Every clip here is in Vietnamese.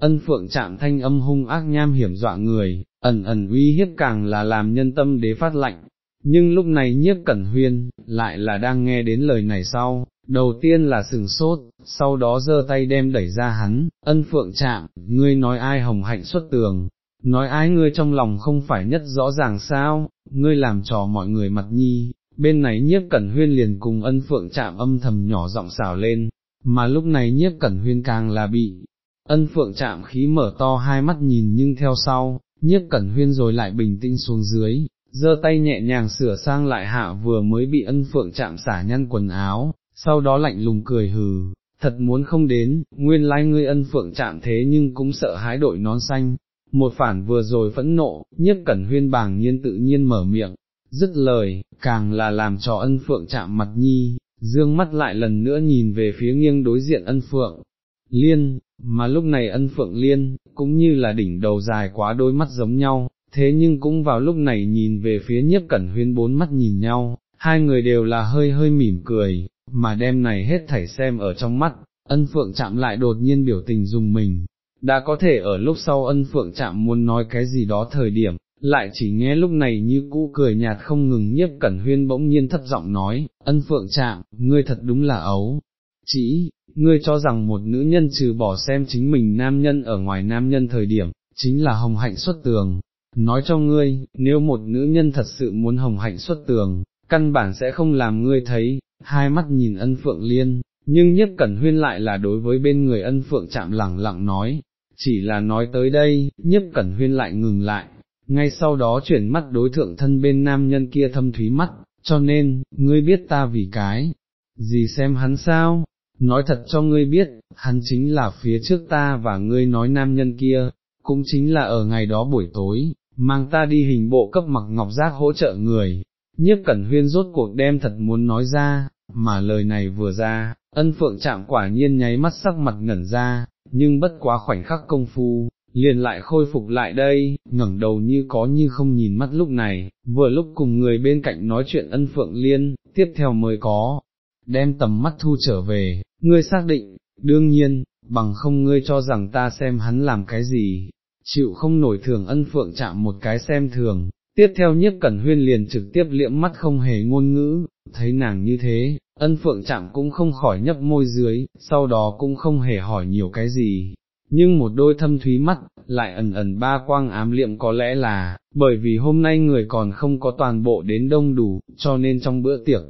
ân phượng chạm thanh âm hung ác nham hiểm dọa người, ẩn ẩn uy hiếp càng là làm nhân tâm đế phát lạnh. Nhưng lúc này nhiếp cẩn huyên, lại là đang nghe đến lời này sau, đầu tiên là sừng sốt, sau đó giơ tay đem đẩy ra hắn, ân phượng chạm, ngươi nói ai hồng hạnh xuất tường, nói ai ngươi trong lòng không phải nhất rõ ràng sao, ngươi làm trò mọi người mặt nhi, bên này nhiếp cẩn huyên liền cùng ân phượng chạm âm thầm nhỏ giọng xào lên, mà lúc này nhiếp cẩn huyên càng là bị, ân phượng chạm khí mở to hai mắt nhìn nhưng theo sau, nhiếp cẩn huyên rồi lại bình tĩnh xuống dưới, giơ tay nhẹ nhàng sửa sang lại hạ vừa mới bị ân phượng chạm xả nhăn quần áo, sau đó lạnh lùng cười hừ, thật muốn không đến, nguyên lai ngươi ân phượng chạm thế nhưng cũng sợ hái đội nón xanh. Một phản vừa rồi phẫn nộ, nhiếp cẩn huyên bàng nhiên tự nhiên mở miệng, dứt lời, càng là làm cho ân phượng chạm mặt nhi, dương mắt lại lần nữa nhìn về phía nghiêng đối diện ân phượng. Liên, mà lúc này ân phượng liên, cũng như là đỉnh đầu dài quá đôi mắt giống nhau, thế nhưng cũng vào lúc này nhìn về phía nhiếp cẩn huyên bốn mắt nhìn nhau, hai người đều là hơi hơi mỉm cười, mà đem này hết thảy xem ở trong mắt, ân phượng chạm lại đột nhiên biểu tình dùng mình, đã có thể ở lúc sau ân phượng chạm muốn nói cái gì đó thời điểm, lại chỉ nghe lúc này như cũ cười nhạt không ngừng nhiếp cẩn huyên bỗng nhiên thấp giọng nói, ân phượng chạm, ngươi thật đúng là ấu, chỉ, ngươi cho rằng một nữ nhân trừ bỏ xem chính mình nam nhân ở ngoài nam nhân thời điểm, chính là hồng hạnh xuất tường. Nói cho ngươi, nếu một nữ nhân thật sự muốn hồng hạnh xuất tường, căn bản sẽ không làm ngươi thấy, hai mắt nhìn ân phượng liên, nhưng nhất cẩn huyên lại là đối với bên người ân phượng chạm lẳng lặng nói, chỉ là nói tới đây, nhất cẩn huyên lại ngừng lại, ngay sau đó chuyển mắt đối thượng thân bên nam nhân kia thâm thúy mắt, cho nên, ngươi biết ta vì cái, gì xem hắn sao, nói thật cho ngươi biết, hắn chính là phía trước ta và ngươi nói nam nhân kia, cũng chính là ở ngày đó buổi tối, mang ta đi hình bộ cấp mặc ngọc giác hỗ trợ người, nhiếp cẩn huyên rốt cuộc đem thật muốn nói ra, mà lời này vừa ra, ân phượng chạm quả nhiên nháy mắt sắc mặt ngẩn ra, nhưng bất quá khoảnh khắc công phu, liền lại khôi phục lại đây, ngẩng đầu như có như không nhìn mắt lúc này, vừa lúc cùng người bên cạnh nói chuyện ân phượng liên, tiếp theo mới có, đem tầm mắt thu trở về, ngươi xác định, đương nhiên, bằng không ngươi cho rằng ta xem hắn làm cái gì, chịu không nổi thường ân phượng chạm một cái xem thường, tiếp theo nhiếp cẩn huyên liền trực tiếp liễm mắt không hề ngôn ngữ, thấy nàng như thế, ân phượng chạm cũng không khỏi nhấp môi dưới, sau đó cũng không hề hỏi nhiều cái gì, nhưng một đôi thâm thúy mắt, lại ẩn ẩn ba quang ám liệm có lẽ là, bởi vì hôm nay người còn không có toàn bộ đến đông đủ, cho nên trong bữa tiệc,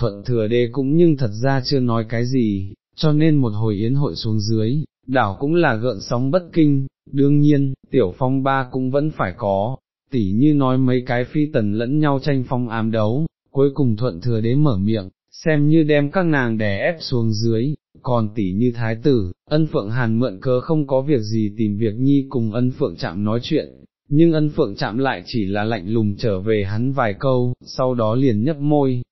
thuận thừa đế cũng nhưng thật ra chưa nói cái gì, cho nên một hồi yến hội xuống dưới, đảo cũng là gợn sóng bất kinh, đương nhiên, tiểu phong ba cũng vẫn phải có, tỉ như nói mấy cái phi tần lẫn nhau tranh phong ám đấu, cuối cùng thuận thừa đế mở miệng, xem như đem các nàng đè ép xuống dưới, còn tỷ như thái tử, ân phượng hàn mượn cớ không có việc gì tìm việc nhi cùng ân phượng chạm nói chuyện, nhưng ân phượng chạm lại chỉ là lạnh lùng trở về hắn vài câu, sau đó liền nhấp môi,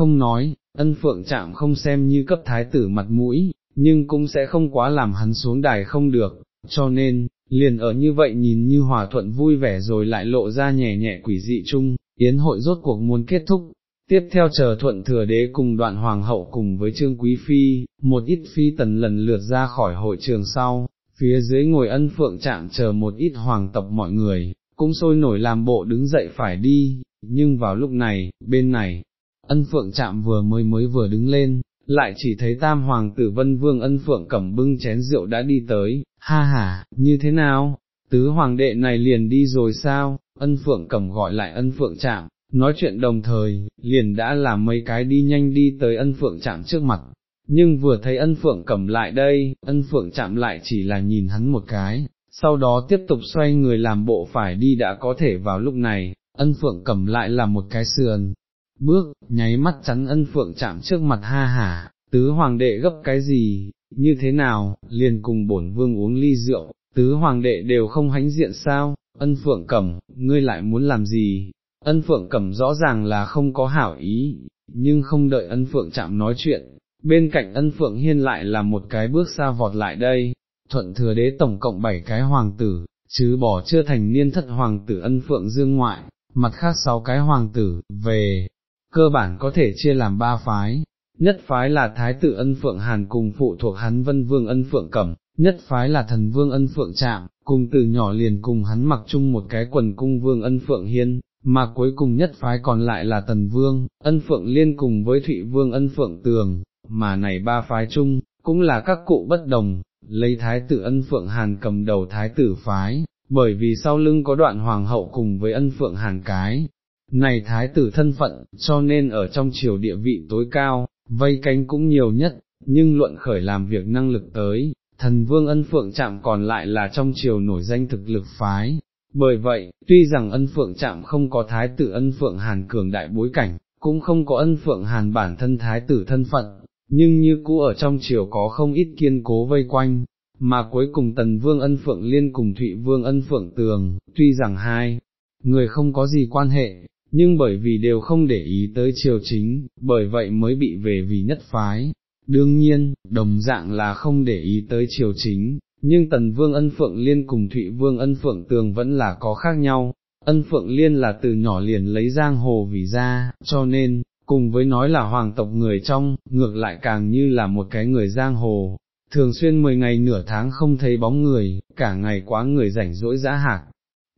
không nói, ân phượng chạm không xem như cấp thái tử mặt mũi, nhưng cũng sẽ không quá làm hắn xuống đài không được, cho nên, liền ở như vậy nhìn như hòa thuận vui vẻ rồi lại lộ ra nhẹ nhẹ quỷ dị chung, yến hội rốt cuộc muốn kết thúc, Tiếp theo chờ thuận thừa đế cùng đoạn hoàng hậu cùng với trương quý phi, một ít phi tần lần lượt ra khỏi hội trường sau, phía dưới ngồi ân phượng chạm chờ một ít hoàng tộc mọi người, cũng sôi nổi làm bộ đứng dậy phải đi, nhưng vào lúc này, bên này, ân phượng chạm vừa mới mới vừa đứng lên, lại chỉ thấy tam hoàng tử vân vương ân phượng cẩm bưng chén rượu đã đi tới, ha ha, như thế nào, tứ hoàng đệ này liền đi rồi sao, ân phượng cẩm gọi lại ân phượng chạm, nói chuyện đồng thời, liền đã làm mấy cái đi nhanh đi tới ân phượng chạm trước mặt, nhưng vừa thấy ân phượng cầm lại đây, ân phượng chạm lại chỉ là nhìn hắn một cái, sau đó tiếp tục xoay người làm bộ phải đi đã có thể vào lúc này, ân phượng cầm lại là một cái sườn, bước, nháy mắt chắn ân phượng chạm trước mặt ha hả, tứ hoàng đệ gấp cái gì, như thế nào, liền cùng bổn vương uống ly rượu, tứ hoàng đệ đều không hánh diện sao, ân phượng cầm, ngươi lại muốn làm gì, Ân phượng cẩm rõ ràng là không có hảo ý, nhưng không đợi ân phượng chạm nói chuyện, bên cạnh ân phượng hiên lại là một cái bước xa vọt lại đây, thuận thừa đế tổng cộng bảy cái hoàng tử, chứ bỏ chưa thành niên thất hoàng tử ân phượng dương ngoại, mặt khác sáu cái hoàng tử, về, cơ bản có thể chia làm ba phái, nhất phái là thái tử ân phượng hàn cùng phụ thuộc hắn vân vương ân phượng cẩm, nhất phái là thần vương ân phượng chạm, cùng từ nhỏ liền cùng hắn mặc chung một cái quần cung vương ân phượng hiên, mà cuối cùng nhất phái còn lại là tần vương, ân phượng liên cùng với thụy vương ân phượng tường, mà này ba phái chung, cũng là các cụ bất đồng, lấy thái tử ân phượng hàn cầm đầu thái tử phái, bởi vì sau lưng có đoạn hoàng hậu cùng với ân phượng hàn cái. Này thái tử thân phận, cho nên ở trong triều địa vị tối cao, vây cánh cũng nhiều nhất, nhưng luận khởi làm việc năng lực tới, thần vương ân phượng chạm còn lại là trong triều nổi danh thực lực phái. Bởi vậy, tuy rằng ân phượng chạm không có thái tử ân phượng hàn cường đại bối cảnh, cũng không có ân phượng hàn bản thân thái tử thân phận, nhưng như cũ ở trong triều có không ít kiên cố vây quanh, mà cuối cùng tần vương ân phượng liên cùng thụy vương ân phượng tường, tuy rằng hai người không có gì quan hệ, nhưng bởi vì đều không để ý tới triều chính, bởi vậy mới bị về vì nhất phái. Đương nhiên, đồng dạng là không để ý tới triều chính, nhưng tần vương ân phượng liên cùng thụy vương ân phượng tường vẫn là có khác nhau. Ân phượng liên là từ nhỏ liền lấy giang hồ vì ra, cho nên, cùng với nói là hoàng tộc người trong, ngược lại càng như là một cái người giang hồ, thường xuyên 10 ngày nửa tháng không thấy bóng người, cả ngày quá người rảnh rỗi dã hạc,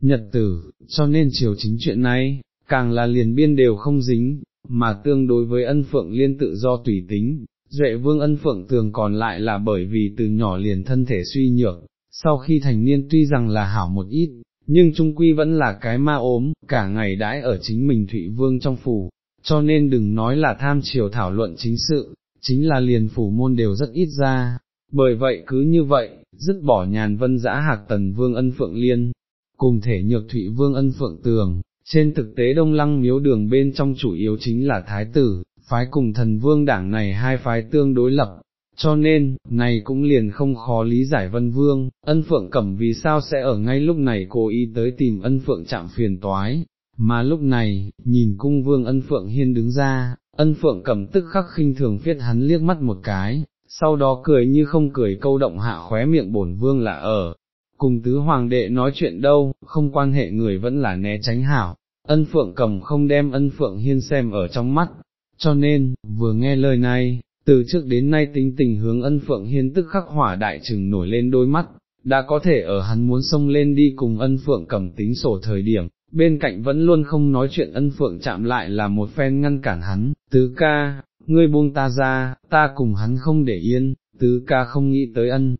nhật tử, cho nên chiều chính chuyện này, càng là liền biên đều không dính, mà tương đối với ân phượng liên tự do tùy tính, duệ vương ân phượng thường còn lại là bởi vì từ nhỏ liền thân thể suy nhược, sau khi thành niên tuy rằng là hảo một ít, nhưng trung quy vẫn là cái ma ốm, cả ngày đãi ở chính mình Thụy Vương trong phủ, cho nên đừng nói là tham chiều thảo luận chính sự, chính là liền phủ môn đều rất ít ra, bởi vậy cứ như vậy, dứt bỏ nhàn vân giã hạc tần vương ân phượng liên, cùng thể nhược thụy vương ân phượng tường, trên thực tế đông lăng miếu đường bên trong chủ yếu chính là thái tử, phái cùng thần vương đảng này hai phái tương đối lập. Cho nên, này cũng liền không khó lý giải vân vương, ân phượng cẩm vì sao sẽ ở ngay lúc này cố ý tới tìm ân phượng chạm phiền toái, mà lúc này, nhìn cung vương ân phượng hiên đứng ra, ân phượng cẩm tức khắc khinh thường phiết hắn liếc mắt một cái, sau đó cười như không cười câu động hạ khóe miệng bổn vương là ở, cùng tứ hoàng đệ nói chuyện đâu, không quan hệ người vẫn là né tránh hảo, ân phượng cầm không đem ân phượng hiên xem ở trong mắt, cho nên, vừa nghe lời này, từ trước đến nay tính tình hướng ân phượng hiên tức khắc hỏa đại trừng nổi lên đôi mắt, đã có thể ở hắn muốn xông lên đi cùng ân phượng cầm tính sổ thời điểm, bên cạnh vẫn luôn không nói chuyện ân phượng chạm lại là một phen ngăn cản hắn, tứ ca, ngươi buông ta ra, ta cùng hắn không để yên, tứ ca không nghĩ tới ân.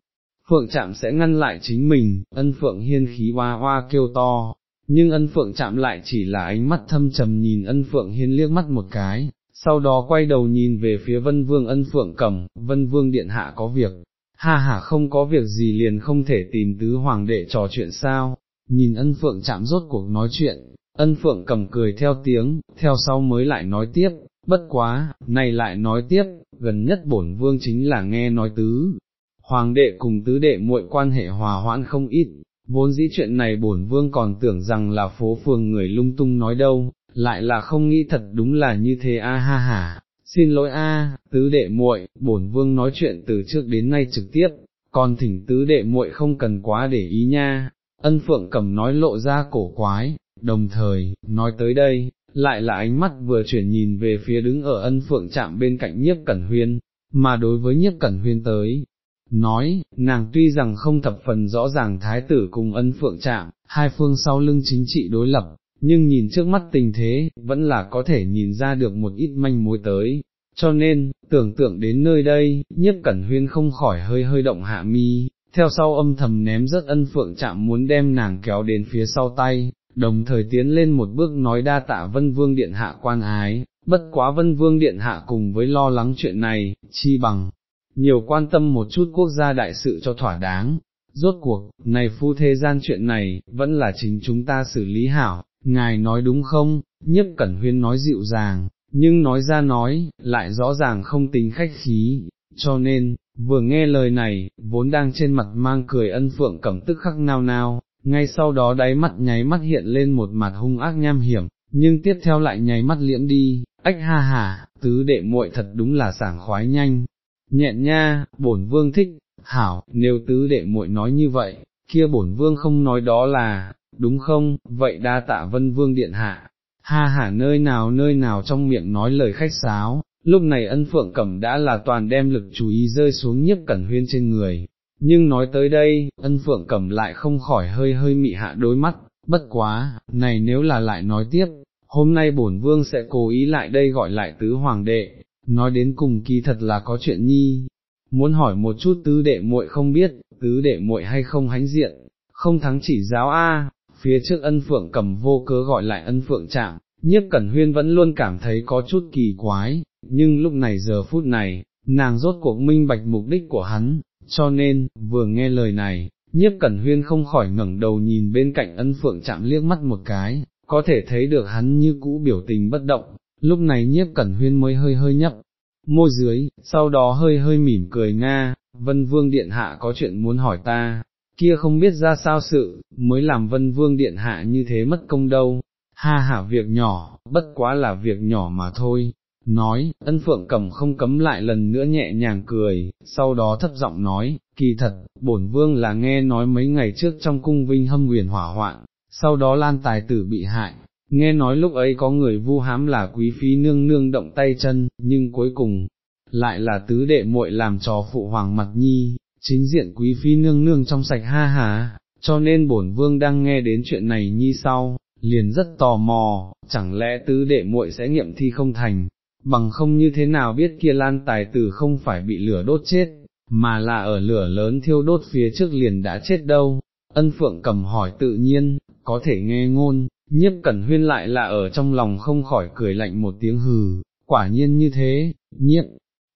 Phượng chạm sẽ ngăn lại chính mình, ân phượng hiên khí hoa hoa kêu to, nhưng ân phượng chạm lại chỉ là ánh mắt thâm trầm nhìn ân phượng hiên liếc mắt một cái, sau đó quay đầu nhìn về phía vân vương. Ân phượng cầm, vân vương điện hạ có việc, ha ha không có việc gì liền không thể tìm tứ hoàng đệ trò chuyện sao, nhìn ân phượng chạm rốt cuộc nói chuyện, ân phượng cầm cười theo tiếng, theo sau mới lại nói tiếp, bất quá, này lại nói tiếp, gần nhất bổn vương chính là nghe nói tứ, hoàng đệ cùng tứ đệ muội quan hệ hòa hoãn không ít, vốn dĩ chuyện này bổn vương còn tưởng rằng là phố phường người lung tung nói đâu, lại là không nghĩ thật đúng là như thế a ha ha. Xin lỗi a, tứ đệ muội, bổn vương nói chuyện từ trước đến nay trực tiếp, còn thỉnh tứ đệ muội không cần quá để ý nha. Ân Phượng cầm nói lộ ra cổ quái, đồng thời, nói tới đây, lại là ánh mắt vừa chuyển nhìn về phía đứng ở ân phượng chạm bên cạnh nhiếp cẩn huyên, mà đối với nhiếp cẩn huyên tới, nói, nàng tuy rằng không thập phần rõ ràng thái tử cùng ân phượng chạm, hai phương sau lưng chính trị đối lập, nhưng nhìn trước mắt tình thế, vẫn là có thể nhìn ra được một ít manh mối tới. Cho nên, tưởng tượng đến nơi đây, nhiếp cẩn huyên không khỏi hơi hơi động hạ mi, theo sau âm thầm ném rất ân phượng chạm muốn đem nàng kéo đến phía sau tay, đồng thời tiến lên một bước nói đa tạ vân vương điện hạ quan ái, bất quá vân vương điện hạ cùng với lo lắng chuyện này, chi bằng, nhiều quan tâm một chút quốc gia đại sự cho thỏa đáng, rốt cuộc, này phu thế gian chuyện này, vẫn là chính chúng ta xử lý hảo, ngài nói đúng không, nhất cẩn huyên nói dịu dàng, nhưng nói ra nói, lại rõ ràng không tính khách khí, cho nên, vừa nghe lời này, vốn đang trên mặt mang cười ân phượng cẩm tức khắc nao nao, ngay sau đó đáy mắt nháy mắt hiện lên một mặt hung ác nham hiểm, nhưng tiếp theo lại nháy mắt liễm đi, ách ha hà, tứ đệ muội thật đúng là sảng khoái nhanh, nhẹn nha, bổn vương thích, hảo, nếu tứ đệ muội nói như vậy, kia bổn vương không nói đó là, đúng không, vậy đa tạ vân vương điện hạ, ha hả nơi nào nơi nào trong miệng nói lời khách sáo, lúc này ân phượng cẩm đã là toàn đem lực chú ý rơi xuống nhiếp cẩn huyên trên người, nhưng nói tới đây, ân phượng cẩm lại không khỏi hơi hơi mị hạ đôi mắt, bất quá, này nếu là lại nói tiếp, hôm nay bổn vương sẽ cố ý lại đây gọi lại tứ hoàng đệ, nói đến cùng kỳ thật là có chuyện nhi, muốn hỏi một chút tứ đệ muội không biết, tứ đệ muội hay không hánh diện, không thắng chỉ giáo A, phía trước ân phượng cầm vô cớ gọi lại ân phượng chạm, nhiếp cẩn huyên vẫn luôn cảm thấy có chút kỳ quái, nhưng lúc này giờ phút này, nàng rốt cuộc minh bạch mục đích của hắn, cho nên, vừa nghe lời này, nhiếp cẩn huyên không khỏi ngẩng đầu nhìn bên cạnh ân phượng chạm liếc mắt một cái, có thể thấy được hắn như cũ biểu tình bất động, lúc này nhiếp cẩn huyên mới hơi hơi nhấp, môi dưới, sau đó hơi hơi mỉm cười nga, vân vương điện hạ có chuyện muốn hỏi ta, kia không biết ra sao sự, mới làm vân vương điện hạ như thế mất công đâu, ha ha việc nhỏ, bất quá là việc nhỏ mà thôi. Nói, ân phượng cầm không cấm lại lần nữa nhẹ nhàng cười, sau đó thấp giọng nói, kỳ thật, bổn vương là nghe nói mấy ngày trước trong cung vinh hâm huyền hỏa hoạn, sau đó lan tài tử bị hại, nghe nói lúc ấy có người vu hám là quý phi nương nương động tay chân, nhưng cuối cùng, lại là tứ đệ muội làm trò phụ hoàng mặt nhi, chính diện quý phi nương nương trong sạch ha hà, cho nên bổn vương đang nghe đến chuyện này nhi sau, liền rất tò mò, chẳng lẽ tứ đệ muội sẽ nghiệm thi không thành, bằng không như thế nào biết kia lan tài tử không phải bị lửa đốt chết, mà là ở lửa lớn thiêu đốt phía trước liền đã chết đâu. Ân phượng cầm hỏi tự nhiên, có thể nghe ngôn, nhiếp cẩn huyên lại là ở trong lòng không khỏi cười lạnh một tiếng hừ, quả nhiên như thế, nhiếp,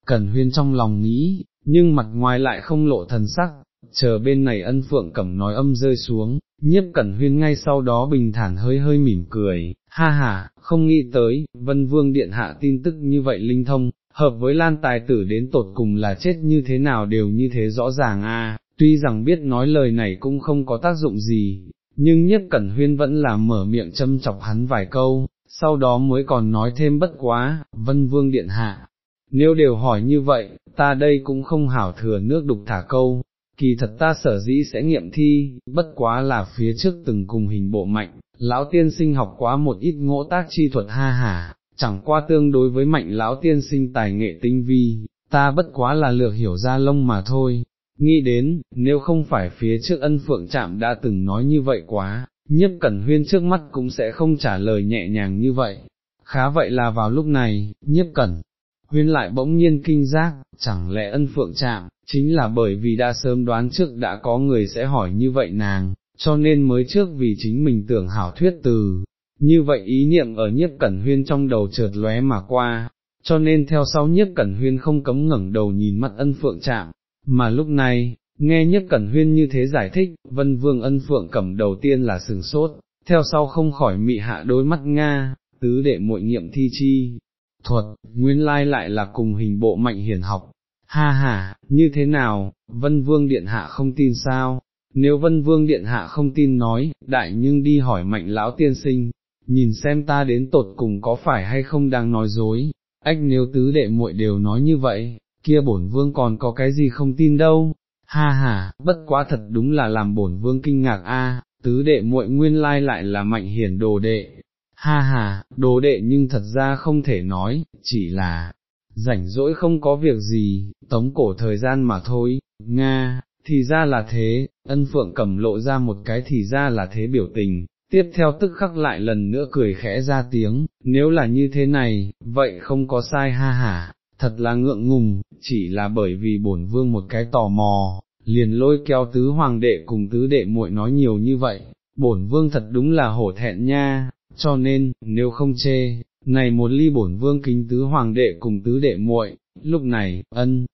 cẩn huyên trong lòng nghĩ, nhưng mặt ngoài lại không lộ thần sắc, chờ bên này ân phượng cẩm nói âm rơi xuống, nhiếp cẩn huyên ngay sau đó bình thản hơi hơi mỉm cười, ha ha, không nghĩ tới, vân vương điện hạ tin tức như vậy linh thông, hợp với lan tài tử đến tột cùng là chết như thế nào đều như thế rõ ràng a. tuy rằng biết nói lời này cũng không có tác dụng gì, nhưng nhất cẩn huyên vẫn là mở miệng châm chọc hắn vài câu, sau đó mới còn nói thêm bất quá, vân vương điện hạ. Nếu đều hỏi như vậy, ta đây cũng không hảo thừa nước đục thả câu, kỳ thật ta sở dĩ sẽ nghiệm thi, bất quá là phía trước từng cùng hình bộ mạnh, lão tiên sinh học quá một ít ngỗ tác chi thuật ha hả, chẳng qua tương đối với mạnh lão tiên sinh tài nghệ tinh vi, ta bất quá là lược hiểu ra lông mà thôi. Nghĩ đến, nếu không phải phía trước ân phượng chạm đã từng nói như vậy quá, nhiếp cẩn huyên trước mắt cũng sẽ không trả lời nhẹ nhàng như vậy. Khá vậy là vào lúc này, nhiếp cẩn, huyên lại bỗng nhiên kinh giác, chẳng lẽ ân phượng chạm, chính là bởi vì đã sớm đoán trước đã có người sẽ hỏi như vậy nàng, cho nên mới trước vì chính mình tưởng hảo thuyết từ, như vậy ý niệm ở nhiếp cẩn huyên trong đầu chợt lóe mà qua, cho nên theo sau nhiếp cẩn huyên không cấm ngẩng đầu nhìn mặt ân phượng chạm, mà lúc này, nghe nhất cẩn huyên như thế giải thích, vân vương ân phượng cẩm đầu tiên là sừng sốt, theo sau không khỏi mị hạ đôi mắt Nga, tứ đệ muội nghiệm thi chi, thuật, nguyên lai lại là cùng hình bộ mạnh hiển học, ha ha, như thế nào, vân vương điện hạ không tin sao, nếu vân vương điện hạ không tin nói, đại nhưng đi hỏi mạnh lão tiên sinh, nhìn xem ta đến tột cùng có phải hay không đang nói dối, ách nếu tứ đệ muội đều nói như vậy, kia bổn vương còn có cái gì không tin đâu, ha ha, bất quá thật đúng là làm bổn vương kinh ngạc a, tứ đệ muội nguyên lai lại là mạnh hiển đồ đệ, ha ha, đồ đệ nhưng thật ra không thể nói, chỉ là, rảnh rỗi không có việc gì, tống cổ thời gian mà thôi, Nga, thì ra là thế, ân phượng cầm lộ ra một cái thì ra là thế biểu tình, tiếp theo tức khắc lại lần nữa cười khẽ ra tiếng, nếu là như thế này, vậy không có sai ha hả, thật là ngượng ngùng, chỉ là bởi vì bổn vương một cái tò mò, liền lôi kéo tứ hoàng đệ cùng tứ đệ muội nói nhiều như vậy, bổn vương thật đúng là hổ thẹn nha, cho nên, nếu không chê, này một ly bổn vương kính tứ hoàng đệ cùng tứ đệ muội, lúc này, ân,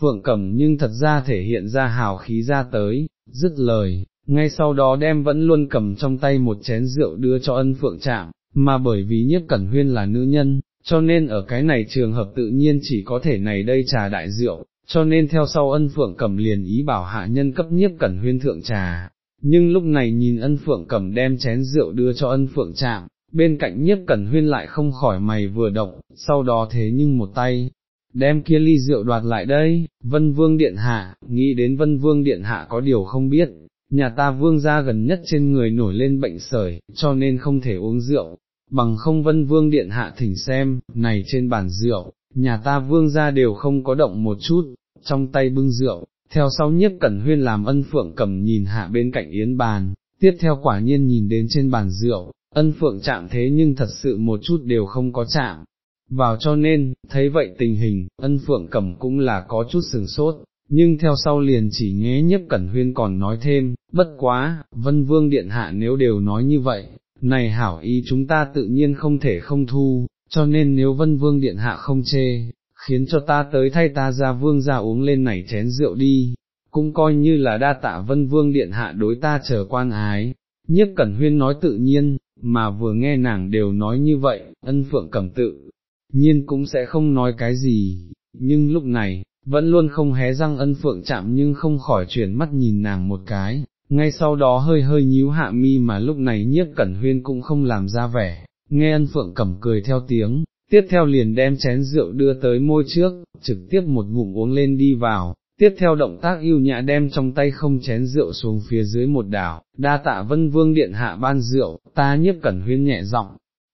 phượng cẩm nhưng thật ra thể hiện ra hào khí ra tới, dứt lời, ngay sau đó đem vẫn luôn cầm trong tay một chén rượu đưa cho ân phượng chạm, mà bởi vì nhiếp cẩn huyên là nữ nhân, cho nên ở cái này trường hợp tự nhiên chỉ có thể này đây trà đại rượu, cho nên theo sau ân phượng cầm liền ý bảo hạ nhân cấp nhiếp cẩn huyên thượng trà, nhưng lúc này nhìn ân phượng cầm đem chén rượu đưa cho ân phượng chạm, bên cạnh nhiếp cẩn huyên lại không khỏi mày vừa động, sau đó thế nhưng một tay, đem kia ly rượu đoạt lại đây, vân vương điện hạ, nghĩ đến vân vương điện hạ có điều không biết, nhà ta vương gia gần nhất trên người nổi lên bệnh sởi, cho nên không thể uống rượu, bằng không vân vương điện hạ thỉnh xem, này trên bàn rượu, nhà ta vương gia đều không có động một chút, trong tay bưng rượu, theo sau nhiếp cẩn huyên làm ân phượng cầm nhìn hạ bên cạnh yến bàn, tiếp theo quả nhiên nhìn đến trên bàn rượu, ân phượng chạm thế nhưng thật sự một chút đều không có chạm. Vào cho nên, thấy vậy tình hình, ân phượng cầm cũng là có chút sừng sốt, nhưng theo sau liền chỉ nghe nhiếp cẩn huyên còn nói thêm, bất quá, vân vương điện hạ nếu đều nói như vậy, này hảo ý chúng ta tự nhiên không thể không thu, cho nên nếu vân vương điện hạ không chê, khiến cho ta tới thay ta ra vương ra uống lên nảy chén rượu đi, cũng coi như là đa tạ vân vương điện hạ đối ta chờ quan ái. Nhiếp Cẩn Huyên nói tự nhiên, mà vừa nghe nàng đều nói như vậy, ân phượng cẩm tự, nhiên cũng sẽ không nói cái gì, nhưng lúc này, vẫn luôn không hé răng ân phượng chạm nhưng không khỏi chuyển mắt nhìn nàng một cái, ngay sau đó hơi hơi nhíu hạ mi mà lúc này nhiếp cẩn huyên cũng không làm ra vẻ, nghe ân phượng cẩm cười theo tiếng, tiếp theo liền đem chén rượu đưa tới môi trước, trực tiếp một ngụm uống lên đi vào, tiếp theo động tác yêu nhã đem trong tay không chén rượu xuống phía dưới một đảo, đa tạ vân vương điện hạ ban rượu, ta nhiếp cẩn huyên nhẹ giọng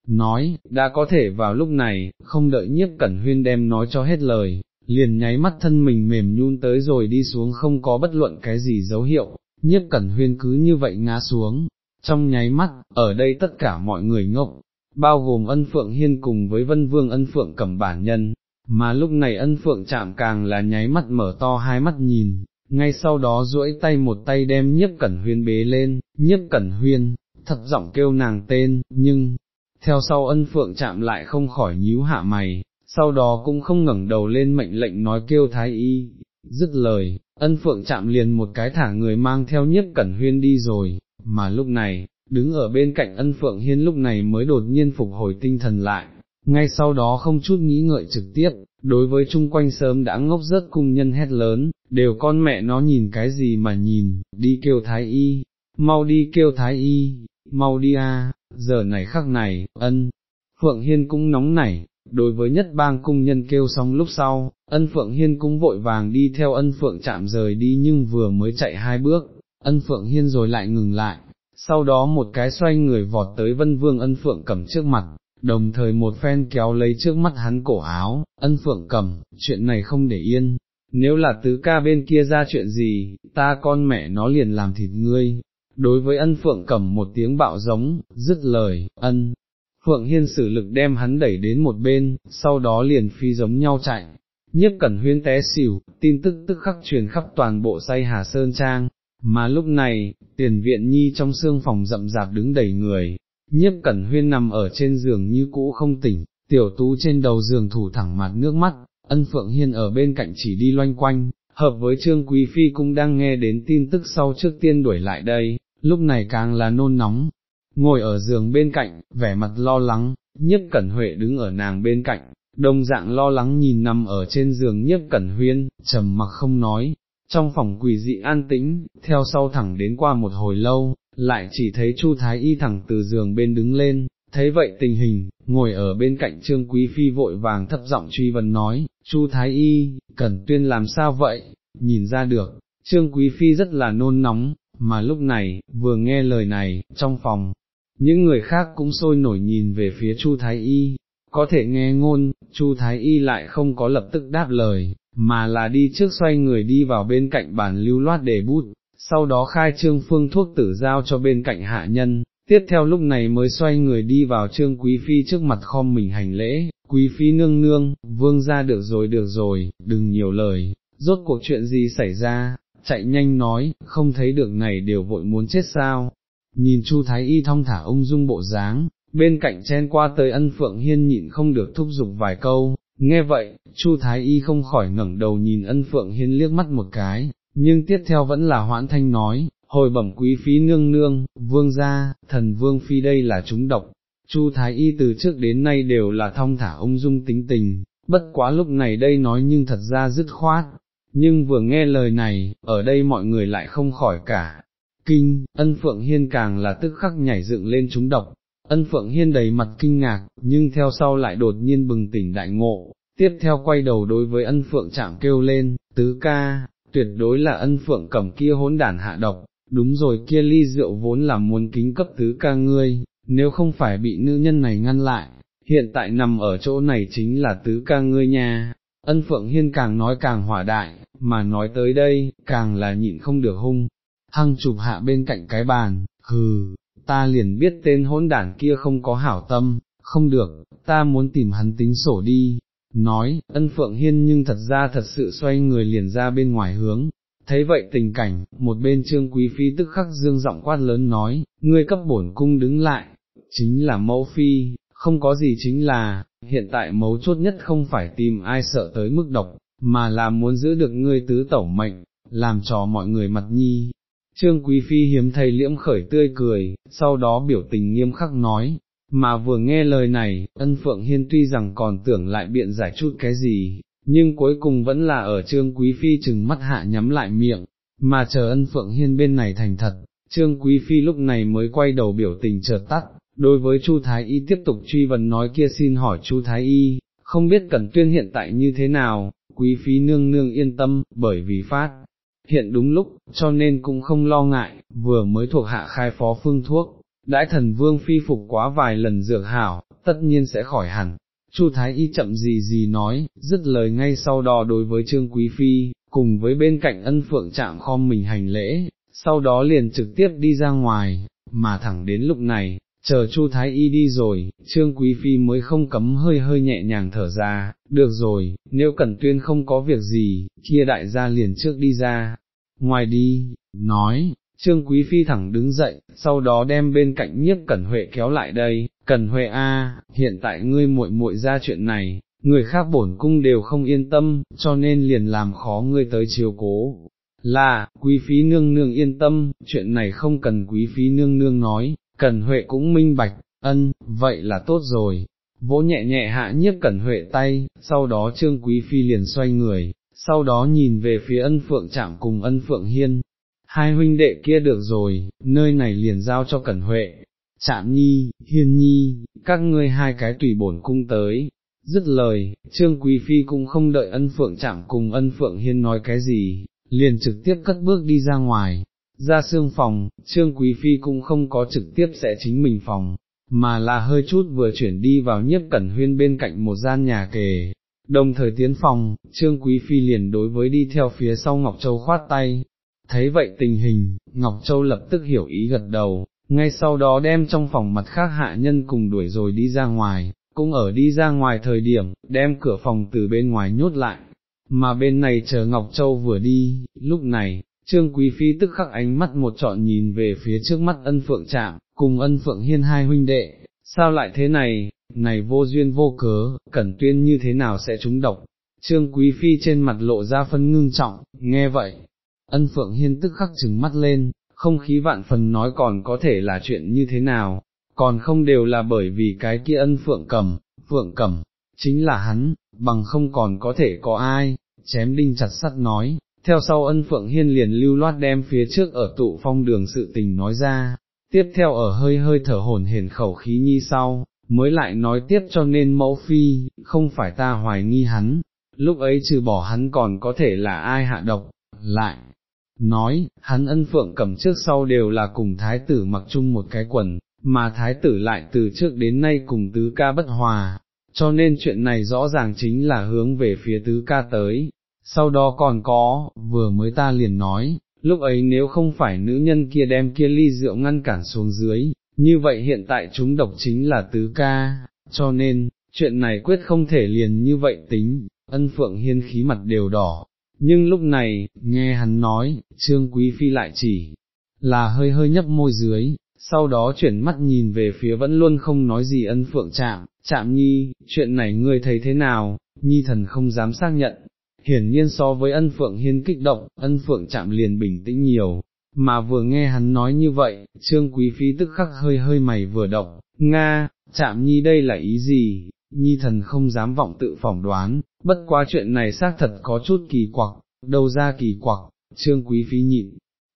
nói, đã có thể vào lúc này, không đợi nhiếp cẩn huyên đem nói cho hết lời, liền nháy mắt thân mình mềm nhun tới rồi đi xuống không có bất luận cái gì dấu hiệu, nhiếp cẩn huyên cứ như vậy ngã xuống, trong nháy mắt, ở đây tất cả mọi người ngốc, bao gồm ân phượng hiên cùng với vân vương ân phượng cầm bản nhân, mà lúc này ân phượng chạm càng là nháy mắt mở to hai mắt nhìn, ngay sau đó duỗi tay một tay đem nhiếp cẩn huyên bế lên, nhiếp cẩn huyên, thật giọng kêu nàng tên, nhưng, theo sau ân phượng chạm lại không khỏi nhíu hạ mày, sau đó cũng không ngẩng đầu lên mệnh lệnh nói kêu thái y, dứt lời, ân phượng chạm liền một cái thả người mang theo nhiếp cẩn huyên đi rồi, mà lúc này, đứng ở bên cạnh ân phượng hiên lúc này mới đột nhiên phục hồi tinh thần lại, ngay sau đó không chút nghĩ ngợi trực tiếp, đối với chung quanh sớm đã ngốc rớt cung nhân hét lớn, đều con mẹ nó nhìn cái gì mà nhìn, đi kêu thái y, mau đi kêu thái y, mau đi a, giờ này khắc này, ân, Phượng Hiên cũng nóng nảy, đối với nhất bang cung nhân kêu xong lúc sau, ân Phượng Hiên cũng vội vàng đi theo ân Phượng chạm rời đi nhưng vừa mới chạy hai bước, ân Phượng Hiên rồi lại ngừng lại, sau đó một cái xoay người vọt tới vân vương ân Phượng cầm trước mặt, đồng thời một phen kéo lấy trước mắt hắn cổ áo, ân Phượng cầm, chuyện này không để yên. Nếu là tứ ca bên kia ra chuyện gì, ta con mẹ nó liền làm thịt ngươi, đối với ân phượng cầm một tiếng bạo giống, dứt lời, ân, Phượng Hiên sử lực đem hắn đẩy đến một bên, sau đó liền phi giống nhau chạy. Nhất cẩn huyên té xỉu, tin tức tức khắc truyền khắp toàn bộ say Hà Sơn Trang, mà lúc này, tiền viện nhi trong xương phòng rậm rạp đứng đầy người, nhiếp cẩn huyên nằm ở trên giường như cũ không tỉnh, tiểu tú trên đầu giường thủ thẳng mặt nước mắt, ân Phượng Hiên ở bên cạnh chỉ đi loanh quanh, hợp với Trương Quý Phi cũng đang nghe đến tin tức sau trước tiên đuổi lại đây, lúc này càng là nôn nóng, ngồi ở giường bên cạnh, vẻ mặt lo lắng, Nhất cẩn huệ đứng ở nàng bên cạnh, đồng dạng lo lắng nhìn nằm ở trên giường Nhất cẩn huyên, trầm mặc không nói, trong phòng quỷ dị an tĩnh, theo sau thẳng đến qua một hồi lâu, lại chỉ thấy Chu Thái Y thẳng từ giường bên đứng lên, thấy vậy tình hình, ngồi ở bên cạnh Trương Quý Phi vội vàng thấp giọng truy vấn nói, Chu Thái Y, Cẩn Tuyên làm sao vậy, nhìn ra được, Trương Quý Phi rất là nôn nóng, mà lúc này, vừa nghe lời này, trong phòng, những người khác cũng sôi nổi nhìn về phía Chu Thái Y, có thể nghe ngôn, Chu Thái Y lại không có lập tức đáp lời, mà là đi trước xoay người đi vào bên cạnh bàn lưu loát để bút, sau đó khai trương phương thuốc tử giao cho bên cạnh hạ nhân, tiếp theo lúc này mới xoay người đi vào trương quý phi trước mặt khom mình hành lễ, quý phi nương nương, vương ra được rồi được rồi, đừng nhiều lời, rốt cuộc chuyện gì xảy ra, chạy nhanh nói, không thấy được này đều vội muốn chết sao, nhìn Chu Thái Y thong thả ung dung bộ dáng, bên cạnh chen qua tới ân phượng hiên nhịn không được thúc giục vài câu, nghe vậy, Chu Thái Y không khỏi ngẩng đầu nhìn ân phượng hiên liếc mắt một cái, nhưng tiếp theo vẫn là hoãn thanh nói, hồi bẩm quý phí nương nương, vương gia, thần vương phi đây là chúng độc. Chu Thái Y từ trước đến nay đều là thong thả ung dung tính tình, bất quá lúc này đây nói nhưng thật ra dứt khoát, nhưng vừa nghe lời này, ở đây mọi người lại không khỏi cả. Kinh, ân phượng hiên càng là tức khắc nhảy dựng lên chúng độc, ân phượng hiên đầy mặt kinh ngạc, nhưng theo sau lại đột nhiên bừng tỉnh đại ngộ, tiếp theo quay đầu đối với ân phượng chạm kêu lên, tứ ca, tuyệt đối là ân phượng cầm kia hỗn đản hạ độc, đúng rồi kia ly rượu vốn là muốn kính cấp tứ ca ngươi, nếu không phải bị nữ nhân này ngăn lại, hiện tại nằm ở chỗ này chính là tứ ca ngươi nha, ân phượng hiên càng nói càng hỏa đại, mà nói tới đây, càng là nhịn không được hung, hăng chụp hạ bên cạnh cái bàn, hừ, ta liền biết tên hỗn đản kia không có hảo tâm, không được, ta muốn tìm hắn tính sổ đi, nói, ân phượng hiên nhưng thật ra thật sự xoay người liền ra bên ngoài hướng, thấy vậy tình cảnh, một bên trương quý phi tức khắc dương giọng quát lớn nói, ngươi cấp bổn cung đứng lại, chính là mẫu phi, không có gì chính là, hiện tại mấu chốt nhất không phải tìm ai sợ tới mức độc, mà là muốn giữ được ngươi tứ tẩu mệnh, làm cho mọi người mặt nhi. Trương Quý Phi hiếm thấy liễm khởi tươi cười, sau đó biểu tình nghiêm khắc nói, mà vừa nghe lời này, ân phượng hiên tuy rằng còn tưởng lại biện giải chút cái gì, nhưng cuối cùng vẫn là ở trương quý phi chừng mắt hạ nhắm lại miệng, mà chờ ân phượng hiên bên này thành thật, trương quý phi lúc này mới quay đầu biểu tình chợt tắt, đối với Chu Thái Y tiếp tục truy vấn nói kia xin hỏi Chu Thái Y, không biết Cẩn Tuyên hiện tại như thế nào, quý phi nương nương yên tâm, bởi vì phát hiện đúng lúc, cho nên cũng không lo ngại, vừa mới thuộc hạ khai phó phương thuốc, đãi thần vương phi phục quá vài lần dược hảo, tất nhiên sẽ khỏi hẳn. Chu Thái Y chậm gì gì nói, dứt lời ngay sau đó đối với Trương Quý Phi, cùng với bên cạnh ân phượng chạm khom mình hành lễ, sau đó liền trực tiếp đi ra ngoài, mà thẳng đến lúc này, chờ Chu Thái Y đi rồi, Trương Quý Phi mới không cấm hơi hơi nhẹ nhàng thở ra, được rồi, nếu Cẩn Tuyên không có việc gì, kia đại gia liền trước đi ra, ngoài đi, nói, Trương Quý Phi thẳng đứng dậy, sau đó đem bên cạnh nhiếp Cẩn Huệ kéo lại đây, Cẩn Huệ a, hiện tại ngươi muội muội ra chuyện này, người khác bổn cung đều không yên tâm, cho nên liền làm khó ngươi tới chiều cố. Là, Quý Phi nương nương yên tâm, chuyện này không cần Quý Phi nương nương nói, Cẩn Huệ cũng minh bạch, ân, vậy là tốt rồi. Vỗ nhẹ nhẹ hạ nhiếp Cẩn Huệ tay, sau đó Trương Quý Phi liền xoay người, sau đó nhìn về phía ân phượng chạm cùng ân phượng hiên, hai huynh đệ kia được rồi, nơi này liền giao cho Cẩn Huệ, Trạm Nhi, Hiên Nhi, các ngươi hai cái tùy bổn cung tới. Dứt lời, Trương Quý Phi cũng không đợi ân phượng chạm cùng ân phượng hiên nói cái gì, liền trực tiếp cất bước đi ra ngoài, ra xương phòng, Trương Quý Phi cũng không có trực tiếp sẽ chính mình phòng, mà là hơi chút vừa chuyển đi vào nhiếp cẩn huyên bên cạnh một gian nhà kề. Đồng thời tiến phòng, Trương Quý Phi liền đối với đi theo phía sau Ngọc Châu khoát tay, Thấy vậy tình hình, Ngọc Châu lập tức hiểu ý gật đầu, ngay sau đó đem trong phòng mặt khác hạ nhân cùng đuổi rồi đi ra ngoài, cũng ở đi ra ngoài thời điểm, đem cửa phòng từ bên ngoài nhốt lại, mà bên này chờ Ngọc Châu vừa đi, lúc này, Trương Quý Phi tức khắc ánh mắt một trọn nhìn về phía trước mắt ân phượng trạm, cùng ân phượng hiên hai huynh đệ, sao lại thế này, này vô duyên vô cớ, cẩn tuyên như thế nào sẽ trúng độc, Trương Quý Phi trên mặt lộ ra phân ngưng trọng, nghe vậy, ân phượng hiên tức khắc trừng mắt lên, không khí vạn phần nói còn có thể là chuyện như thế nào, còn không đều là bởi vì cái kia ân phượng cầm, phượng cầm, chính là hắn, bằng không còn có thể có ai, chém đinh chặt sắt nói, theo sau ân phượng hiên liền lưu loát đem phía trước ở tụ phong đường sự tình nói ra, tiếp theo ở hơi hơi thở hồn hển khẩu khí nhi sau, mới lại nói tiếp cho nên mẫu phi, không phải ta hoài nghi hắn, lúc ấy trừ bỏ hắn còn có thể là ai hạ độc, lại, nói, hắn ân phượng cầm trước sau đều là cùng thái tử mặc chung một cái quần, mà thái tử lại từ trước đến nay cùng tứ ca bất hòa, cho nên chuyện này rõ ràng chính là hướng về phía tứ ca tới. Sau đó còn có, vừa mới ta liền nói, lúc ấy nếu không phải nữ nhân kia đem kia ly rượu ngăn cản xuống dưới, như vậy hiện tại chúng độc chính là tứ ca, cho nên, chuyện này quyết không thể liền như vậy tính, ân phượng hiên khí mặt đều đỏ, nhưng lúc này, nghe hắn nói, trương quý phi lại chỉ là hơi hơi nhấp môi dưới, sau đó chuyển mắt nhìn về phía vẫn luôn không nói gì ân phượng chạm, chạm nhi, chuyện này ngươi thấy thế nào, nhi thần không dám xác nhận. Hiển nhiên so với ân phượng hiên kích động, ân phượng chạm liền bình tĩnh nhiều, mà vừa nghe hắn nói như vậy, trương quý phi tức khắc hơi hơi mày vừa động, Nga, chạm nhi đây là ý gì, nhi thần không dám vọng tự phỏng đoán, bất quá chuyện này xác thật có chút kỳ quặc, đâu ra kỳ quặc, trương quý phi nhịn,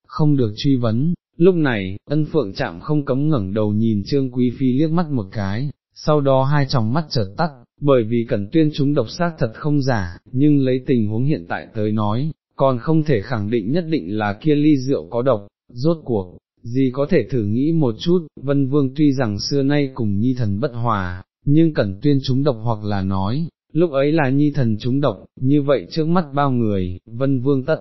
không được truy vấn, lúc này, ân phượng chạm không cấm ngẩng đầu nhìn trương quý phi liếc mắt một cái, sau đó hai tròng mắt chợt tắt, bởi vì cẩn tuyên chúng độc xác thật không giả, nhưng lấy tình huống hiện tại tới nói, còn không thể khẳng định nhất định là kia ly rượu có độc, rốt cuộc, gì có thể thử nghĩ một chút, vân vương tuy rằng xưa nay cùng nhi thần bất hòa, nhưng cẩn tuyên chúng độc hoặc là nói, lúc ấy là nhi thần chúng độc, như vậy trước mắt bao người, vân vương tất,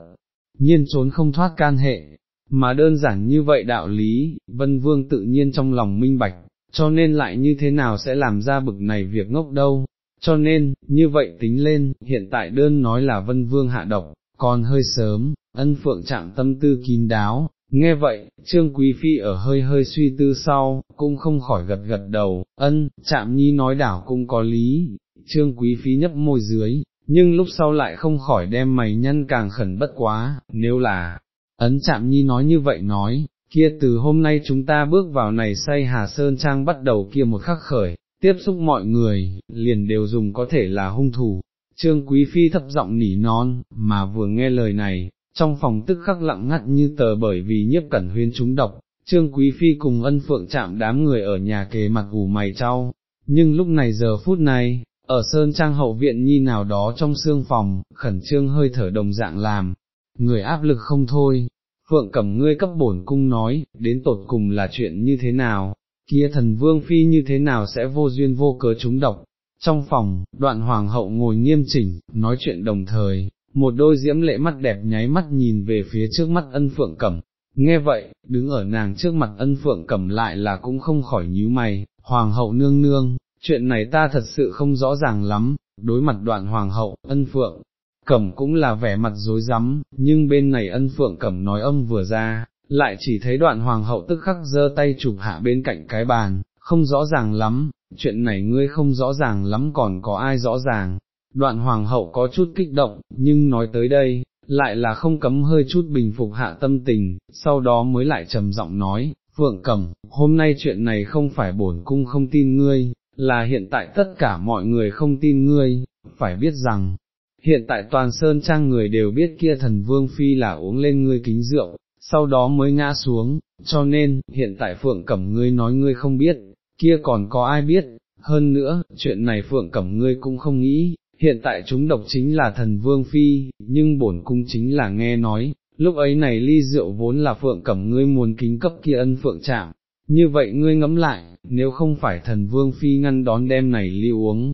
nhiên trốn không thoát can hệ, mà đơn giản như vậy đạo lý, vân vương tự nhiên trong lòng minh bạch, cho nên lại như thế nào sẽ làm ra bực này việc ngốc đâu, cho nên, như vậy tính lên, hiện tại đơn nói là vân vương hạ độc, còn hơi sớm, ân phượng chạm tâm tư kín đáo, nghe vậy, trương quý phi ở hơi hơi suy tư sau, cũng không khỏi gật gật đầu, ân, chạm nhi nói đảo cũng có lý, trương quý phi nhấp môi dưới, nhưng lúc sau lại không khỏi đem mày nhăn càng khẩn bất quá, nếu là, ấn chạm nhi nói như vậy nói, kia từ hôm nay chúng ta bước vào này say Hà Sơn Trang bắt đầu kia một khắc khởi, tiếp xúc mọi người, liền đều dùng có thể là hung thủ. Trương Quý Phi thấp giọng nỉ non, mà vừa nghe lời này, trong phòng tức khắc lặng ngắt như tờ bởi vì nhiếp cẩn huyên trúng độc, Trương Quý Phi cùng ân phượng chạm đám người ở nhà kề mặt ủ mày trao, nhưng lúc này giờ phút này, ở Sơn Trang hậu viện nhi nào đó trong xương phòng, khẩn trương hơi thở đồng dạng làm, người áp lực không thôi, Phượng Cẩm ngươi cấp bổn cung nói, đến tột cùng là chuyện như thế nào, kia thần vương phi như thế nào sẽ vô duyên vô cớ trúng độc. Trong phòng, đoạn hoàng hậu ngồi nghiêm chỉnh, nói chuyện đồng thời, một đôi diễm lệ mắt đẹp nháy mắt nhìn về phía trước mắt ân phượng cẩm. Nghe vậy, đứng ở nàng trước mặt ân phượng cẩm lại là cũng không khỏi nhíu mày, hoàng hậu nương nương, chuyện này ta thật sự không rõ ràng lắm, đối mặt đoạn hoàng hậu, ân phượng, cẩm cũng là vẻ mặt dối rắm nhưng bên này ân phượng cẩm nói âm vừa ra, lại chỉ thấy đoạn hoàng hậu tức khắc giơ tay chụp hạ bên cạnh cái bàn, không rõ ràng lắm, chuyện này ngươi không rõ ràng lắm còn có ai rõ ràng. Đoạn hoàng hậu có chút kích động, nhưng nói tới đây, lại là không cấm hơi chút bình phục hạ tâm tình, sau đó mới lại trầm giọng nói, Phượng Cẩm, hôm nay chuyện này không phải bổn cung không tin ngươi, là hiện tại tất cả mọi người không tin ngươi, phải biết rằng, hiện tại toàn sơn trang người đều biết kia thần vương phi là uống lên ngươi kính rượu, sau đó mới ngã xuống, cho nên, hiện tại Phượng Cẩm ngươi nói ngươi không biết, kia còn có ai biết, hơn nữa, chuyện này Phượng Cẩm ngươi cũng không nghĩ, hiện tại chúng độc chính là thần Vương Phi, nhưng bổn cung chính là nghe nói, lúc ấy này ly rượu vốn là Phượng Cẩm ngươi muốn kính cấp kia ân Phượng chạm, như vậy ngươi ngẫm lại, nếu không phải thần Vương Phi ngăn đón đem này ly uống.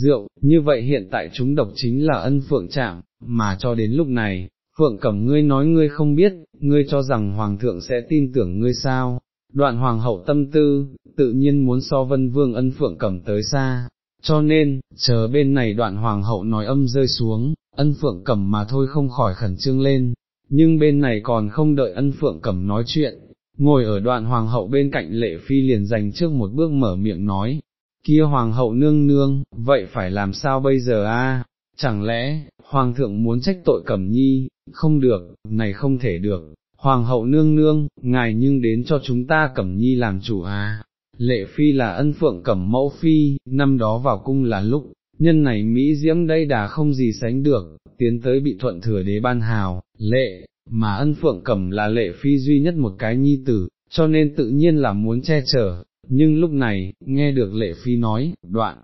Rượu, như vậy hiện tại chúng độc chính là ân phượng chạm, mà cho đến lúc này, Phượng Cẩm ngươi nói ngươi không biết, ngươi cho rằng Hoàng thượng sẽ tin tưởng ngươi sao, đoạn Hoàng hậu tâm tư, tự nhiên muốn so vân vương ân Phượng Cẩm tới xa, cho nên, chờ bên này đoạn Hoàng hậu nói âm rơi xuống, ân Phượng Cẩm mà thôi không khỏi khẩn trương lên, nhưng bên này còn không đợi ân Phượng Cẩm nói chuyện, ngồi ở đoạn Hoàng hậu bên cạnh lệ phi liền dành trước một bước mở miệng nói, kia Hoàng hậu nương nương, vậy phải làm sao bây giờ a? Chẳng lẽ, Hoàng thượng muốn trách tội Cẩm Nhi, không được, này không thể được, Hoàng hậu nương nương, ngài nhưng đến cho chúng ta Cẩm Nhi làm chủ à, lệ phi là ân phượng Cẩm mẫu phi, năm đó vào cung là lúc, nhân này Mỹ diễm đây đã không gì sánh được, tiến tới bị thuận thừa đế ban hào, lệ, mà ân phượng Cẩm là lệ phi duy nhất một cái nhi tử, cho nên tự nhiên là muốn che chở, nhưng lúc này, nghe được lệ phi nói, đoạn,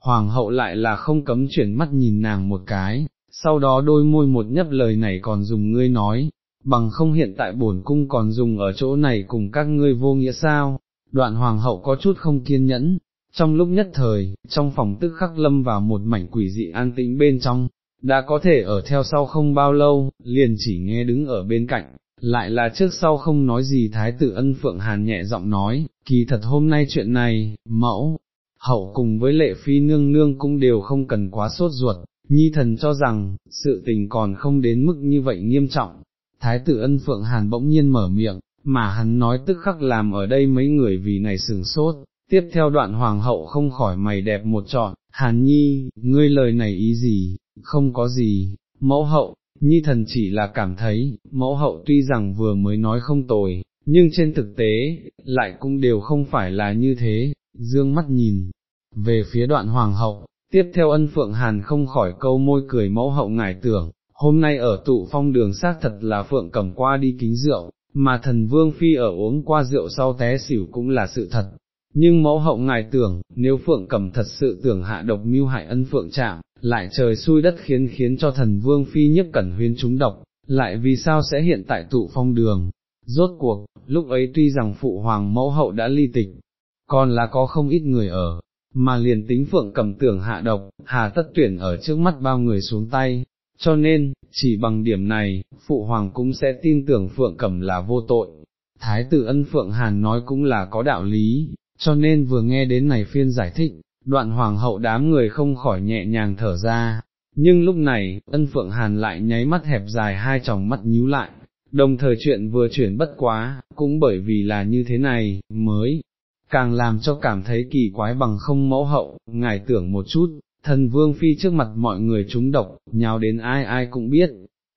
hoàng hậu lại là không cấm chuyển mắt nhìn nàng một cái, sau đó đôi môi một nhấp lời này còn dùng ngươi nói, bằng không hiện tại bổn cung còn dùng ở chỗ này cùng các ngươi vô nghĩa sao, đoạn hoàng hậu có chút không kiên nhẫn, trong lúc nhất thời, trong phòng tức khắc lâm vào một mảnh quỷ dị an tĩnh bên trong, đã có thể ở theo sau không bao lâu, liền chỉ nghe đứng ở bên cạnh, lại là trước sau không nói gì thái tử ân phượng hàn nhẹ giọng nói, kỳ thật hôm nay chuyện này, mẫu, hậu cùng với lệ phi nương nương cũng đều không cần quá sốt ruột, nhi thần cho rằng, sự tình còn không đến mức như vậy nghiêm trọng. Thái tử ân phượng hàn bỗng nhiên mở miệng, mà hắn nói tức khắc làm ở đây mấy người vì này sừng sốt, tiếp theo đoạn hoàng hậu không khỏi mày đẹp một trọn, hàn nhi, ngươi lời này ý gì, không có gì, mẫu hậu, nhi thần chỉ là cảm thấy, mẫu hậu tuy rằng vừa mới nói không tồi, nhưng trên thực tế, lại cũng đều không phải là như thế, dương mắt nhìn, về phía đoạn hoàng hậu, tiếp theo ân phượng hàn không khỏi câu môi cười mẫu hậu ngải tưởng, hôm nay ở tụ phong đường xác thật là phượng cầm qua đi kính rượu, mà thần vương phi ở uống qua rượu sau té xỉu cũng là sự thật. Nhưng mẫu hậu ngài tưởng, nếu phượng cầm thật sự tưởng hạ độc mưu hại ân phượng chạm, lại trời xui đất khiến khiến cho thần vương phi nhất cẩn huyên chúng độc, lại vì sao sẽ hiện tại tụ phong đường. Rốt cuộc, lúc ấy tuy rằng phụ hoàng mẫu hậu đã ly tịch, còn là có không ít người ở, mà liền tính phượng cầm tưởng hạ độc, hà tất tuyển ở trước mắt bao người xuống tay, cho nên, chỉ bằng điểm này, phụ hoàng cũng sẽ tin tưởng phượng cầm là vô tội. Thái tử ân phượng hàn nói cũng là có đạo lý, cho nên vừa nghe đến này phiên giải thích, đoạn hoàng hậu đám người không khỏi nhẹ nhàng thở ra, nhưng lúc này, ân phượng hàn lại nháy mắt hẹp dài hai tròng mắt nhíu lại, đồng thời chuyện vừa chuyển bất quá, cũng bởi vì là như thế này, mới, càng làm cho cảm thấy kỳ quái bằng không mẫu hậu, ngài tưởng một chút, thần vương phi trước mặt mọi người trúng độc, nhào đến ai ai cũng biết,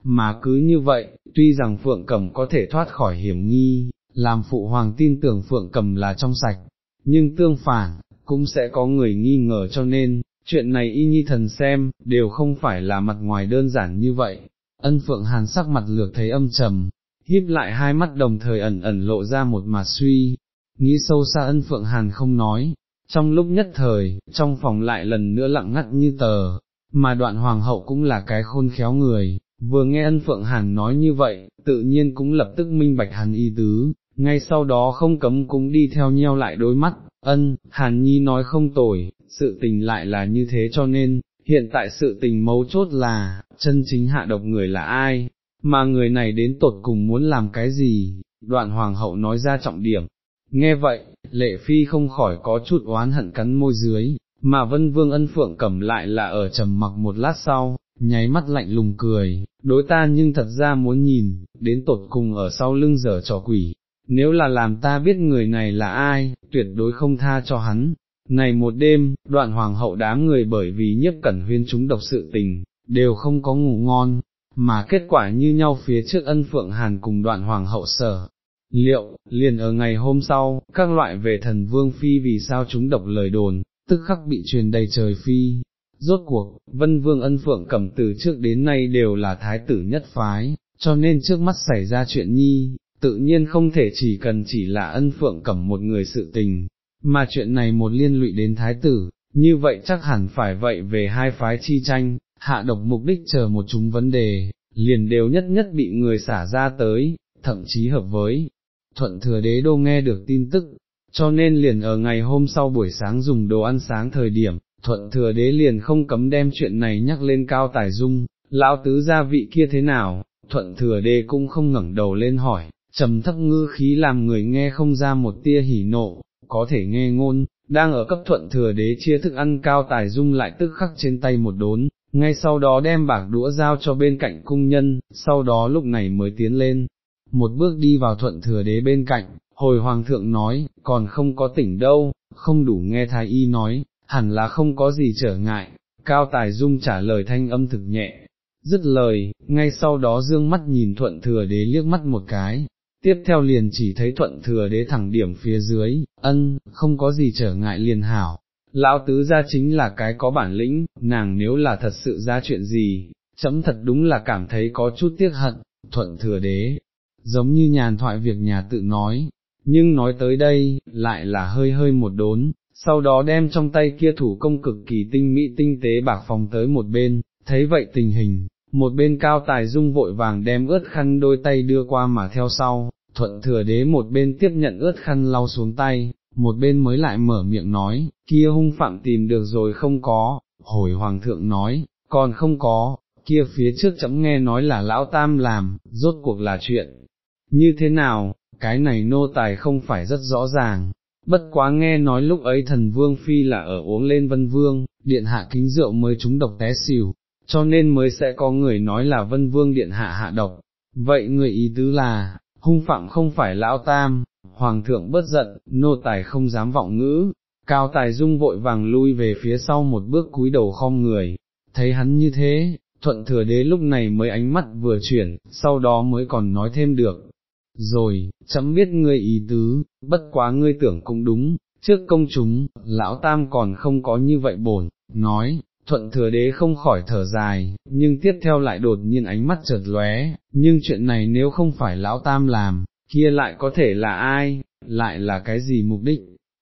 mà cứ như vậy, tuy rằng phượng cầm có thể thoát khỏi hiểm nghi, làm phụ hoàng tin tưởng phượng cầm là trong sạch, nhưng tương phản, cũng sẽ có người nghi ngờ cho nên, chuyện này y nhi thần xem, đều không phải là mặt ngoài đơn giản như vậy. Ân phượng hàn sắc mặt lược thấy âm trầm, híp lại hai mắt đồng thời ẩn ẩn lộ ra một mà suy, nghĩ sâu xa ân phượng hàn không nói, trong lúc nhất thời, trong phòng lại lần nữa lặng ngắt như tờ, mà đoạn hoàng hậu cũng là cái khôn khéo người, vừa nghe ân phượng hàn nói như vậy, tự nhiên cũng lập tức minh bạch hàn y tứ, ngay sau đó không cấm cũng đi theo nheo lại đôi mắt, ân, hàn nhi nói không tồi, sự tình lại là như thế cho nên, hiện tại sự tình mấu chốt là, chân chính hạ độc người là ai, mà người này đến tột cùng muốn làm cái gì, đoạn hoàng hậu nói ra trọng điểm. Nghe vậy, lệ phi không khỏi có chút oán hận cắn môi dưới, mà vân vương ân phượng cầm lại là ở trầm mặc một lát sau, nháy mắt lạnh lùng cười, đối ta nhưng thật ra muốn nhìn, đến tột cùng ở sau lưng giở trò quỷ, nếu là làm ta biết người này là ai, tuyệt đối không tha cho hắn. Này một đêm, đoạn hoàng hậu đám người bởi vì nhiếp cẩn huyên chúng độc sự tình, đều không có ngủ ngon, mà kết quả như nhau phía trước ân phượng hàn cùng đoạn hoàng hậu sở. Liệu, liền ở ngày hôm sau, các loại về thần vương phi vì sao chúng độc lời đồn, tức khắc bị truyền đầy trời phi. Rốt cuộc, vân vương ân phượng cầm từ trước đến nay đều là thái tử nhất phái, cho nên trước mắt xảy ra chuyện nhi, tự nhiên không thể chỉ cần chỉ là ân phượng cẩm một người sự tình, mà chuyện này một liên lụy đến thái tử, như vậy chắc hẳn phải vậy về hai phái chi tranh, hạ độc mục đích chờ một chúng vấn đề, liền đều nhất nhất bị người xả ra tới, thậm chí hợp với thuận thừa đế đô nghe được tin tức, cho nên liền ở ngày hôm sau buổi sáng dùng đồ ăn sáng thời điểm, thuận thừa đế liền không cấm đem chuyện này nhắc lên cao tài dung, lão tứ gia vị kia thế nào, thuận thừa đế cũng không ngẩng đầu lên hỏi, trầm thấp ngư khí làm người nghe không ra một tia hỉ nộ, có thể nghe ngôn, đang ở cấp thuận thừa đế chia thức ăn cao tài dung lại tức khắc trên tay một đốn, ngay sau đó đem bạc đũa giao cho bên cạnh cung nhân, sau đó lúc này mới tiến lên, một bước đi vào thuận thừa đế bên cạnh, hồi hoàng thượng nói, còn không có tỉnh đâu, không đủ nghe thái y nói, hẳn là không có gì trở ngại, cao tài dung trả lời thanh âm thực nhẹ, dứt lời, ngay sau đó dương mắt nhìn thuận thừa đế liếc mắt một cái, tiếp theo liền chỉ thấy thuận thừa đế thẳng điểm phía dưới, ân, không có gì trở ngại liền hảo. Lão tứ gia chính là cái có bản lĩnh, nàng nếu là thật sự ra chuyện gì, chấm thật đúng là cảm thấy có chút tiếc hận, thuận thừa đế, giống như nhàn thoại việc nhà tự nói, nhưng nói tới đây, lại là hơi hơi một đốn, sau đó đem trong tay kia thủ công cực kỳ tinh mỹ tinh tế bạc phòng tới một bên, thấy vậy tình hình, một bên cao tài dung vội vàng đem ướt khăn đôi tay đưa qua mà theo sau, thuận thừa đế một bên tiếp nhận ướt khăn lau xuống tay, một bên mới lại mở miệng nói, kia hung phạm tìm được rồi không có, hồi hoàng thượng nói, còn không có, kia phía trước chấm nghe nói là lão tam làm, rốt cuộc là chuyện, như thế nào, cái này nô tài không phải rất rõ ràng, bất quá nghe nói lúc ấy thần vương phi là ở uống lên vân vương, điện hạ kính rượu mới trúng độc té xỉu, cho nên mới sẽ có người nói là vân vương điện hạ hạ độc, vậy người ý tứ là, hung phạm không phải lão tam, hoàng thượng bất giận, nô tài không dám vọng ngữ, cao tài dung vội vàng lui về phía sau một bước cúi đầu khom người, thấy hắn như thế, thuận thừa đế lúc này mới ánh mắt vừa chuyển, sau đó mới còn nói thêm được. Rồi, chấm biết ngươi ý tứ, bất quá ngươi tưởng cũng đúng, trước công chúng, lão tam còn không có như vậy bổn, nói, thuận thừa đế không khỏi thở dài, nhưng tiếp theo lại đột nhiên ánh mắt chợt lóe, nhưng chuyện này nếu không phải lão tam làm, kia lại có thể là ai, lại là cái gì mục đích,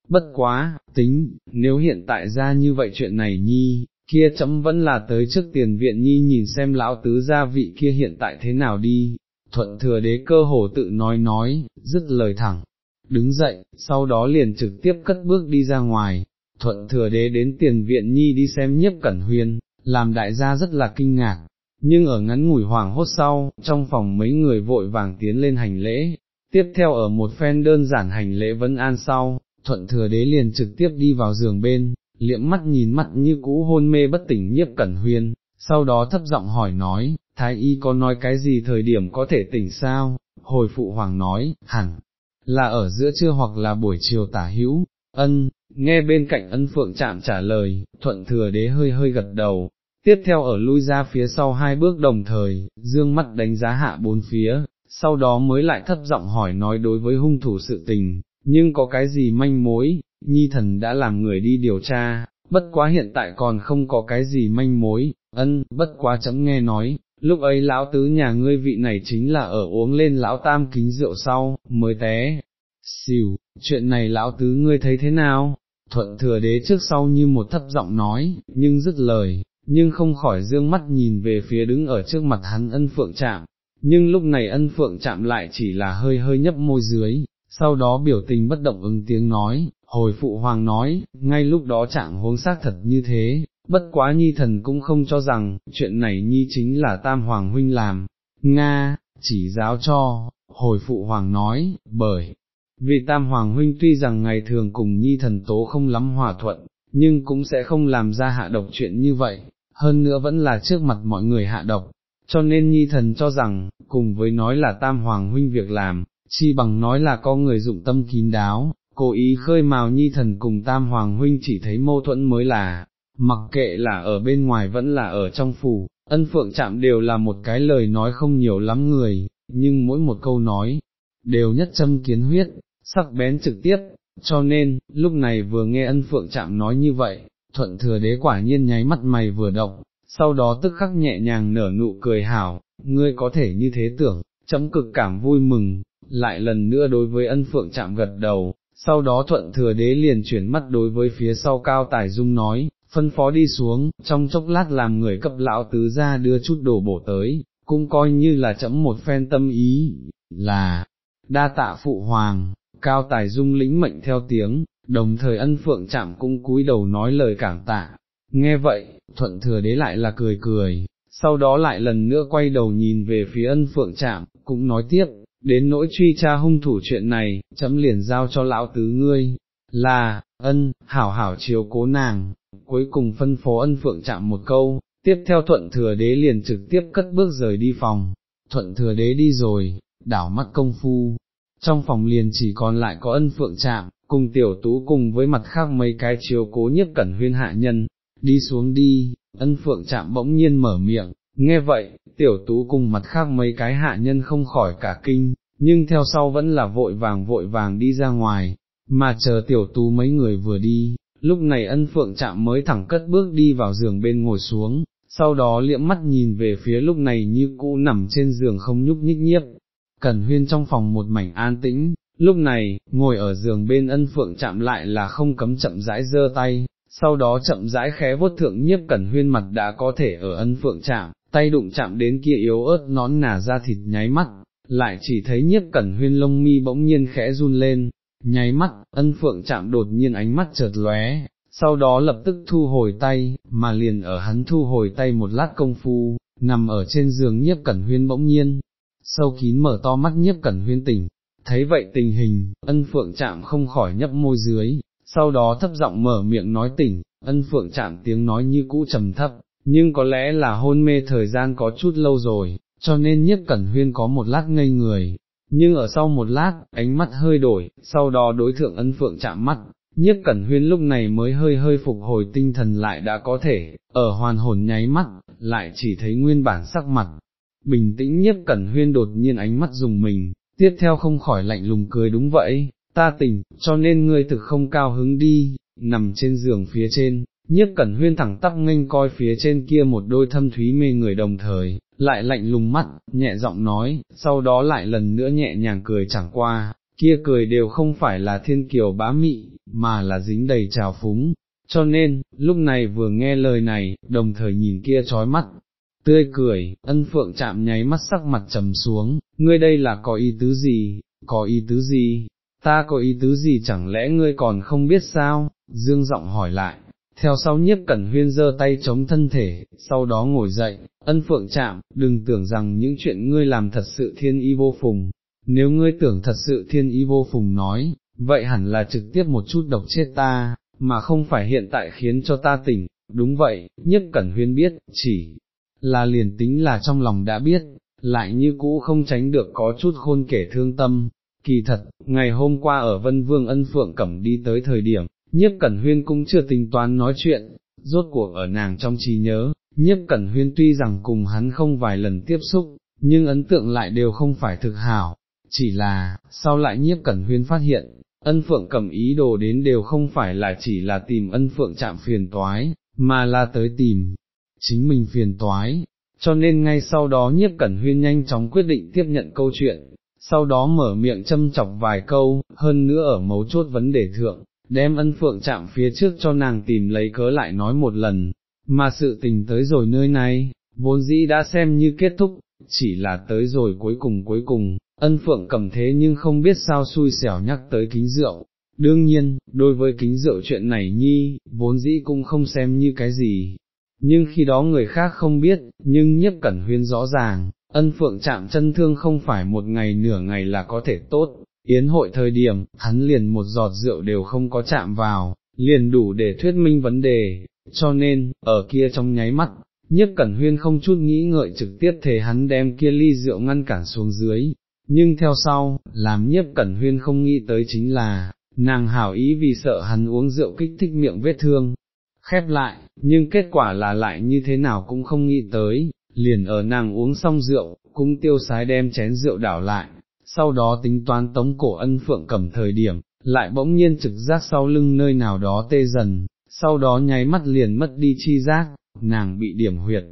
bất quá, tính, nếu hiện tại ra như vậy chuyện này nhi, kia chấm vẫn là tới trước tiền viện nhi nhìn xem lão tứ gia vị kia hiện tại thế nào đi, thuận thừa đế cơ hồ tự nói nói, dứt lời thẳng, đứng dậy, sau đó liền trực tiếp cất bước đi ra ngoài, thuận thừa đế đến tiền viện nhi đi xem nhiếp cẩn huyên, làm đại gia rất là kinh ngạc, nhưng ở ngắn ngủi hoàng hốt sau, trong phòng mấy người vội vàng tiến lên hành lễ, tiếp theo ở một phen đơn giản hành lễ vấn an sau, thuận thừa đế liền trực tiếp đi vào giường bên, liệm mắt nhìn mắt như cũ hôn mê bất tỉnh nhiếp cẩn huyên, sau đó thấp giọng hỏi nói, thái y có nói cái gì thời điểm có thể tỉnh sao, hồi phụ hoàng nói, hẳn, là ở giữa trưa hoặc là buổi chiều tả hữu, ân, nghe bên cạnh ân phượng chạm trả lời, thuận thừa đế hơi hơi gật đầu, tiếp theo ở lui ra phía sau hai bước đồng thời, dương mắt đánh giá hạ bốn phía, sau đó mới lại thấp giọng hỏi nói đối với hung thủ sự tình, nhưng có cái gì manh mối, nhi thần đã làm người đi điều tra, bất quá hiện tại còn không có cái gì manh mối, ân, bất quá chấm nghe nói, lúc ấy lão tứ nhà ngươi vị này chính là ở uống lên lão tam kính rượu sau, mới té, xỉu, chuyện này lão tứ ngươi thấy thế nào? Thuận thừa đế trước sau như một thấp giọng nói, nhưng dứt lời, nhưng không khỏi dương mắt nhìn về phía đứng ở trước mặt hắn ân phượng chạm, nhưng lúc này ân phượng chạm lại chỉ là hơi hơi nhấp môi dưới, sau đó biểu tình bất động ứng tiếng nói, hồi phụ hoàng nói, ngay lúc đó trạng huống xác thật như thế, bất quá nhi thần cũng không cho rằng, chuyện này nhi chính là tam hoàng huynh làm, Nga, chỉ giáo cho, hồi phụ hoàng nói, bởi, vì tam hoàng huynh tuy rằng ngày thường cùng nhi thần tố không lắm hòa thuận, nhưng cũng sẽ không làm ra hạ độc chuyện như vậy, hơn nữa vẫn là trước mặt mọi người hạ độc, cho nên nhi thần cho rằng, cùng với nói là tam hoàng huynh việc làm, chi bằng nói là có người dụng tâm kín đáo, cố ý khơi mào nhi thần cùng tam hoàng huynh chỉ thấy mâu thuẫn mới là, mặc kệ là ở bên ngoài vẫn là ở trong phủ, ân phượng chạm đều là một cái lời nói không nhiều lắm người, nhưng mỗi một câu nói, đều nhất châm kiến huyết, sắc bén trực tiếp, cho nên, lúc này vừa nghe ân phượng chạm nói như vậy, thuận thừa đế quả nhiên nháy mắt mày vừa động, sau đó tức khắc nhẹ nhàng nở nụ cười hảo, ngươi có thể như thế tưởng, chấm cực cảm vui mừng, lại lần nữa đối với ân phượng chạm gật đầu, sau đó thuận thừa đế liền chuyển mắt đối với phía sau cao tài dung nói, phân phó đi xuống, trong chốc lát làm người cấp lão tứ ra đưa chút đồ bổ tới, cũng coi như là chấm một phen tâm ý, là, đa tạ phụ hoàng, cao tài dung lĩnh mệnh theo tiếng, đồng thời ân phượng chạm cũng cúi đầu nói lời cảm tạ, nghe vậy, thuận thừa đế lại là cười cười, sau đó lại lần nữa quay đầu nhìn về phía ân phượng chạm, cũng nói tiếp, đến nỗi truy tra hung thủ chuyện này, chấm liền giao cho lão tứ ngươi, là, ân, hảo hảo chiếu cố nàng, cuối cùng phân phó ân phượng chạm một câu, tiếp theo thuận thừa đế liền trực tiếp cất bước rời đi phòng, thuận thừa đế đi rồi, đảo mắt công phu, trong phòng liền chỉ còn lại có ân phượng chạm, cùng tiểu tú cùng với mặt khác mấy cái chiếu cố nhất cẩn huyên hạ nhân, đi xuống đi, ân phượng chạm bỗng nhiên mở miệng, nghe vậy, tiểu tú cùng mặt khác mấy cái hạ nhân không khỏi cả kinh, nhưng theo sau vẫn là vội vàng vội vàng đi ra ngoài, mà chờ tiểu tú mấy người vừa đi, lúc này ân phượng chạm mới thẳng cất bước đi vào giường bên ngồi xuống, sau đó liễm mắt nhìn về phía lúc này như cũ nằm trên giường không nhúc nhích nhiếp, Cẩn huyên trong phòng một mảnh an tĩnh, lúc này, ngồi ở giường bên ân phượng chạm lại là không cấm chậm rãi giơ tay, sau đó chậm rãi khé vuốt thượng nhiếp cẩn huyên mặt đã có thể ở ân phượng chạm, tay đụng chạm đến kia yếu ớt nón nà ra thịt nháy mắt, lại chỉ thấy nhiếp cẩn huyên lông mi bỗng nhiên khẽ run lên, nháy mắt, ân phượng chạm đột nhiên ánh mắt chợt lóe, sau đó lập tức thu hồi tay, mà liền ở hắn thu hồi tay một lát công phu, nằm ở trên giường nhiếp cẩn huyên bỗng nhiên, sâu kín mở to mắt nhiếp cẩn huyên tỉnh, thấy vậy tình hình, ân phượng chạm không khỏi nhấp môi dưới, sau đó thấp giọng mở miệng nói tỉnh, ân phượng chạm tiếng nói như cũ trầm thấp, nhưng có lẽ là hôn mê thời gian có chút lâu rồi, cho nên nhiếp cẩn huyên có một lát ngây người, nhưng ở sau một lát, ánh mắt hơi đổi, sau đó đối thượng ân phượng chạm mắt, nhiếp cẩn huyên lúc này mới hơi hơi phục hồi tinh thần lại đã có thể, ở hoàn hồn nháy mắt, lại chỉ thấy nguyên bản sắc mặt, bình tĩnh nhiếp cẩn huyên đột nhiên ánh mắt dùng mình, tiếp theo không khỏi lạnh lùng cười đúng vậy, ta tỉnh, cho nên ngươi thực không cao hứng đi, nằm trên giường phía trên, nhiếp cẩn huyên thẳng tắp nghênh coi phía trên kia một đôi thâm thúy mê người đồng thời, lại lạnh lùng mắt, nhẹ giọng nói, sau đó lại lần nữa nhẹ nhàng cười chẳng qua, kia cười đều không phải là thiên kiều bá mị, mà là dính đầy trào phúng. Cho nên, lúc này vừa nghe lời này, đồng thời nhìn kia trói mắt, tươi cười, ân phượng chạm nháy mắt sắc mặt trầm xuống, ngươi đây là có ý tứ gì, có ý tứ gì, ta có ý tứ gì chẳng lẽ ngươi còn không biết sao, dương giọng hỏi lại, theo sau nhiếp cẩn huyên giơ tay chống thân thể, sau đó ngồi dậy, ân phượng chạm, đừng tưởng rằng những chuyện ngươi làm thật sự thiên y vô phùng, nếu ngươi tưởng thật sự thiên y vô phùng nói, vậy hẳn là trực tiếp một chút độc chết ta, mà không phải hiện tại khiến cho ta tỉnh, đúng vậy, nhất cẩn huyên biết, chỉ là liền tính là trong lòng đã biết, lại như cũ không tránh được có chút khôn kể thương tâm. Kỳ thật, ngày hôm qua ở Vân Vương ân phượng cẩm đi tới thời điểm, nhiếp cẩn huyên cũng chưa tính toán nói chuyện, rốt cuộc ở nàng trong trí nhớ, nhiếp cẩn huyên tuy rằng cùng hắn không vài lần tiếp xúc, nhưng ấn tượng lại đều không phải thực hảo, chỉ là, sau lại nhiếp cẩn huyên phát hiện, ân phượng cầm ý đồ đến đều không phải là chỉ là tìm ân phượng chạm phiền toái, mà là tới tìm, chính mình phiền toái, cho nên ngay sau đó nhiếp cẩn huyên nhanh chóng quyết định tiếp nhận câu chuyện, sau đó mở miệng châm chọc vài câu, hơn nữa ở mấu chốt vấn đề thượng, đem ân phượng chạm phía trước cho nàng tìm lấy cớ lại nói một lần, mà sự tình tới rồi nơi này, vốn dĩ đã xem như kết thúc, chỉ là tới rồi cuối cùng cuối cùng, ân phượng cầm thế nhưng không biết sao xui xẻo nhắc tới kính rượu. Đương nhiên, đối với kính rượu chuyện này nhi, vốn dĩ cũng không xem như cái gì, nhưng khi đó người khác không biết, nhưng nhất cẩn huyên rõ ràng, ân phượng chạm chân thương không phải một ngày nửa ngày là có thể tốt, yến hội thời điểm, hắn liền một giọt rượu đều không có chạm vào, liền đủ để thuyết minh vấn đề, cho nên, ở kia trong nháy mắt, nhiếp cẩn huyên không chút nghĩ ngợi trực tiếp thề hắn đem kia ly rượu ngăn cản xuống dưới, nhưng theo sau, làm nhiếp cẩn huyên không nghĩ tới chính là, nàng hảo ý vì sợ hắn uống rượu kích thích miệng vết thương, khép lại, nhưng kết quả là lại như thế nào cũng không nghĩ tới, liền ở nàng uống xong rượu, cũng tiêu sái đem chén rượu đảo lại, sau đó tính toán tống cổ ân phượng cầm thời điểm, lại bỗng nhiên trực giác sau lưng nơi nào đó tê dần, sau đó nháy mắt liền mất đi chi giác, nàng bị điểm huyệt.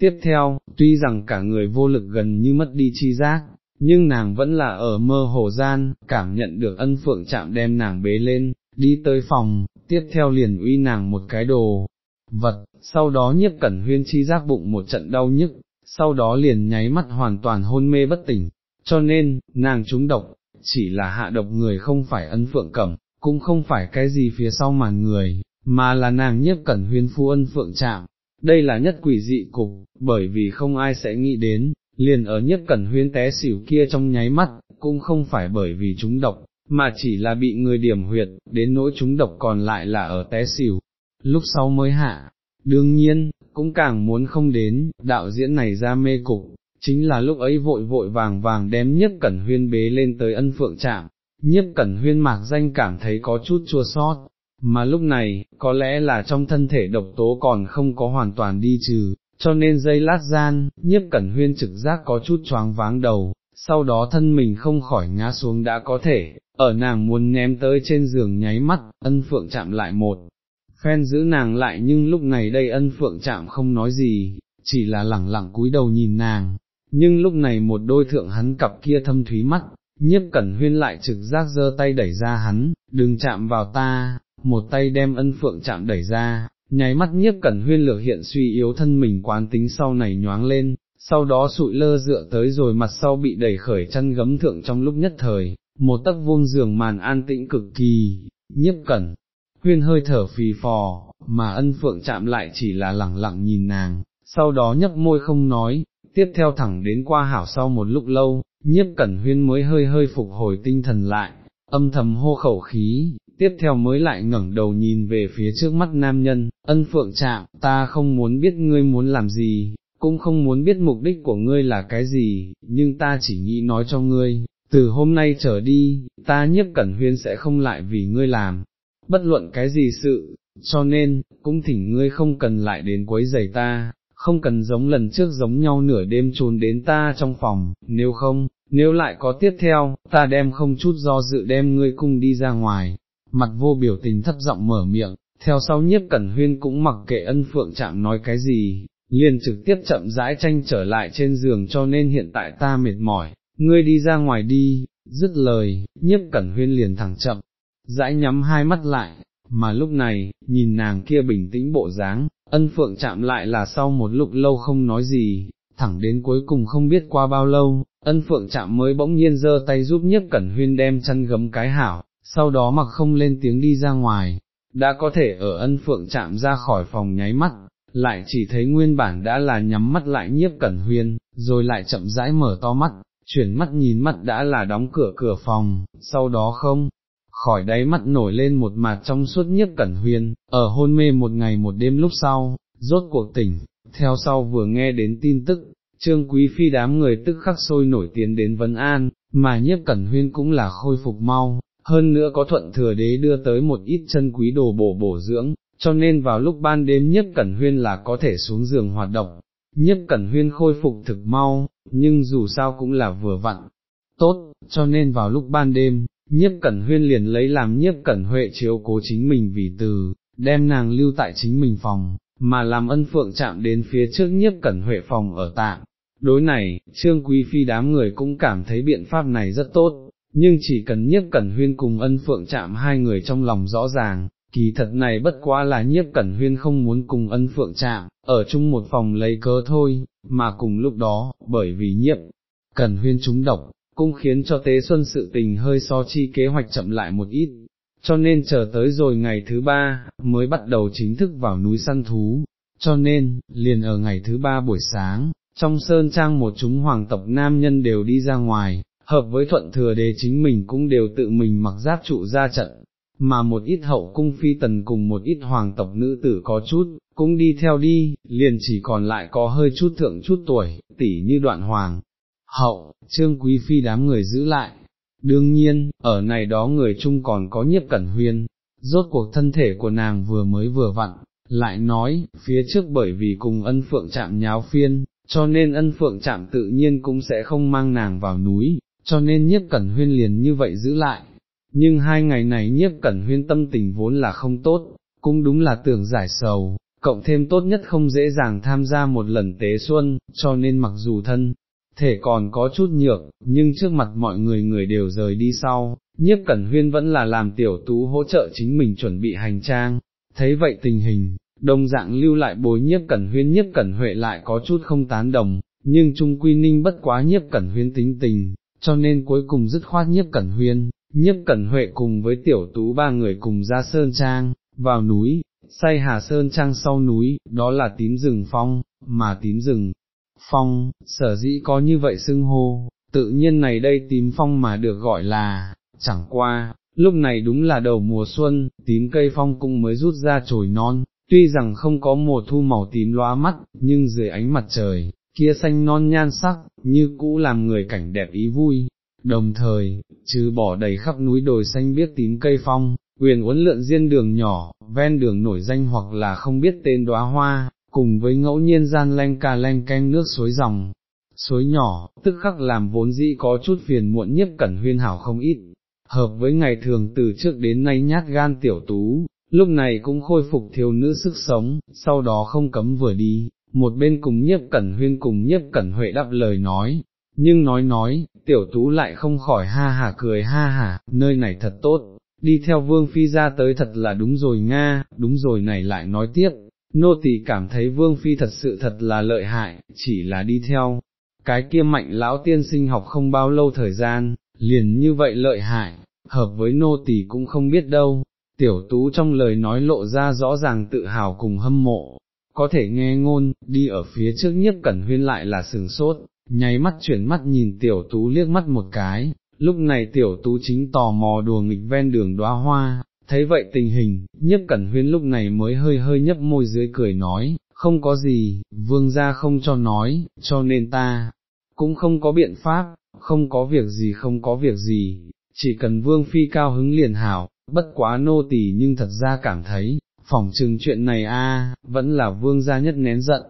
Tiếp theo, tuy rằng cả người vô lực gần như mất đi chi giác, nhưng nàng vẫn là ở mơ hồ gian, cảm nhận được ân phượng chạm đem nàng bế lên, đi tới phòng, tiếp theo liền uy nàng một cái đồ, vật, sau đó nhiếp cẩn huyên chi giác bụng một trận đau nhức, sau đó liền nháy mắt hoàn toàn hôn mê bất tỉnh, cho nên, nàng trúng độc, chỉ là hạ độc người không phải ân phượng cẩm, cũng không phải cái gì phía sau màn người, mà là nàng nhiếp cẩn huyên phu ân phượng chạm. Đây là nhất quỷ dị cục, bởi vì không ai sẽ nghĩ đến, liền ở nhất cẩn huyên té xỉu kia trong nháy mắt, cũng không phải bởi vì chúng độc, mà chỉ là bị người điểm huyệt, đến nỗi chúng độc còn lại là ở té xỉu, lúc sau mới hạ. Đương nhiên, cũng càng muốn không đến, đạo diễn này ra mê cục, chính là lúc ấy vội vội vàng vàng đem nhất cẩn huyên bế lên tới ân phượng trạm, nhiếp cẩn huyên mạc danh cảm thấy có chút chua sót, mà lúc này, có lẽ là trong thân thể độc tố còn không có hoàn toàn đi trừ, cho nên dây lát gian, nhiếp cẩn huyên trực giác có chút choáng váng đầu, sau đó thân mình không khỏi ngã xuống đã có thể, ở nàng muốn ném tới trên giường nháy mắt, ân phượng chạm lại một, phen giữ nàng lại nhưng lúc này đây ân phượng chạm không nói gì, chỉ là lẳng lặng cúi đầu nhìn nàng, nhưng lúc này một đôi thượng hắn cặp kia thâm thúy mắt, nhiếp cẩn huyên lại trực giác giơ tay đẩy ra hắn, đừng chạm vào ta, một tay đem ân phượng chạm đẩy ra, nháy mắt nhiếp cẩn huyên lược hiện suy yếu thân mình quán tính sau này nhoáng lên, sau đó sụi lơ dựa tới rồi mặt sau bị đẩy khởi chân gấm thượng trong lúc nhất thời, một tấc vuông giường màn an tĩnh cực kỳ, nhiếp cẩn, huyên hơi thở phì phò, mà ân phượng chạm lại chỉ là lẳng lặng nhìn nàng, sau đó nhấp môi không nói, tiếp theo thẳng đến qua hảo sau một lúc lâu, nhiếp cẩn huyên mới hơi hơi phục hồi tinh thần lại, âm thầm hô khẩu khí, tiếp theo mới lại ngẩng đầu nhìn về phía trước mắt nam nhân, ân phượng chạm, ta không muốn biết ngươi muốn làm gì, cũng không muốn biết mục đích của ngươi là cái gì, nhưng ta chỉ nghĩ nói cho ngươi, từ hôm nay trở đi, ta nhiếp cẩn huyên sẽ không lại vì ngươi làm, bất luận cái gì sự, cho nên, cũng thỉnh ngươi không cần lại đến quấy giày ta, không cần giống lần trước giống nhau nửa đêm trốn đến ta trong phòng, nếu không, nếu lại có tiếp theo, ta đem không chút do dự đem ngươi cung đi ra ngoài, mặt vô biểu tình thấp giọng mở miệng, theo sau nhiếp cẩn huyên cũng mặc kệ ân phượng chạm nói cái gì, liền trực tiếp chậm rãi tranh trở lại trên giường cho nên hiện tại ta mệt mỏi, ngươi đi ra ngoài đi, dứt lời, nhiếp cẩn huyên liền thẳng chậm, dãi nhắm hai mắt lại, mà lúc này, nhìn nàng kia bình tĩnh bộ dáng, ân phượng chạm lại là sau một lúc lâu không nói gì, thẳng đến cuối cùng không biết qua bao lâu, ân phượng chạm mới bỗng nhiên giơ tay giúp nhiếp cẩn huyên đem chân gấm cái hảo, sau đó mặc không lên tiếng đi ra ngoài, đã có thể ở ân phượng chạm ra khỏi phòng nháy mắt, lại chỉ thấy nguyên bản đã là nhắm mắt lại nhiếp cẩn huyên, rồi lại chậm rãi mở to mắt, chuyển mắt nhìn mắt đã là đóng cửa cửa phòng, sau đó không, khỏi đáy mắt nổi lên một mặt trong suốt nhất cẩn huyên, ở hôn mê một ngày một đêm lúc sau, rốt cuộc tỉnh, theo sau vừa nghe đến tin tức, trương quý phi đám người tức khắc sôi nổi tiến đến vấn an, mà nhất cẩn huyên cũng là khôi phục mau, hơn nữa có thuận thừa đế đưa tới một ít chân quý đồ bổ bổ dưỡng, cho nên vào lúc ban đêm nhất cẩn huyên là có thể xuống giường hoạt động, Nhất cẩn huyên khôi phục thực mau, nhưng dù sao cũng là vừa vặn, tốt, cho nên vào lúc ban đêm, nhiếp cẩn huyên liền lấy làm nhiếp cẩn huệ chiếu cố chính mình vì từ, đem nàng lưu tại chính mình phòng, mà làm ân phượng chạm đến phía trước nhiếp cẩn huệ phòng ở tạm. Đối này, trương quý phi đám người cũng cảm thấy biện pháp này rất tốt, nhưng chỉ cần nhiếp cẩn huyên cùng ân phượng chạm hai người trong lòng rõ ràng, kỳ thật này bất quá là nhiếp cẩn huyên không muốn cùng ân phượng chạm, ở chung một phòng lấy cớ thôi, mà cùng lúc đó, bởi vì nhiếp, cẩn huyên trúng độc, cũng khiến cho tế xuân sự tình hơi so chi kế hoạch chậm lại một ít, cho nên chờ tới rồi ngày thứ ba, mới bắt đầu chính thức vào núi săn thú, cho nên, liền ở ngày thứ ba buổi sáng, trong sơn trang một chúng hoàng tộc nam nhân đều đi ra ngoài, hợp với thuận thừa đế chính mình cũng đều tự mình mặc giáp trụ ra trận, mà một ít hậu cung phi tần cùng một ít hoàng tộc nữ tử có chút, cũng đi theo đi, liền chỉ còn lại có hơi chút thượng chút tuổi, tỉ như đoạn hoàng. Hậu, trương quý phi đám người giữ lại, đương nhiên, ở này đó người chung còn có nhiếp cẩn huyên, rốt cuộc thân thể của nàng vừa mới vừa vặn, lại nói, phía trước bởi vì cùng ân phượng chạm nháo phiên, cho nên ân phượng chạm tự nhiên cũng sẽ không mang nàng vào núi, cho nên nhiếp cẩn huyên liền như vậy giữ lại. Nhưng hai ngày này nhiếp cẩn huyên tâm tình vốn là không tốt, cũng đúng là tưởng giải sầu, cộng thêm tốt nhất không dễ dàng tham gia một lần tế xuân, cho nên mặc dù thân, thể còn có chút nhược, nhưng trước mặt mọi người người đều rời đi sau, nhiếp cẩn huyên vẫn là làm tiểu tú hỗ trợ chính mình chuẩn bị hành trang, thấy vậy tình hình, đồng dạng lưu lại bối nhiếp cẩn huyên nhiếp cẩn huệ lại có chút không tán đồng, nhưng trung quy ninh bất quá nhiếp cẩn huyên tính tình, cho nên cuối cùng dứt khoát nhiếp cẩn huyên, nhiếp cẩn huệ cùng với tiểu tú ba người cùng ra sơn trang, vào núi, say hà sơn trang sau núi, đó là tím rừng phong, mà tím rừng phong, sở dĩ có như vậy xưng hô, tự nhiên này đây tím phong mà được gọi là, chẳng qua, lúc này đúng là đầu mùa xuân, tím cây phong cũng mới rút ra chồi non, tuy rằng không có mùa thu màu tím loa mắt, nhưng dưới ánh mặt trời, kia xanh non nhan sắc, như cũ làm người cảnh đẹp ý vui. Đồng thời, trừ bỏ đầy khắp núi đồi xanh biết tím cây phong, quyền uốn lượn riêng đường nhỏ, ven đường nổi danh hoặc là không biết tên đóa hoa, cùng với ngẫu nhiên gian lanh ca lanh canh nước suối dòng, suối nhỏ, tức khắc làm vốn dĩ có chút phiền muộn nhất cẩn huyên hảo không ít, hợp với ngày thường từ trước đến nay nhát gan tiểu tú, lúc này cũng khôi phục thiếu nữ sức sống, sau đó không cấm vừa đi, một bên cùng nhiếp cẩn huyên cùng nhiếp cẩn huệ đáp lời nói, nhưng nói nói, tiểu tú lại không khỏi ha hả cười ha hả, nơi này thật tốt, đi theo vương phi ra tới thật là đúng rồi Nga, đúng rồi này lại nói tiếp, nô tỳ cảm thấy vương phi thật sự thật là lợi hại, chỉ là đi theo, cái kia mạnh lão tiên sinh học không bao lâu thời gian, liền như vậy lợi hại, hợp với nô tỳ cũng không biết đâu, tiểu tú trong lời nói lộ ra rõ ràng tự hào cùng hâm mộ, có thể nghe ngôn, đi ở phía trước nhiếp cẩn huyên lại là sừng sốt, nháy mắt chuyển mắt nhìn tiểu tú liếc mắt một cái, lúc này tiểu tú chính tò mò đùa nghịch ven đường đóa hoa, thấy vậy tình hình, nhất cẩn huyên lúc này mới hơi hơi nhấp môi dưới cười nói, không có gì, vương gia không cho nói, cho nên ta, cũng không có biện pháp, không có việc gì không có việc gì, chỉ cần vương phi cao hứng liền hảo, bất quá nô tỳ nhưng thật ra cảm thấy, phỏng chừng chuyện này a vẫn là vương gia nhất nén giận.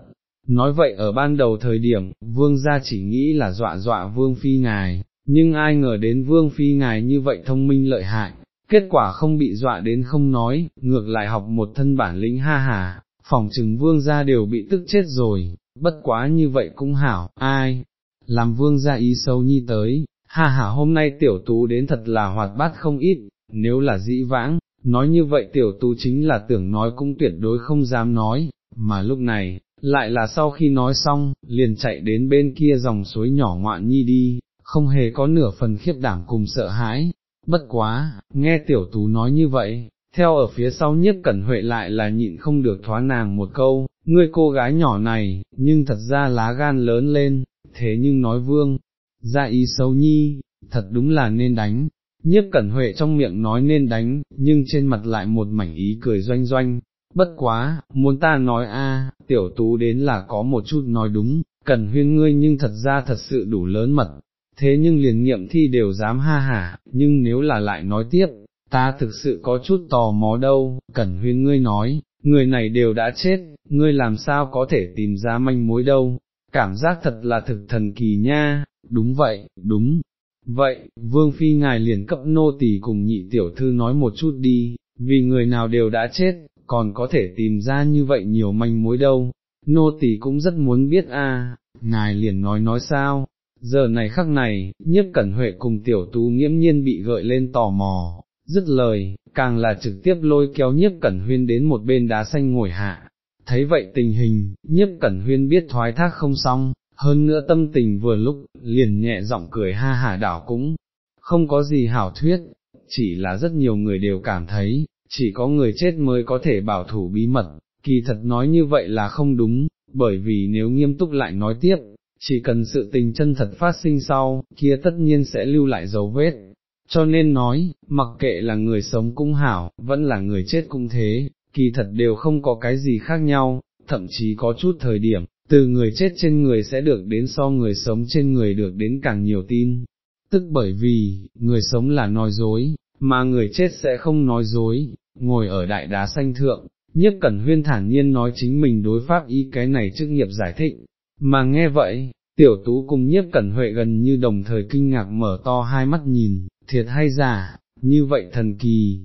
Nói vậy ở ban đầu thời điểm, vương gia chỉ nghĩ là dọa dọa vương phi ngài, nhưng ai ngờ đến vương phi ngài như vậy thông minh lợi hại, kết quả không bị dọa đến không nói, ngược lại học một thân bản lĩnh ha hà, phòng trừng vương gia đều bị tức chết rồi, bất quá như vậy cũng hảo, ai, làm vương gia ý sâu nhi tới, ha hà hôm nay tiểu tú đến thật là hoạt bát không ít, nếu là dĩ vãng, nói như vậy tiểu tú chính là tưởng nói cũng tuyệt đối không dám nói, mà lúc này, lại là sau khi nói xong, liền chạy đến bên kia dòng suối nhỏ ngoạn nhi đi, không hề có nửa phần khiếp đảm cùng sợ hãi. Bất quá, nghe tiểu tú nói như vậy, theo ở phía sau nhiếp cẩn huệ lại là nhịn không được thoá nàng một câu, ngươi cô gái nhỏ này, nhưng thật ra lá gan lớn lên, thế nhưng nói vương, ra ý xấu nhi, thật đúng là nên đánh, nhiếp cẩn huệ trong miệng nói nên đánh, nhưng trên mặt lại một mảnh ý cười doanh doanh, bất quá, muốn ta nói a, tiểu tú đến là có một chút nói đúng, cần huyên ngươi nhưng thật ra thật sự đủ lớn mật, thế nhưng liền nghiệm thi đều dám ha hả, nhưng nếu là lại nói tiếp, ta thực sự có chút tò mò đâu, cần huyên ngươi nói, người này đều đã chết, ngươi làm sao có thể tìm ra manh mối đâu, cảm giác thật là thực thần kỳ nha, đúng vậy, đúng. Vậy, Vương Phi ngài liền cấp nô tỳ cùng nhị tiểu thư nói một chút đi, vì người nào đều đã chết, còn có thể tìm ra như vậy nhiều manh mối đâu, nô tỳ cũng rất muốn biết a. ngài liền nói nói sao, giờ này khắc này, nhiếp cẩn huệ cùng tiểu tú nghiễm nhiên bị gợi lên tò mò, dứt lời, càng là trực tiếp lôi kéo nhiếp cẩn huyên đến một bên đá xanh ngồi hạ. Thấy vậy tình hình, nhiếp cẩn huyên biết thoái thác không xong, hơn nữa tâm tình vừa lúc, liền nhẹ giọng cười ha hả đảo cũng, không có gì hảo thuyết, chỉ là rất nhiều người đều cảm thấy, chỉ có người chết mới có thể bảo thủ bí mật, kỳ thật nói như vậy là không đúng, bởi vì nếu nghiêm túc lại nói tiếp, chỉ cần sự tình chân thật phát sinh sau, kia tất nhiên sẽ lưu lại dấu vết. Cho nên nói, mặc kệ là người sống cũng hảo, vẫn là người chết cũng thế, kỳ thật đều không có cái gì khác nhau, thậm chí có chút thời điểm, từ người chết trên người sẽ được đến so người sống trên người được đến càng nhiều tin. Tức bởi vì, người sống là nói dối, mà người chết sẽ không nói dối, ngồi ở đại đá xanh thượng, nhất cẩn huyên thản nhiên nói chính mình đối pháp y cái này chức nghiệp giải thích, mà nghe vậy, tiểu tú cùng nhiếp cẩn huệ gần như đồng thời kinh ngạc mở to hai mắt nhìn, thiệt hay giả, như vậy thần kỳ,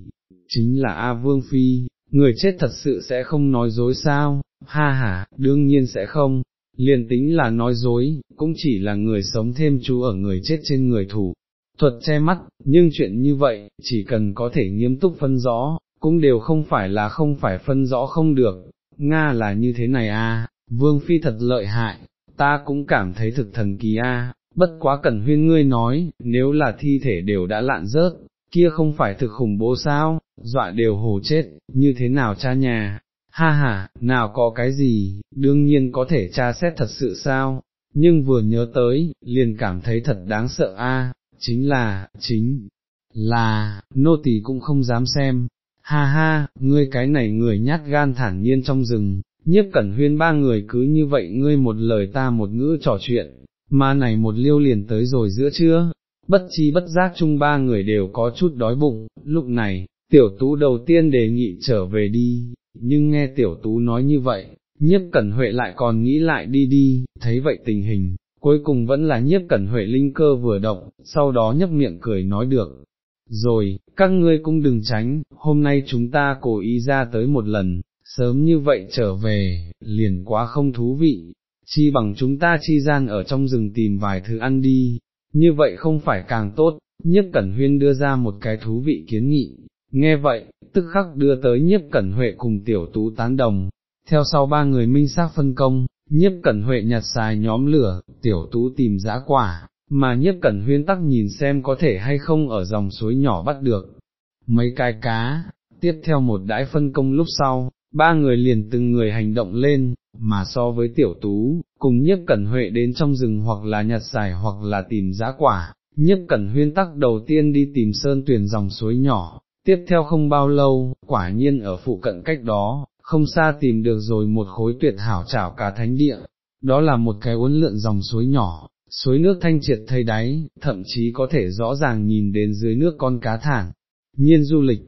chính là A Vương Phi, người chết thật sự sẽ không nói dối sao, ha ha, đương nhiên sẽ không, liền tính là nói dối, cũng chỉ là người sống thêm chú ở người chết trên người thủ. Thuật che mắt, nhưng chuyện như vậy, chỉ cần có thể nghiêm túc phân rõ, cũng đều không phải là không phải phân rõ không được, Nga là như thế này à, Vương Phi thật lợi hại, ta cũng cảm thấy thực thần kỳ a. bất quá cần huyên ngươi nói, nếu là thi thể đều đã lạn rớt, kia không phải thực khủng bố sao, dọa đều hồ chết, như thế nào cha nhà, ha ha, nào có cái gì, đương nhiên có thể tra xét thật sự sao, nhưng vừa nhớ tới, liền cảm thấy thật đáng sợ a chính là, chính là, nô tỳ cũng không dám xem, ha ha, ngươi cái này người nhát gan thản nhiên trong rừng, nhiếp cẩn huyên ba người cứ như vậy ngươi một lời ta một ngữ trò chuyện, mà này một liêu liền tới rồi giữa trưa, bất chi bất giác chung ba người đều có chút đói bụng, lúc này, tiểu tú đầu tiên đề nghị trở về đi, nhưng nghe tiểu tú nói như vậy, nhiếp cẩn huệ lại còn nghĩ lại đi đi, thấy vậy tình hình, cuối cùng vẫn là nhiếp cẩn huệ linh cơ vừa động, sau đó nhấp miệng cười nói được. Rồi, các ngươi cũng đừng tránh, hôm nay chúng ta cố ý ra tới một lần, sớm như vậy trở về, liền quá không thú vị, chi bằng chúng ta chi gian ở trong rừng tìm vài thứ ăn đi, như vậy không phải càng tốt, nhiếp cẩn huyên đưa ra một cái thú vị kiến nghị, nghe vậy, tức khắc đưa tới nhiếp cẩn huệ cùng tiểu tú tán đồng, theo sau ba người minh xác phân công, nhiếp cẩn huệ nhặt xài nhóm lửa, tiểu tú tìm giá quả, mà nhiếp cẩn huyên tắc nhìn xem có thể hay không ở dòng suối nhỏ bắt được, mấy cái cá, tiếp theo một đãi phân công lúc sau, ba người liền từng người hành động lên, mà so với tiểu tú, cùng nhiếp cẩn huệ đến trong rừng hoặc là nhặt xài hoặc là tìm giá quả, nhiếp cẩn huyên tắc đầu tiên đi tìm sơn tuyển dòng suối nhỏ, tiếp theo không bao lâu, quả nhiên ở phụ cận cách đó, không xa tìm được rồi một khối tuyệt hảo trảo cả thánh địa, đó là một cái uốn lượn dòng suối nhỏ, suối nước thanh triệt thấy đáy, thậm chí có thể rõ ràng nhìn đến dưới nước con cá thẳng, nhiên du lịch,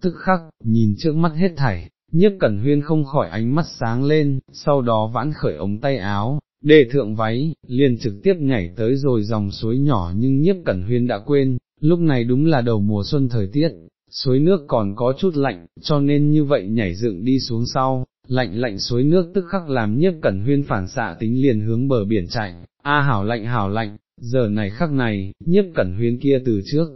tức khắc, nhìn trước mắt hết thảy, nhiếp cẩn huyên không khỏi ánh mắt sáng lên, sau đó vãn khởi ống tay áo, để thượng váy, liền trực tiếp nhảy tới rồi dòng suối nhỏ nhưng nhiếp cẩn huyên đã quên, lúc này đúng là đầu mùa xuân thời tiết, suối nước còn có chút lạnh, cho nên như vậy nhảy dựng đi xuống sau, lạnh lạnh suối nước tức khắc làm nhiếp cẩn huyên phản xạ tính liền hướng bờ biển chạy, a hảo lạnh hảo lạnh, giờ này khắc này, nhiếp cẩn huyên kia từ trước,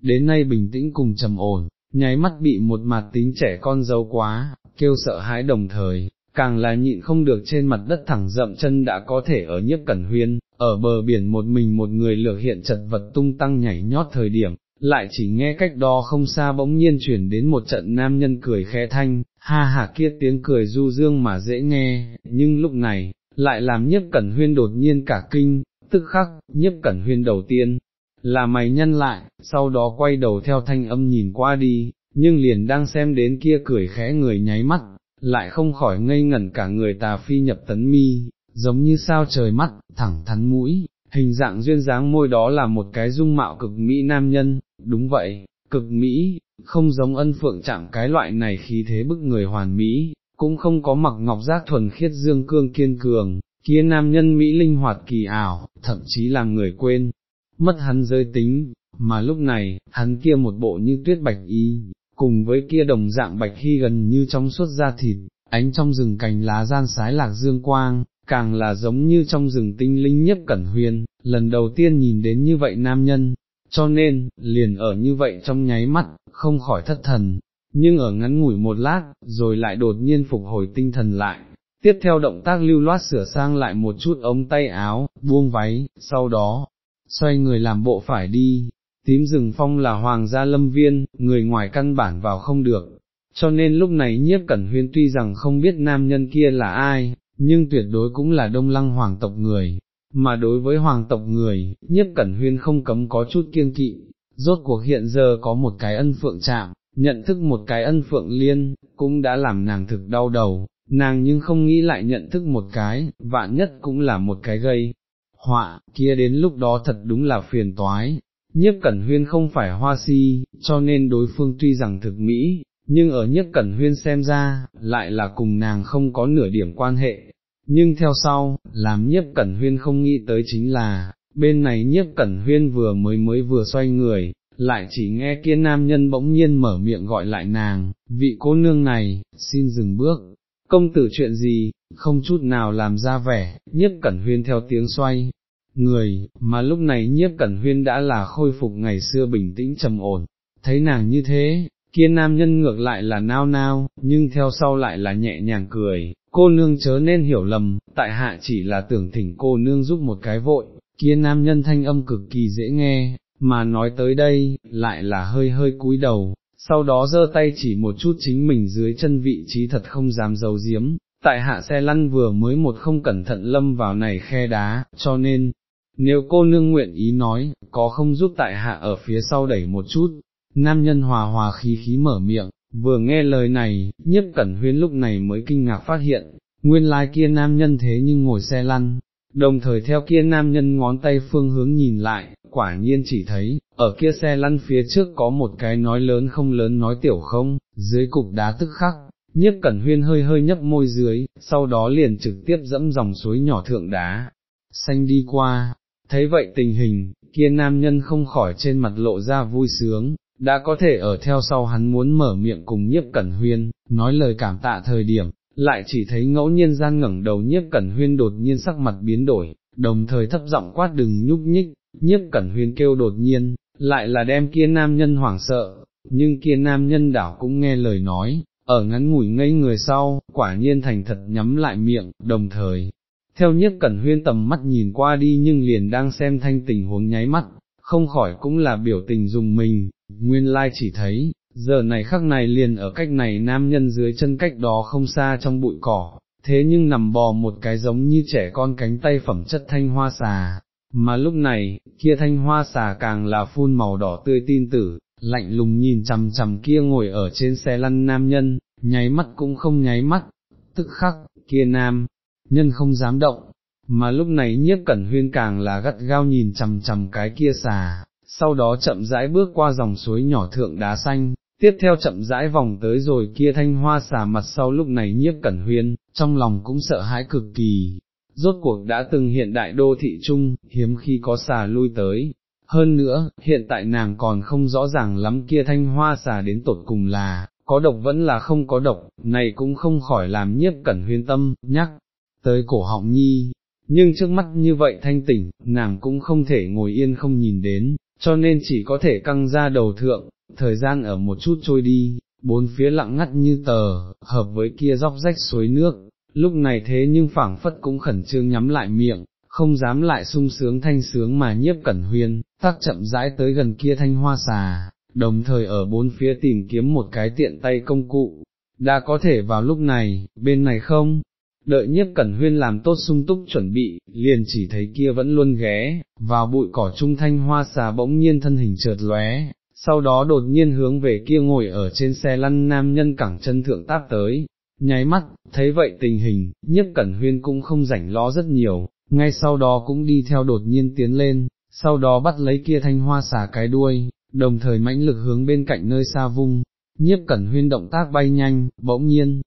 đến nay bình tĩnh cùng trầm ổn, nháy mắt bị một mặt tính trẻ con dâu quá, kêu sợ hãi đồng thời, càng là nhịn không được trên mặt đất thẳng rậm chân đã có thể ở nhiếp cẩn huyên, ở bờ biển một mình một người lược hiện chật vật tung tăng nhảy nhót thời điểm, lại chỉ nghe cách đó không xa bỗng nhiên chuyển đến một trận nam nhân cười khẽ thanh, ha ha kia tiếng cười du dương mà dễ nghe, nhưng lúc này, lại làm nhiếp cẩn huyên đột nhiên cả kinh, tức khắc, nhiếp cẩn huyên đầu tiên, là mày nhân lại, sau đó quay đầu theo thanh âm nhìn qua đi, nhưng liền đang xem đến kia cười khẽ người nháy mắt, lại không khỏi ngây ngẩn cả người tà phi nhập tấn mi, giống như sao trời mắt, thẳng thắn mũi, hình dạng duyên dáng môi đó là một cái dung mạo cực mỹ nam nhân, đúng vậy, cực mỹ, không giống ân phượng chạm cái loại này khí thế bức người hoàn mỹ, cũng không có mặc ngọc giác thuần khiết dương cương kiên cường, kia nam nhân mỹ linh hoạt kỳ ảo, thậm chí làm người quên, mất hắn giới tính, mà lúc này, hắn kia một bộ như tuyết bạch y, cùng với kia đồng dạng bạch hy gần như trong suốt da thịt, ánh trong rừng cành lá gian sái lạc dương quang, càng là giống như trong rừng tinh linh nhất cẩn huyền, lần đầu tiên nhìn đến như vậy nam nhân, cho nên, liền ở như vậy trong nháy mắt, không khỏi thất thần, nhưng ở ngắn ngủi một lát, rồi lại đột nhiên phục hồi tinh thần lại. Tiếp theo động tác lưu loát sửa sang lại một chút ống tay áo, buông váy, sau đó, xoay người làm bộ phải đi, tím rừng phong là hoàng gia lâm viên, người ngoài căn bản vào không được, cho nên lúc này nhiếp cẩn huyên tuy rằng không biết nam nhân kia là ai, nhưng tuyệt đối cũng là đông lăng hoàng tộc người, mà đối với hoàng tộc người, nhiếp cẩn huyên không cấm có chút kiêng kỵ, rốt cuộc hiện giờ có một cái ân phượng chạm, nhận thức một cái ân phượng liên, cũng đã làm nàng thực đau đầu, nàng nhưng không nghĩ lại nhận thức một cái, vạn nhất cũng là một cái gây. Họa, kia đến lúc đó thật đúng là phiền toái, nhiếp cẩn huyên không phải hoa si, cho nên đối phương tuy rằng thực mỹ, nhưng ở nhiếp cẩn huyên xem ra, lại là cùng nàng không có nửa điểm quan hệ. Nhưng theo sau, làm nhiếp cẩn huyên không nghĩ tới chính là, bên này nhiếp cẩn huyên vừa mới mới vừa xoay người, lại chỉ nghe kia nam nhân bỗng nhiên mở miệng gọi lại nàng, vị cô nương này, xin dừng bước, công tử chuyện gì, không chút nào làm ra vẻ, nhiếp cẩn huyên theo tiếng xoay, người, mà lúc này nhiếp cẩn huyên đã là khôi phục ngày xưa bình tĩnh trầm ổn, thấy nàng như thế, kia nam nhân ngược lại là nao nao, nhưng theo sau lại là nhẹ nhàng cười, cô nương chớ nên hiểu lầm, tại hạ chỉ là tưởng thỉnh cô nương giúp một cái vội, kia nam nhân thanh âm cực kỳ dễ nghe, mà nói tới đây, lại là hơi hơi cúi đầu, sau đó giơ tay chỉ một chút chính mình dưới chân vị trí thật không dám giấu giếm, tại hạ xe lăn vừa mới một không cẩn thận lâm vào này khe đá, cho nên, nếu cô nương nguyện ý nói, có không giúp tại hạ ở phía sau đẩy một chút, nam nhân hòa hòa khí khí mở miệng, vừa nghe lời này, nhất cẩn huyên lúc này mới kinh ngạc phát hiện, nguyên lai kia nam nhân thế nhưng ngồi xe lăn, đồng thời theo kia nam nhân ngón tay phương hướng nhìn lại, quả nhiên chỉ thấy, ở kia xe lăn phía trước có một cái nói lớn không lớn nói tiểu không, dưới cục đá tức khắc, nhiếp cẩn huyên hơi hơi nhấp môi dưới, sau đó liền trực tiếp dẫm dòng suối nhỏ thượng đá, xanh đi qua, thấy vậy tình hình, kia nam nhân không khỏi trên mặt lộ ra vui sướng, đã có thể ở theo sau hắn muốn mở miệng cùng nhiếp cẩn huyên, nói lời cảm tạ thời điểm, lại chỉ thấy ngẫu nhiên gian ngẩng đầu nhiếp cẩn huyên đột nhiên sắc mặt biến đổi, đồng thời thấp giọng quát đừng nhúc nhích, nhiếp cẩn huyên kêu đột nhiên, lại là đem kia nam nhân hoảng sợ, nhưng kia nam nhân đảo cũng nghe lời nói, ở ngắn ngủi ngây người sau, quả nhiên thành thật nhắm lại miệng, đồng thời, theo nhiếp cẩn huyên tầm mắt nhìn qua đi nhưng liền đang xem thanh tình huống nháy mắt, không khỏi cũng là biểu tình dùng mình, nguyên lai chỉ thấy, giờ này khắc này liền ở cách này nam nhân dưới chân cách đó không xa trong bụi cỏ, thế nhưng nằm bò một cái giống như trẻ con cánh tay phẩm chất thanh hoa xà, mà lúc này, kia thanh hoa xà càng là phun màu đỏ tươi tin tử, lạnh lùng nhìn chằm chằm kia ngồi ở trên xe lăn nam nhân, nháy mắt cũng không nháy mắt, tức khắc, kia nam, nhân không dám động, mà lúc này nhiếp cẩn huyên càng là gắt gao nhìn chằm chằm cái kia xà, sau đó chậm rãi bước qua dòng suối nhỏ thượng đá xanh, tiếp theo chậm rãi vòng tới rồi kia thanh hoa xà mặt sau lúc này nhiếp cẩn huyên, trong lòng cũng sợ hãi cực kỳ, rốt cuộc đã từng hiện đại đô thị trung hiếm khi có xà lui tới. Hơn nữa, hiện tại nàng còn không rõ ràng lắm kia thanh hoa xà đến tột cùng là, có độc vẫn là không có độc, này cũng không khỏi làm nhiếp cẩn huyên tâm, nhắc, tới cổ họng nhi, nhưng trước mắt như vậy thanh tỉnh, nàng cũng không thể ngồi yên không nhìn đến, cho nên chỉ có thể căng ra đầu thượng, thời gian ở một chút trôi đi, bốn phía lặng ngắt như tờ, hợp với kia dốc rách suối nước, lúc này thế nhưng phảng phất cũng khẩn trương nhắm lại miệng, không dám lại sung sướng thanh sướng mà nhiếp cẩn huyên, tác chậm rãi tới gần kia thanh hoa xà, đồng thời ở bốn phía tìm kiếm một cái tiện tay công cụ, đã có thể vào lúc này, bên này không, đợi nhiếp cẩn huyên làm tốt sung túc chuẩn bị, liền chỉ thấy kia vẫn luôn ghé, vào bụi cỏ trung thanh hoa xà bỗng nhiên thân hình chợt lóe, sau đó đột nhiên hướng về kia ngồi ở trên xe lăn nam nhân cẳng chân thượng táp tới, nháy mắt, thấy vậy tình hình, nhiếp cẩn huyên cũng không rảnh lo rất nhiều, ngay sau đó cũng đi theo đột nhiên tiến lên, sau đó bắt lấy kia thanh hoa xà cái đuôi, đồng thời mãnh lực hướng bên cạnh nơi xa vung, nhiếp cẩn huyên động tác bay nhanh, bỗng nhiên,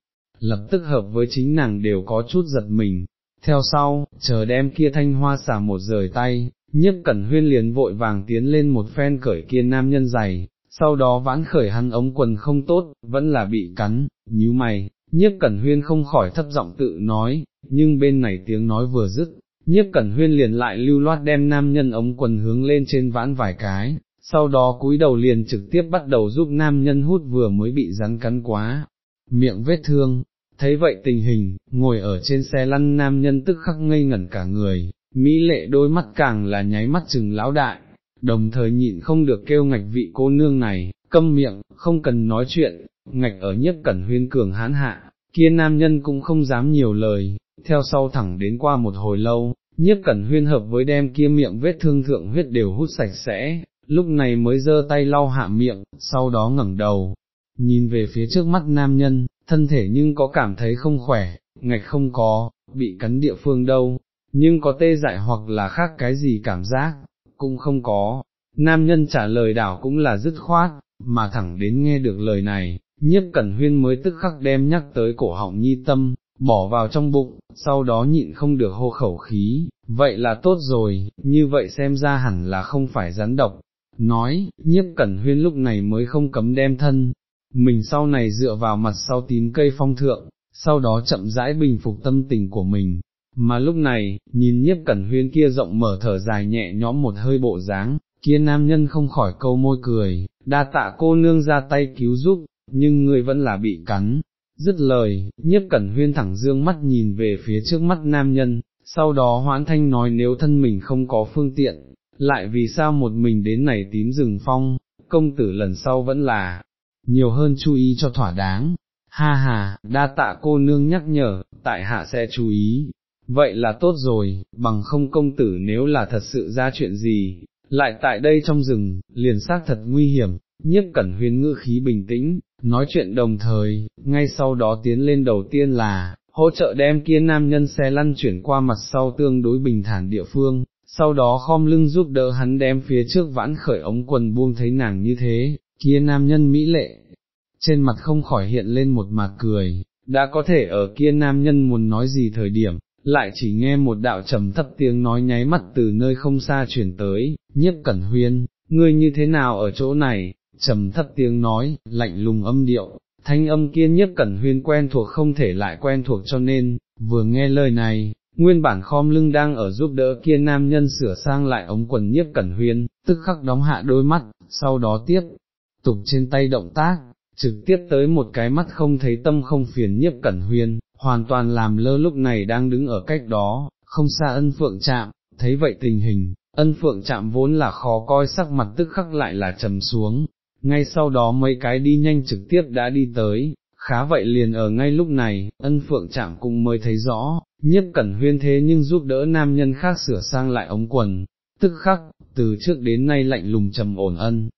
lập tức hợp với chính nàng đều có chút giật mình. Theo sau, chờ đem kia thanh hoa xả một rời tay, nhiếp cẩn huyên liền vội vàng tiến lên một phen cởi kia nam nhân giày, sau đó vãn khởi hắn ống quần không tốt, vẫn là bị cắn, nhíu mày, nhiếp cẩn huyên không khỏi thấp giọng tự nói, nhưng bên này tiếng nói vừa dứt, nhiếp cẩn huyên liền lại lưu loát đem nam nhân ống quần hướng lên trên vãn vài cái, sau đó cúi đầu liền trực tiếp bắt đầu giúp nam nhân hút vừa mới bị rắn cắn quá, miệng vết thương, thấy vậy tình hình, ngồi ở trên xe lăn nam nhân tức khắc ngây ngẩn cả người, mỹ lệ đôi mắt càng là nháy mắt chừng lão đại, đồng thời nhịn không được kêu ngạch vị cô nương này, câm miệng, không cần nói chuyện, ngạch ở nhất cẩn huyên cường hán hạ, kia nam nhân cũng không dám nhiều lời, theo sau thẳng đến qua một hồi lâu, nhiếp cẩn huyên hợp với đem kia miệng vết thương thượng huyết đều hút sạch sẽ, lúc này mới giơ tay lau hạ miệng, sau đó ngẩng đầu, nhìn về phía trước mắt nam nhân, thân thể nhưng có cảm thấy không khỏe, ngạch không có, bị cắn địa phương đâu, nhưng có tê dại hoặc là khác cái gì cảm giác, cũng không có. Nam nhân trả lời đảo cũng là dứt khoát, mà thẳng đến nghe được lời này, nhiếp cẩn huyên mới tức khắc đem nhắc tới cổ họng nhi tâm, bỏ vào trong bụng, sau đó nhịn không được hô khẩu khí, vậy là tốt rồi, như vậy xem ra hẳn là không phải rắn độc. Nói, nhiếp cẩn huyên lúc này mới không cấm đem thân, mình sau này dựa vào mặt sau tím cây phong thượng, sau đó chậm rãi bình phục tâm tình của mình. Mà lúc này, nhìn nhiếp cẩn huyên kia rộng mở thở dài nhẹ nhõm một hơi bộ dáng, kia nam nhân không khỏi câu môi cười, đa tạ cô nương ra tay cứu giúp, nhưng người vẫn là bị cắn. Dứt lời, nhiếp cẩn huyên thẳng dương mắt nhìn về phía trước mắt nam nhân, sau đó hoãn thanh nói nếu thân mình không có phương tiện, lại vì sao một mình đến này tím rừng phong, công tử lần sau vẫn là, nhiều hơn chú ý cho thỏa đáng. Ha ha, đa tạ cô nương nhắc nhở, tại hạ sẽ chú ý. Vậy là tốt rồi, bằng không công tử nếu là thật sự ra chuyện gì, lại tại đây trong rừng, liền xác thật nguy hiểm, nhiếp cẩn huyên ngữ khí bình tĩnh, nói chuyện đồng thời, ngay sau đó tiến lên đầu tiên là, hỗ trợ đem kia nam nhân xe lăn chuyển qua mặt sau tương đối bình thản địa phương, sau đó khom lưng giúp đỡ hắn đem phía trước vãn khởi ống quần buông thấy nàng như thế, kia nam nhân mỹ lệ, trên mặt không khỏi hiện lên một mặt cười, đã có thể ở kia nam nhân muốn nói gì thời điểm, lại chỉ nghe một đạo trầm thấp tiếng nói nháy mắt từ nơi không xa chuyển tới, nhiếp cẩn huyên, ngươi như thế nào ở chỗ này, trầm thấp tiếng nói, lạnh lùng âm điệu, thanh âm kia nhiếp cẩn huyên quen thuộc không thể lại quen thuộc cho nên, vừa nghe lời này, nguyên bản khom lưng đang ở giúp đỡ kia nam nhân sửa sang lại ống quần nhiếp cẩn huyên, tức khắc đóng hạ đôi mắt, sau đó tiếp, tục trên tay động tác, trực tiếp tới một cái mắt không thấy tâm không phiền nhiếp cẩn huyên, hoàn toàn làm lơ lúc này đang đứng ở cách đó, không xa ân phượng chạm, thấy vậy tình hình, ân phượng chạm vốn là khó coi sắc mặt tức khắc lại là trầm xuống, ngay sau đó mấy cái đi nhanh trực tiếp đã đi tới, khá vậy liền ở ngay lúc này, ân phượng chạm cũng mới thấy rõ, nhiếp cẩn huyên thế nhưng giúp đỡ nam nhân khác sửa sang lại ống quần, tức khắc, từ trước đến nay lạnh lùng trầm ổn ân,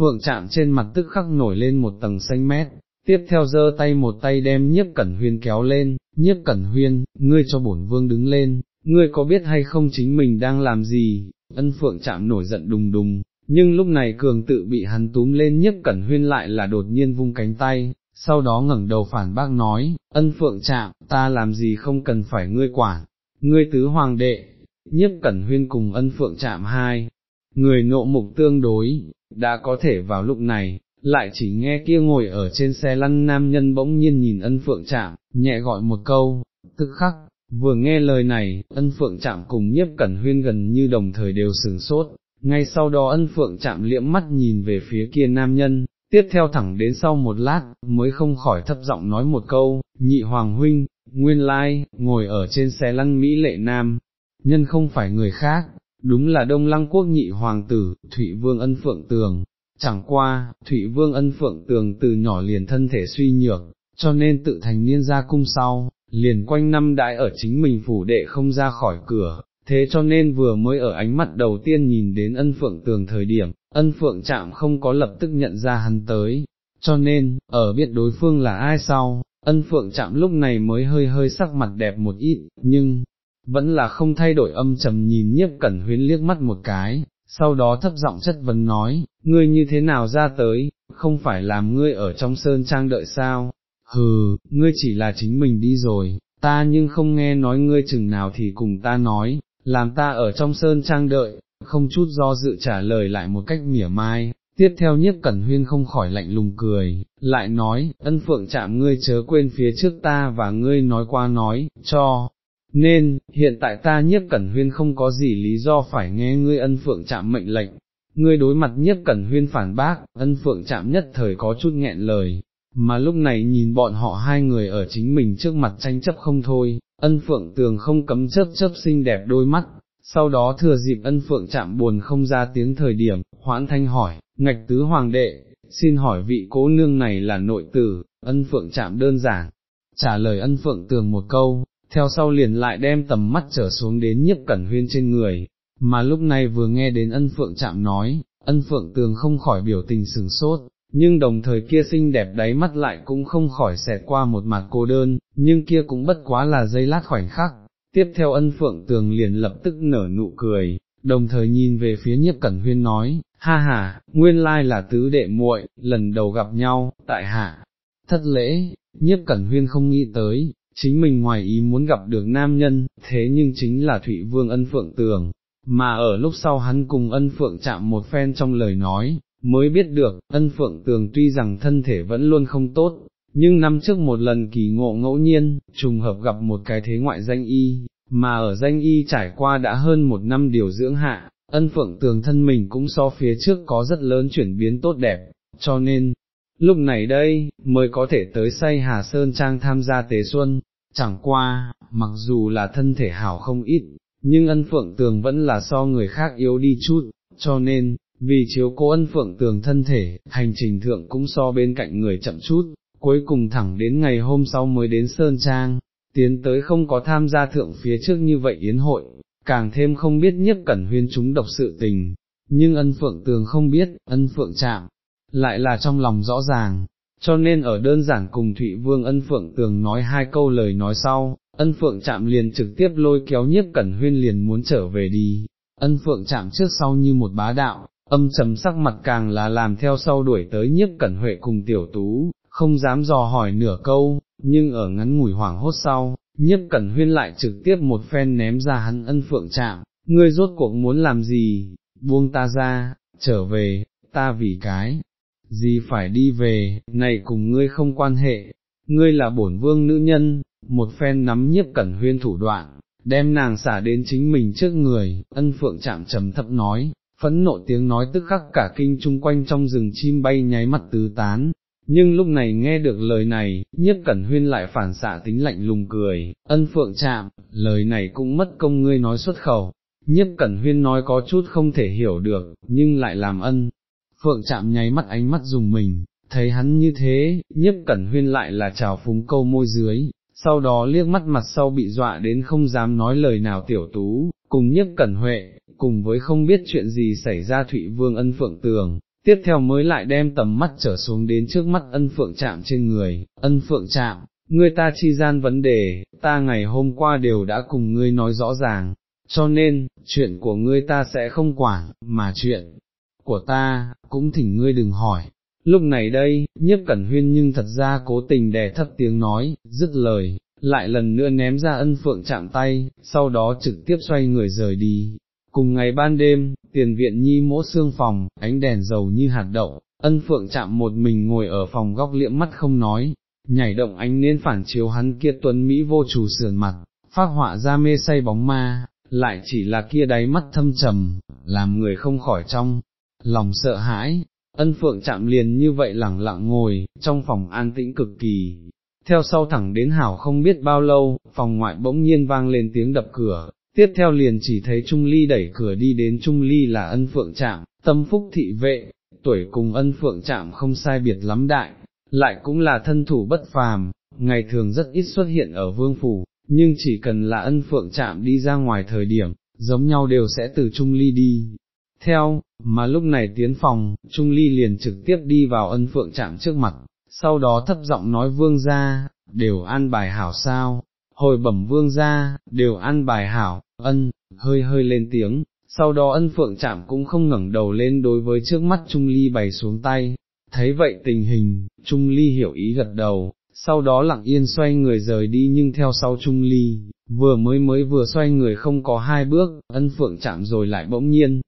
phượng chạm trên mặt tức khắc nổi lên một tầng xanh mét, tiếp theo giơ tay một tay đem nhiếp cẩn huyên kéo lên, nhiếp cẩn huyên, ngươi cho bổn vương đứng lên, ngươi có biết hay không chính mình đang làm gì, ân phượng chạm nổi giận đùng đùng, nhưng lúc này cường tự bị hắn túm lên nhiếp cẩn huyên lại là đột nhiên vung cánh tay, sau đó ngẩng đầu phản bác nói, ân phượng chạm, ta làm gì không cần phải ngươi quản, ngươi tứ hoàng đệ, nhiếp cẩn huyên cùng ân phượng chạm hai, người nộ mục tương đối, đã có thể vào lúc này, lại chỉ nghe kia ngồi ở trên xe lăn nam nhân bỗng nhiên nhìn ân phượng chạm, nhẹ gọi một câu, tức khắc, vừa nghe lời này, ân phượng chạm cùng nhiếp cẩn huyên gần như đồng thời đều sừng sốt, ngay sau đó ân phượng chạm liễm mắt nhìn về phía kia nam nhân, tiếp theo thẳng đến sau một lát, mới không khỏi thấp giọng nói một câu, nhị hoàng huynh, nguyên lai, ngồi ở trên xe lăn Mỹ lệ nam, nhân không phải người khác, đúng là đông lăng quốc nhị hoàng tử, Thụy Vương ân phượng tường. Chẳng qua, Thụy Vương ân phượng tường từ nhỏ liền thân thể suy nhược, cho nên tự thành niên ra cung sau, liền quanh năm đãi ở chính mình phủ đệ không ra khỏi cửa, thế cho nên vừa mới ở ánh mặt đầu tiên nhìn đến ân phượng tường thời điểm, ân phượng chạm không có lập tức nhận ra hắn tới, cho nên, ở biết đối phương là ai sau, ân phượng chạm lúc này mới hơi hơi sắc mặt đẹp một ít, nhưng, vẫn là không thay đổi âm trầm nhìn nhiếp cẩn huyến liếc mắt một cái, sau đó thấp giọng chất vấn nói, ngươi như thế nào ra tới, không phải làm ngươi ở trong sơn trang đợi sao, hừ, ngươi chỉ là chính mình đi rồi, ta nhưng không nghe nói ngươi chừng nào thì cùng ta nói, làm ta ở trong sơn trang đợi, không chút do dự trả lời lại một cách mỉa mai. Tiếp theo nhiếp cẩn huyên không khỏi lạnh lùng cười, lại nói, ân phượng chạm ngươi chớ quên phía trước ta và ngươi nói qua nói, cho, nên, hiện tại ta nhiếp cẩn huyên không có gì lý do phải nghe ngươi ân phượng chạm mệnh lệnh, ngươi đối mặt nhiếp cẩn huyên phản bác, ân phượng chạm nhất thời có chút nghẹn lời, mà lúc này nhìn bọn họ hai người ở chính mình trước mặt tranh chấp không thôi, ân phượng tường không cấm chấp chấp xinh đẹp đôi mắt, sau đó thừa dịp ân phượng chạm buồn không ra tiếng thời điểm, hoãn thanh hỏi, ngạch tứ hoàng đệ, xin hỏi vị cố nương này là nội tử, ân phượng chạm đơn giản, trả lời ân phượng tường một câu, theo sau liền lại đem tầm mắt trở xuống đến nhiếp cẩn huyên trên người, mà lúc này vừa nghe đến ân phượng chạm nói, ân phượng tường không khỏi biểu tình sừng sốt, nhưng đồng thời kia xinh đẹp đáy mắt lại cũng không khỏi xẹt qua một mặt cô đơn, nhưng kia cũng bất quá là giây lát khoảnh khắc. Tiếp theo ân phượng tường liền lập tức nở nụ cười, đồng thời nhìn về phía nhiếp cẩn huyên nói, ha ha, nguyên lai là tứ đệ muội, lần đầu gặp nhau, tại hạ, thất lễ, nhiếp cẩn huyên không nghĩ tới, chính mình ngoài ý muốn gặp được nam nhân, thế nhưng chính là Thụy Vương ân phượng tường, mà ở lúc sau hắn cùng ân phượng chạm một phen trong lời nói, mới biết được, ân phượng tường tuy rằng thân thể vẫn luôn không tốt, nhưng năm trước một lần kỳ ngộ ngẫu nhiên, trùng hợp gặp một cái thế ngoại danh y, mà ở danh y trải qua đã hơn một năm điều dưỡng hạ, ân phượng tường thân mình cũng so phía trước có rất lớn chuyển biến tốt đẹp, cho nên, lúc này đây, mới có thể tới say Hà Sơn Trang tham gia tế xuân, chẳng qua, mặc dù là thân thể hảo không ít, nhưng ân phượng tường vẫn là so người khác yếu đi chút, cho nên, vì chiếu cố ân phượng tường thân thể, hành trình thượng cũng so bên cạnh người chậm chút, cuối cùng thẳng đến ngày hôm sau mới đến Sơn Trang, tiến tới không có tham gia thượng phía trước như vậy yến hội, càng thêm không biết nhất cẩn huyên chúng độc sự tình, nhưng ân phượng tường không biết, ân phượng chạm, lại là trong lòng rõ ràng, cho nên ở đơn giản cùng Thụy Vương ân phượng tường nói hai câu lời nói sau, ân phượng chạm liền trực tiếp lôi kéo nhiếp cẩn huyên liền muốn trở về đi, ân phượng chạm trước sau như một bá đạo, âm trầm sắc mặt càng là làm theo sau đuổi tới nhiếp cẩn huệ cùng tiểu tú, không dám dò hỏi nửa câu, nhưng ở ngắn ngủi hoảng hốt sau, nhiếp cẩn huyên lại trực tiếp một phen ném ra hắn ân phượng chạm, ngươi rốt cuộc muốn làm gì, buông ta ra, trở về, ta vì cái, gì phải đi về, này cùng ngươi không quan hệ, ngươi là bổn vương nữ nhân, một phen nắm nhiếp cẩn huyên thủ đoạn, đem nàng xả đến chính mình trước người, ân phượng chạm trầm thấp nói, phẫn nộ tiếng nói tức khắc cả kinh chung quanh trong rừng chim bay nháy mắt tứ tán. Nhưng lúc này nghe được lời này, nhất cẩn huyên lại phản xạ tính lạnh lùng cười, ân phượng chạm, lời này cũng mất công ngươi nói xuất khẩu, nhất cẩn huyên nói có chút không thể hiểu được, nhưng lại làm ân. Phượng chạm nháy mắt ánh mắt dùng mình, thấy hắn như thế, nhất cẩn huyên lại là trào phúng câu môi dưới, sau đó liếc mắt mặt sau bị dọa đến không dám nói lời nào tiểu tú, cùng nhất cẩn huệ, cùng với không biết chuyện gì xảy ra Thụy Vương ân phượng tường, tiếp theo mới lại đem tầm mắt trở xuống đến trước mắt ân phượng chạm trên người, ân phượng chạm, ngươi ta chi gian vấn đề, ta ngày hôm qua đều đã cùng ngươi nói rõ ràng, cho nên, chuyện của ngươi ta sẽ không quản, mà chuyện của ta, cũng thỉnh ngươi đừng hỏi. Lúc này đây, nhiếp cẩn huyên nhưng thật ra cố tình đè thấp tiếng nói, dứt lời, lại lần nữa ném ra ân phượng chạm tay, sau đó trực tiếp xoay người rời đi, Cùng ngày ban đêm, tiền viện nhi mỗ xương phòng, ánh đèn dầu như hạt đậu, ân phượng chạm một mình ngồi ở phòng góc liệm mắt không nói, nhảy động ánh nên phản chiếu hắn kia tuấn Mỹ vô chủ sườn mặt, phát họa ra mê say bóng ma, lại chỉ là kia đáy mắt thâm trầm, làm người không khỏi trong, lòng sợ hãi, ân phượng chạm liền như vậy lẳng lặng ngồi, trong phòng an tĩnh cực kỳ, theo sau thẳng đến hảo không biết bao lâu, phòng ngoại bỗng nhiên vang lên tiếng đập cửa, tiếp theo liền chỉ thấy Trung Ly đẩy cửa đi đến Trung Ly là ân phượng chạm, tâm phúc thị vệ, tuổi cùng ân phượng chạm không sai biệt lắm đại, lại cũng là thân thủ bất phàm, ngày thường rất ít xuất hiện ở vương phủ, nhưng chỉ cần là ân phượng chạm đi ra ngoài thời điểm, giống nhau đều sẽ từ Trung Ly đi. Theo, mà lúc này tiến phòng, Trung Ly liền trực tiếp đi vào ân phượng chạm trước mặt, sau đó thấp giọng nói vương ra, đều ăn bài hảo sao, hồi bẩm vương ra, đều ăn bài hảo, ân, hơi hơi lên tiếng, sau đó ân phượng chạm cũng không ngẩng đầu lên đối với trước mắt Trung Ly bày xuống tay, thấy vậy tình hình, Trung Ly hiểu ý gật đầu, sau đó lặng yên xoay người rời đi nhưng theo sau Trung Ly, vừa mới mới vừa xoay người không có hai bước, ân phượng chạm rồi lại bỗng nhiên,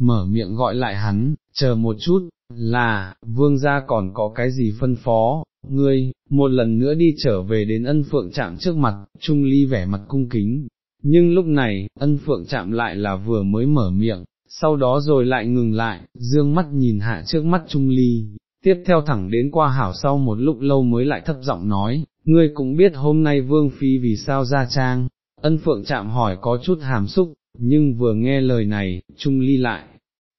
mở miệng gọi lại hắn, chờ một chút, là, vương gia còn có cái gì phân phó, ngươi, một lần nữa đi trở về đến ân phượng chạm trước mặt, Trung Ly vẻ mặt cung kính, nhưng lúc này, ân phượng chạm lại là vừa mới mở miệng, sau đó rồi lại ngừng lại, dương mắt nhìn hạ trước mắt Trung Ly, tiếp theo thẳng đến qua hảo sau một lúc lâu mới lại thấp giọng nói, ngươi cũng biết hôm nay Vương Phi vì sao ra trang, ân phượng chạm hỏi có chút hàm xúc, nhưng vừa nghe lời này, Trung Ly lại,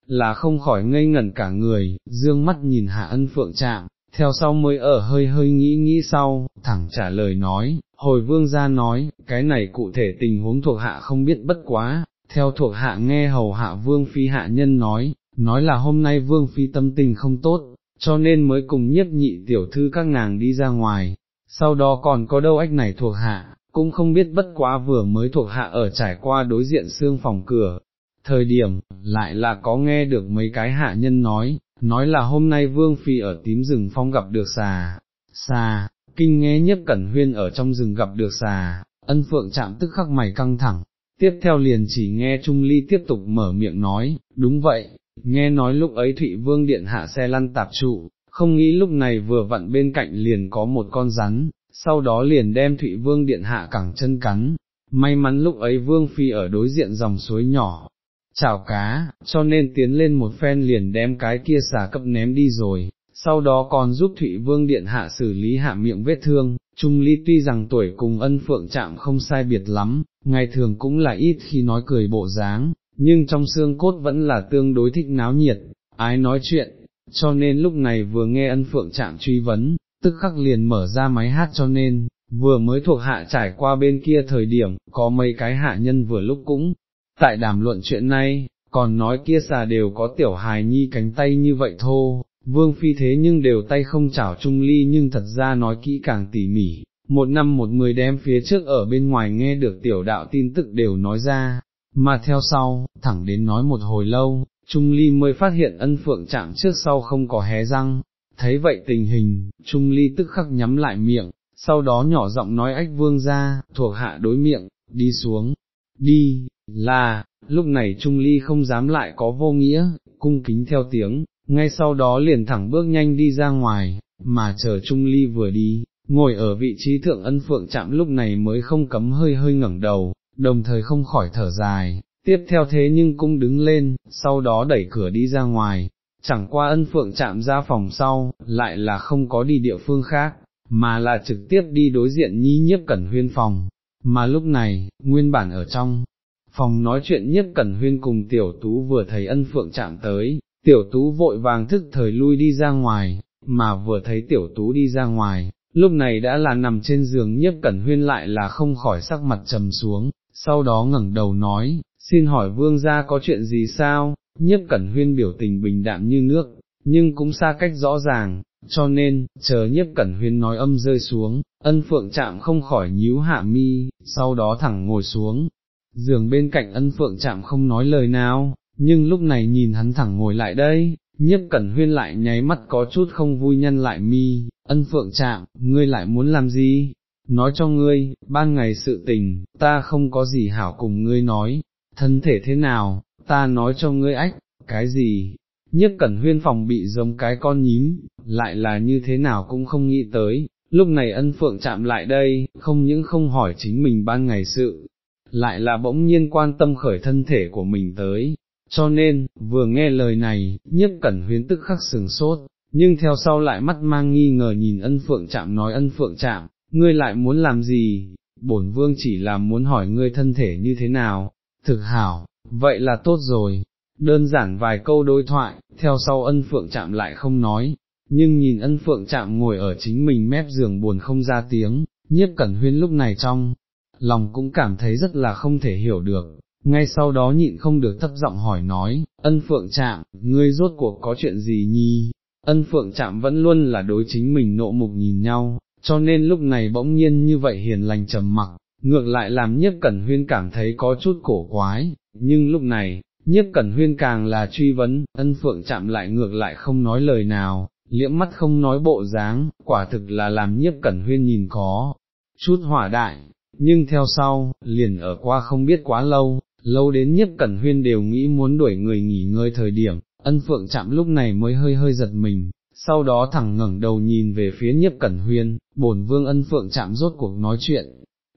là không khỏi ngây ngẩn cả người, dương mắt nhìn hạ ân phượng chạm, theo sau mới ở hơi hơi nghĩ nghĩ sau, thẳng trả lời nói, hồi vương gia nói, cái này cụ thể tình huống thuộc hạ không biết bất quá, theo thuộc hạ nghe hầu hạ vương phi hạ nhân nói, nói là hôm nay vương phi tâm tình không tốt, cho nên mới cùng nhiếp nhị tiểu thư các nàng đi ra ngoài, sau đó còn có đâu ách này thuộc hạ, cũng không biết bất quá vừa mới thuộc hạ ở trải qua đối diện xương phòng cửa. Thời điểm, lại là có nghe được mấy cái hạ nhân nói, nói là hôm nay Vương Phi ở tím rừng phong gặp được xà, xà, kinh nghe nhất cẩn huyên ở trong rừng gặp được xà, ân phượng chạm tức khắc mày căng thẳng, tiếp theo liền chỉ nghe Trung Ly tiếp tục mở miệng nói, đúng vậy, nghe nói lúc ấy Thụy Vương Điện hạ xe lăn tạp trụ, không nghĩ lúc này vừa vặn bên cạnh liền có một con rắn, sau đó liền đem Thụy Vương Điện hạ cẳng chân cắn, may mắn lúc ấy Vương Phi ở đối diện dòng suối nhỏ, chảo cá, cho nên tiến lên một phen liền đem cái kia xà cấp ném đi rồi, sau đó còn giúp Thụy Vương Điện Hạ xử lý hạ miệng vết thương, Trung Ly tuy rằng tuổi cùng ân phượng chạm không sai biệt lắm, ngày thường cũng là ít khi nói cười bộ dáng, nhưng trong xương cốt vẫn là tương đối thích náo nhiệt, ái nói chuyện, cho nên lúc này vừa nghe ân phượng chạm truy vấn, tức khắc liền mở ra máy hát cho nên, vừa mới thuộc hạ trải qua bên kia thời điểm, có mấy cái hạ nhân vừa lúc cũng, tại đàm luận chuyện này, còn nói kia xà đều có tiểu hài nhi cánh tay như vậy thô, vương phi thế nhưng đều tay không chảo trung ly nhưng thật ra nói kỹ càng tỉ mỉ, một năm một mười đem phía trước ở bên ngoài nghe được tiểu đạo tin tức đều nói ra, mà theo sau, thẳng đến nói một hồi lâu, Trung Ly mới phát hiện ân phượng chạm trước sau không có hé răng, thấy vậy tình hình, Trung Ly tức khắc nhắm lại miệng, sau đó nhỏ giọng nói ách vương ra, thuộc hạ đối miệng, đi xuống, đi, là, lúc này Trung Ly không dám lại có vô nghĩa, cung kính theo tiếng, ngay sau đó liền thẳng bước nhanh đi ra ngoài, mà chờ Trung Ly vừa đi, ngồi ở vị trí thượng ân phượng chạm lúc này mới không cấm hơi hơi ngẩng đầu, đồng thời không khỏi thở dài, tiếp theo thế nhưng cũng đứng lên, sau đó đẩy cửa đi ra ngoài, chẳng qua ân phượng chạm ra phòng sau, lại là không có đi địa phương khác, mà là trực tiếp đi đối diện nhi nhiếp cẩn huyên phòng, mà lúc này, nguyên bản ở trong, phòng nói chuyện nhất cẩn huyên cùng tiểu tú vừa thấy ân phượng chạm tới, tiểu tú vội vàng thức thời lui đi ra ngoài, mà vừa thấy tiểu tú đi ra ngoài, lúc này đã là nằm trên giường nhiếp cẩn huyên lại là không khỏi sắc mặt trầm xuống, sau đó ngẩng đầu nói, xin hỏi vương gia có chuyện gì sao, nhiếp cẩn huyên biểu tình bình đạm như nước, nhưng cũng xa cách rõ ràng, cho nên, chờ nhiếp cẩn huyên nói âm rơi xuống, ân phượng chạm không khỏi nhíu hạ mi, sau đó thẳng ngồi xuống, giường bên cạnh ân phượng chạm không nói lời nào, nhưng lúc này nhìn hắn thẳng ngồi lại đây, nhiếp cẩn huyên lại nháy mắt có chút không vui nhân lại mi, ân phượng chạm, ngươi lại muốn làm gì? Nói cho ngươi, ban ngày sự tình, ta không có gì hảo cùng ngươi nói, thân thể thế nào, ta nói cho ngươi ách, cái gì, nhất cẩn huyên phòng bị giống cái con nhím, lại là như thế nào cũng không nghĩ tới, lúc này ân phượng chạm lại đây, không những không hỏi chính mình ban ngày sự, lại là bỗng nhiên quan tâm khởi thân thể của mình tới, cho nên, vừa nghe lời này, nhất cẩn huyến tức khắc sừng sốt, nhưng theo sau lại mắt mang nghi ngờ nhìn ân phượng chạm nói ân phượng chạm, ngươi lại muốn làm gì, bổn vương chỉ là muốn hỏi ngươi thân thể như thế nào, thực hảo, vậy là tốt rồi, đơn giản vài câu đối thoại, theo sau ân phượng chạm lại không nói, nhưng nhìn ân phượng chạm ngồi ở chính mình mép giường buồn không ra tiếng, nhiếp cẩn huyên lúc này trong, lòng cũng cảm thấy rất là không thể hiểu được, ngay sau đó nhịn không được thấp giọng hỏi nói, ân phượng chạm, ngươi rốt cuộc có chuyện gì nhi, ân phượng chạm vẫn luôn là đối chính mình nộ mục nhìn nhau, cho nên lúc này bỗng nhiên như vậy hiền lành trầm mặc, ngược lại làm nhiếp cẩn huyên cảm thấy có chút cổ quái, nhưng lúc này, nhiếp cẩn huyên càng là truy vấn, ân phượng chạm lại ngược lại không nói lời nào, liễm mắt không nói bộ dáng, quả thực là làm nhiếp cẩn huyên nhìn có, chút hỏa đại, nhưng theo sau, liền ở qua không biết quá lâu, lâu đến nhiếp cẩn huyên đều nghĩ muốn đuổi người nghỉ ngơi thời điểm, ân phượng chạm lúc này mới hơi hơi giật mình, sau đó thẳng ngẩng đầu nhìn về phía nhiếp cẩn huyên, bổn vương ân phượng chạm rốt cuộc nói chuyện.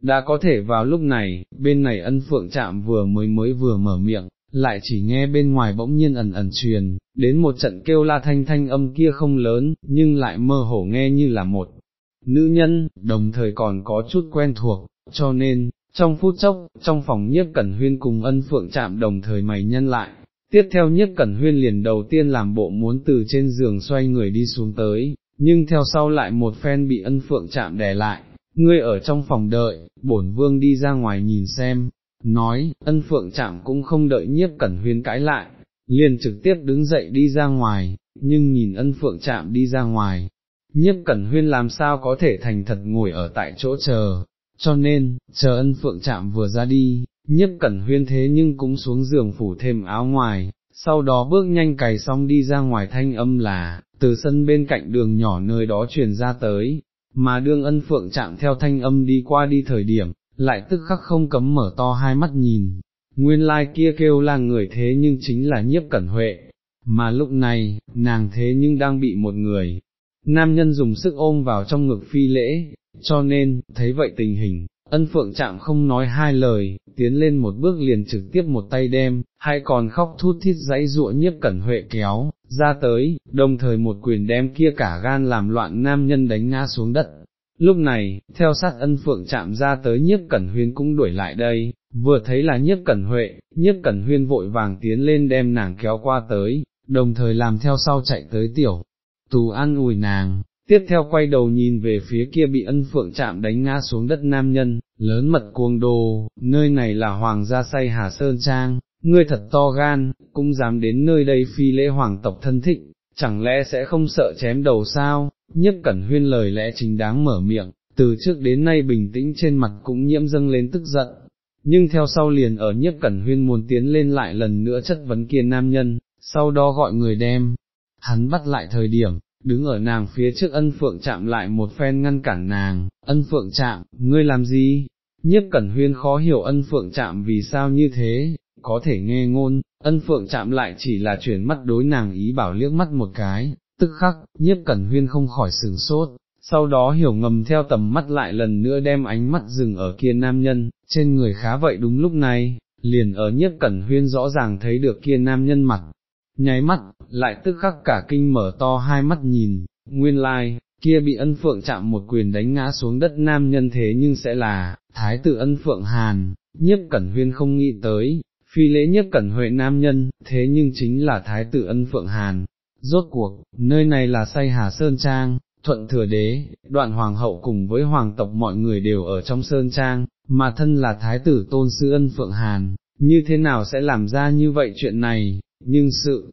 Đã có thể vào lúc này, bên này ân phượng chạm vừa mới mới vừa mở miệng, lại chỉ nghe bên ngoài bỗng nhiên ẩn ẩn truyền, đến một trận kêu la thanh thanh âm kia không lớn, nhưng lại mơ hồ nghe như là một nữ nhân, đồng thời còn có chút quen thuộc, cho nên, trong phút chốc, trong phòng nhiếp cẩn huyên cùng ân phượng chạm đồng thời mày nhân lại, tiếp theo nhiếp cẩn huyên liền đầu tiên làm bộ muốn từ trên giường xoay người đi xuống tới, nhưng theo sau lại một phen bị ân phượng chạm đè lại, ngươi ở trong phòng đợi, bổn vương đi ra ngoài nhìn xem, nói, ân phượng chạm cũng không đợi nhiếp cẩn huyên cãi lại, liền trực tiếp đứng dậy đi ra ngoài, nhưng nhìn ân phượng chạm đi ra ngoài, nhiếp cẩn huyên làm sao có thể thành thật ngồi ở tại chỗ chờ, cho nên, chờ ân phượng chạm vừa ra đi, nhiếp cẩn huyên thế nhưng cũng xuống giường phủ thêm áo ngoài, sau đó bước nhanh cày xong đi ra ngoài thanh âm là, từ sân bên cạnh đường nhỏ nơi đó truyền ra tới, mà đương ân phượng chạm theo thanh âm đi qua đi thời điểm, lại tức khắc không cấm mở to hai mắt nhìn, nguyên lai like kia kêu là người thế nhưng chính là nhiếp cẩn huệ, mà lúc này, nàng thế nhưng đang bị một người, nam nhân dùng sức ôm vào trong ngực phi lễ, cho nên, thấy vậy tình hình, ân phượng chạm không nói hai lời, tiến lên một bước liền trực tiếp một tay đem, hay còn khóc thút thít dãy dụa nhiếp cẩn huệ kéo, ra tới, đồng thời một quyền đem kia cả gan làm loạn nam nhân đánh ngã xuống đất. Lúc này, theo sát ân phượng chạm ra tới nhiếp cẩn huyên cũng đuổi lại đây, vừa thấy là nhiếp cẩn huệ, nhiếp cẩn huyên vội vàng tiến lên đem nàng kéo qua tới, đồng thời làm theo sau chạy tới tiểu, tù an ủi nàng, tiếp theo quay đầu nhìn về phía kia bị ân phượng chạm đánh ngã xuống đất nam nhân, lớn mật cuồng đồ, nơi này là hoàng gia say Hà Sơn Trang, ngươi thật to gan, cũng dám đến nơi đây phi lễ hoàng tộc thân thịnh, chẳng lẽ sẽ không sợ chém đầu sao, nhất cẩn huyên lời lẽ chính đáng mở miệng, từ trước đến nay bình tĩnh trên mặt cũng nhiễm dâng lên tức giận. Nhưng theo sau liền ở nhiếp cẩn huyên muốn tiến lên lại lần nữa chất vấn kia nam nhân, sau đó gọi người đem, hắn bắt lại thời điểm, đứng ở nàng phía trước ân phượng chạm lại một phen ngăn cản nàng, ân phượng chạm, ngươi làm gì? Nhiếp cẩn huyên khó hiểu ân phượng chạm vì sao như thế, có thể nghe ngôn, ân phượng chạm lại chỉ là chuyển mắt đối nàng ý bảo liếc mắt một cái, tức khắc, nhiếp cẩn huyên không khỏi sừng sốt, sau đó hiểu ngầm theo tầm mắt lại lần nữa đem ánh mắt dừng ở kia nam nhân, trên người khá vậy đúng lúc này, liền ở nhiếp cẩn huyên rõ ràng thấy được kia nam nhân mặt, nháy mắt, lại tức khắc cả kinh mở to hai mắt nhìn, nguyên lai, like, kia bị ân phượng chạm một quyền đánh ngã xuống đất nam nhân thế nhưng sẽ là, thái tử ân phượng hàn, nhiếp cẩn huyên không nghĩ tới, phi lễ nhiếp cẩn huệ nam nhân, thế nhưng chính là thái tử ân phượng hàn. Rốt cuộc, nơi này là say Hà Sơn Trang, thuận thừa đế, đoạn hoàng hậu cùng với hoàng tộc mọi người đều ở trong Sơn Trang, mà thân là thái tử tôn sư ân phượng hàn, như thế nào sẽ làm ra như vậy chuyện này, nhưng sự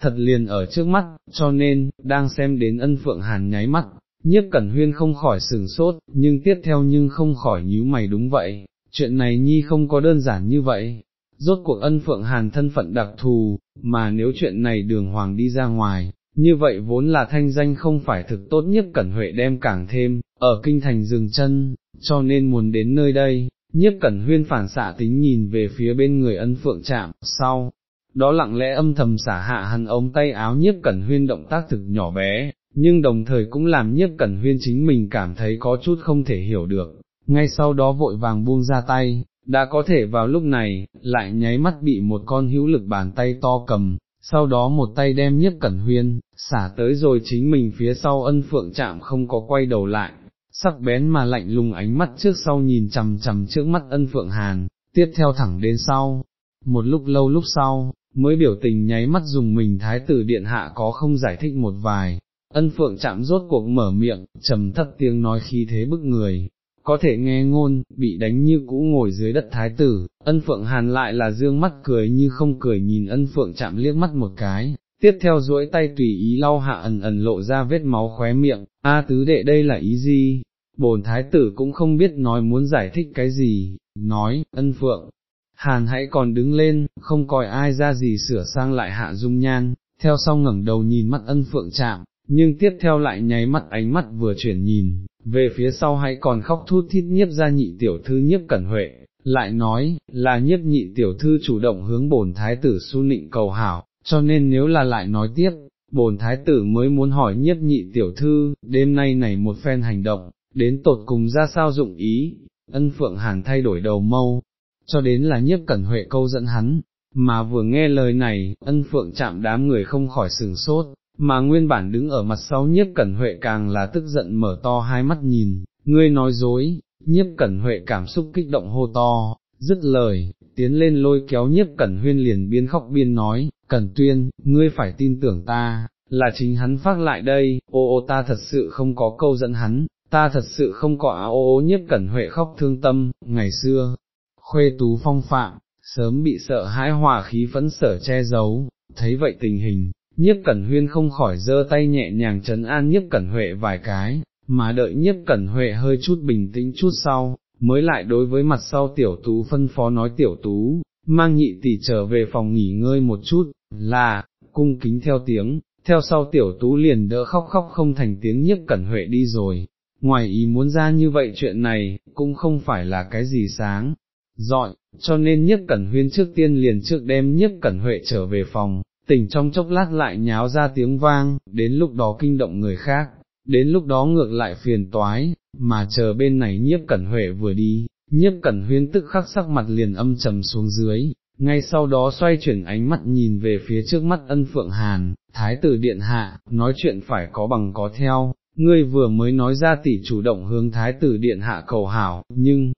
thật liền ở trước mắt, cho nên, đang xem đến ân phượng hàn nháy mắt, nhiếp cẩn huyên không khỏi sừng sốt, nhưng tiếp theo nhưng không khỏi nhíu mày đúng vậy, chuyện này nhi không có đơn giản như vậy. Rốt cuộc ân phượng hàn thân phận đặc thù, mà nếu chuyện này đường hoàng đi ra ngoài, như vậy vốn là thanh danh không phải thực tốt nhất cẩn huệ đem càng thêm, ở kinh thành dừng chân, cho nên muốn đến nơi đây, nhiếp cẩn huyên phản xạ tính nhìn về phía bên người ân phượng chạm, sau, đó lặng lẽ âm thầm xả hạ hắn ống tay áo nhiếp cẩn huyên động tác thực nhỏ bé, nhưng đồng thời cũng làm nhiếp cẩn huyên chính mình cảm thấy có chút không thể hiểu được, ngay sau đó vội vàng buông ra tay, đã có thể vào lúc này, lại nháy mắt bị một con hữu lực bàn tay to cầm, sau đó một tay đem nhiếp cẩn huyên, xả tới rồi chính mình phía sau ân phượng chạm không có quay đầu lại, sắc bén mà lạnh lùng ánh mắt trước sau nhìn chằm chằm trước mắt ân phượng hàn, tiếp theo thẳng đến sau, một lúc lâu lúc sau, mới biểu tình nháy mắt dùng mình thái tử điện hạ có không giải thích một vài, ân phượng chạm rốt cuộc mở miệng, trầm thấp tiếng nói khí thế bức người, có thể nghe ngôn, bị đánh như cũ ngồi dưới đất thái tử, ân phượng hàn lại là dương mắt cười như không cười nhìn ân phượng chạm liếc mắt một cái, tiếp theo duỗi tay tùy ý lau hạ ẩn ẩn lộ ra vết máu khóe miệng, a tứ đệ đây là ý gì, bồn thái tử cũng không biết nói muốn giải thích cái gì, nói, ân phượng. Hàn hãy còn đứng lên, không coi ai ra gì sửa sang lại hạ dung nhan, theo sau ngẩng đầu nhìn mắt ân phượng chạm, nhưng tiếp theo lại nháy mắt ánh mắt vừa chuyển nhìn, về phía sau hãy còn khóc thút thít nhiếp ra nhị tiểu thư nhiếp cẩn huệ, lại nói, là nhiếp nhị tiểu thư chủ động hướng bổn thái tử su nịnh cầu hảo, cho nên nếu là lại nói tiếp, bổn thái tử mới muốn hỏi nhiếp nhị tiểu thư, đêm nay này một phen hành động, đến tột cùng ra sao dụng ý, ân phượng hàn thay đổi đầu mâu, cho đến là nhiếp cẩn huệ câu dẫn hắn, mà vừa nghe lời này, ân phượng chạm đám người không khỏi sừng sốt, mà nguyên bản đứng ở mặt sau nhiếp cẩn huệ càng là tức giận mở to hai mắt nhìn, ngươi nói dối, nhiếp cẩn huệ cảm xúc kích động hô to, dứt lời, tiến lên lôi kéo nhiếp cẩn huyên liền biến khóc biên nói, cẩn tuyên, ngươi phải tin tưởng ta, là chính hắn phát lại đây, ô ô ta thật sự không có câu dẫn hắn, ta thật sự không có áo ô ô. Nhiếp cẩn huệ khóc thương tâm, ngày xưa, khuê tú phong phạm, sớm bị sợ hãi hòa khí phẫn sở che giấu, thấy vậy tình hình, nhiếp cẩn huyên không khỏi giơ tay nhẹ nhàng trấn an nhiếp cẩn huệ vài cái, mà đợi nhiếp cẩn huệ hơi chút bình tĩnh chút sau, mới lại đối với mặt sau tiểu tú phân phó nói tiểu tú, mang nhị tỷ trở về phòng nghỉ ngơi một chút, là, cung kính theo tiếng, theo sau tiểu tú liền đỡ khóc khóc không thành tiếng nhiếp cẩn huệ đi rồi, ngoài ý muốn ra như vậy chuyện này, cũng không phải là cái gì sáng, dọi, cho nên nhiếp cẩn huyên trước tiên liền trước đem nhiếp cẩn huệ trở về phòng, tỉnh trong chốc lát lại nháo ra tiếng vang, đến lúc đó kinh động người khác, đến lúc đó ngược lại phiền toái, mà chờ bên này nhiếp cẩn huệ vừa đi, nhiếp cẩn huyên tức khắc sắc mặt liền âm trầm xuống dưới, ngay sau đó xoay chuyển ánh mắt nhìn về phía trước mắt ân phượng hàn, thái tử điện hạ, nói chuyện phải có bằng có theo, ngươi vừa mới nói ra tỷ chủ động hướng thái tử điện hạ cầu hảo, nhưng,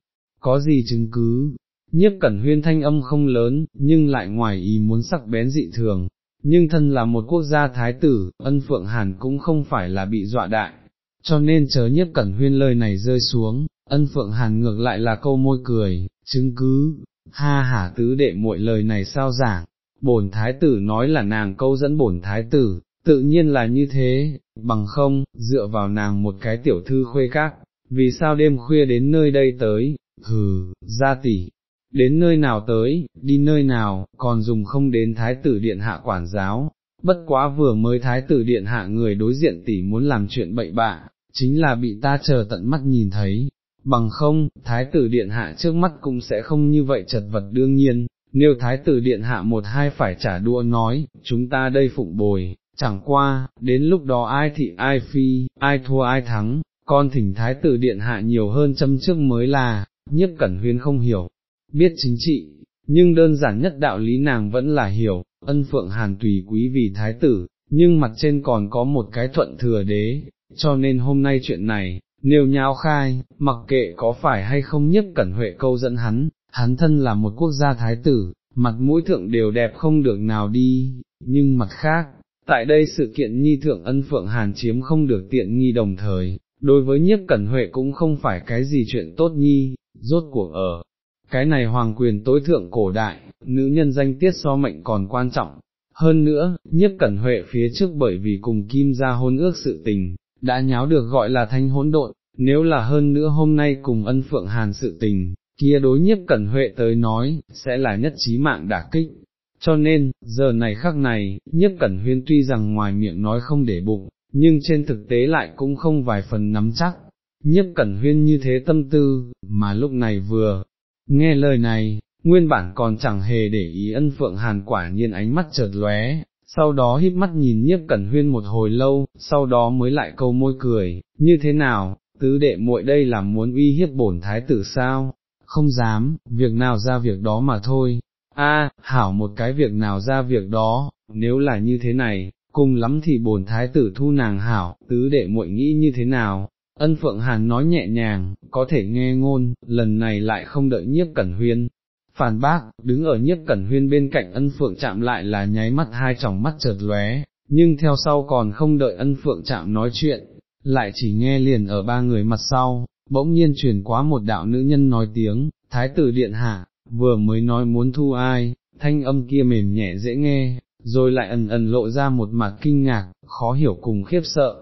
có gì chứng cứ? Nhiếp cẩn huyên thanh âm không lớn, nhưng lại ngoài ý muốn sắc bén dị thường, nhưng thân là một quốc gia thái tử, ân phượng hàn cũng không phải là bị dọa đại, cho nên chớ nhiếp cẩn huyên lời này rơi xuống, ân phượng hàn ngược lại là câu môi cười, chứng cứ, ha hả tứ đệ muội lời này sao giảng, bổn thái tử nói là nàng câu dẫn bổn thái tử, tự nhiên là như thế, bằng không, dựa vào nàng một cái tiểu thư khuê các, vì sao đêm khuya đến nơi đây tới, hừ, gia tỷ, đến nơi nào tới, đi nơi nào, còn dùng không đến thái tử điện hạ quản giáo, bất quá vừa mới thái tử điện hạ người đối diện tỷ muốn làm chuyện bậy bạ, chính là bị ta chờ tận mắt nhìn thấy, bằng không, thái tử điện hạ trước mắt cũng sẽ không như vậy chật vật đương nhiên, nếu thái tử điện hạ một hai phải trả đua nói, chúng ta đây phụng bồi, chẳng qua, đến lúc đó ai thị ai phi, ai thua ai thắng, con thỉnh thái tử điện hạ nhiều hơn châm trước mới là, nhất cẩn huyên không hiểu, biết chính trị, nhưng đơn giản nhất đạo lý nàng vẫn là hiểu, ân phượng hàn tùy quý vì thái tử, nhưng mặt trên còn có một cái thuận thừa đế, cho nên hôm nay chuyện này, nếu nháo khai, mặc kệ có phải hay không nhất cẩn huệ câu dẫn hắn, hắn thân là một quốc gia thái tử, mặt mũi thượng đều đẹp không được nào đi, nhưng mặt khác, tại đây sự kiện nhi thượng ân phượng hàn chiếm không được tiện nghi đồng thời, đối với nhiếp cẩn huệ cũng không phải cái gì chuyện tốt nhi, rốt cuộc ở. Cái này hoàng quyền tối thượng cổ đại, nữ nhân danh tiết so mệnh còn quan trọng. Hơn nữa, nhiếp cẩn huệ phía trước bởi vì cùng kim ra hôn ước sự tình, đã nháo được gọi là thanh hỗn độn, nếu là hơn nữa hôm nay cùng ân phượng hàn sự tình, kia đối nhiếp cẩn huệ tới nói, sẽ là nhất trí mạng đả kích. Cho nên, giờ này khắc này, nhiếp cẩn huyên tuy rằng ngoài miệng nói không để bụng, nhưng trên thực tế lại cũng không vài phần nắm chắc. Nhiếp cẩn huyên như thế tâm tư, mà lúc này vừa, nghe lời này, nguyên bản còn chẳng hề để ý ân phượng hàn quả nhiên ánh mắt chợt lóe, sau đó híp mắt nhìn nhiếp cẩn huyên một hồi lâu, sau đó mới lại câu môi cười, như thế nào, tứ đệ muội đây là muốn uy hiếp bổn thái tử sao, không dám, việc nào ra việc đó mà thôi, a hảo một cái việc nào ra việc đó, nếu là như thế này, cùng lắm thì bổn thái tử thu nàng hảo, tứ đệ muội nghĩ như thế nào, ân phượng hàn nói nhẹ nhàng, có thể nghe ngôn, lần này lại không đợi nhiếp cẩn huyên. Phản bác, đứng ở nhiếp cẩn huyên bên cạnh ân phượng chạm lại là nháy mắt hai tròng mắt chợt lóe, nhưng theo sau còn không đợi ân phượng chạm nói chuyện, lại chỉ nghe liền ở ba người mặt sau, bỗng nhiên truyền quá một đạo nữ nhân nói tiếng, thái tử điện hạ, vừa mới nói muốn thu ai, thanh âm kia mềm nhẹ dễ nghe, rồi lại ẩn ẩn lộ ra một mặt kinh ngạc, khó hiểu cùng khiếp sợ.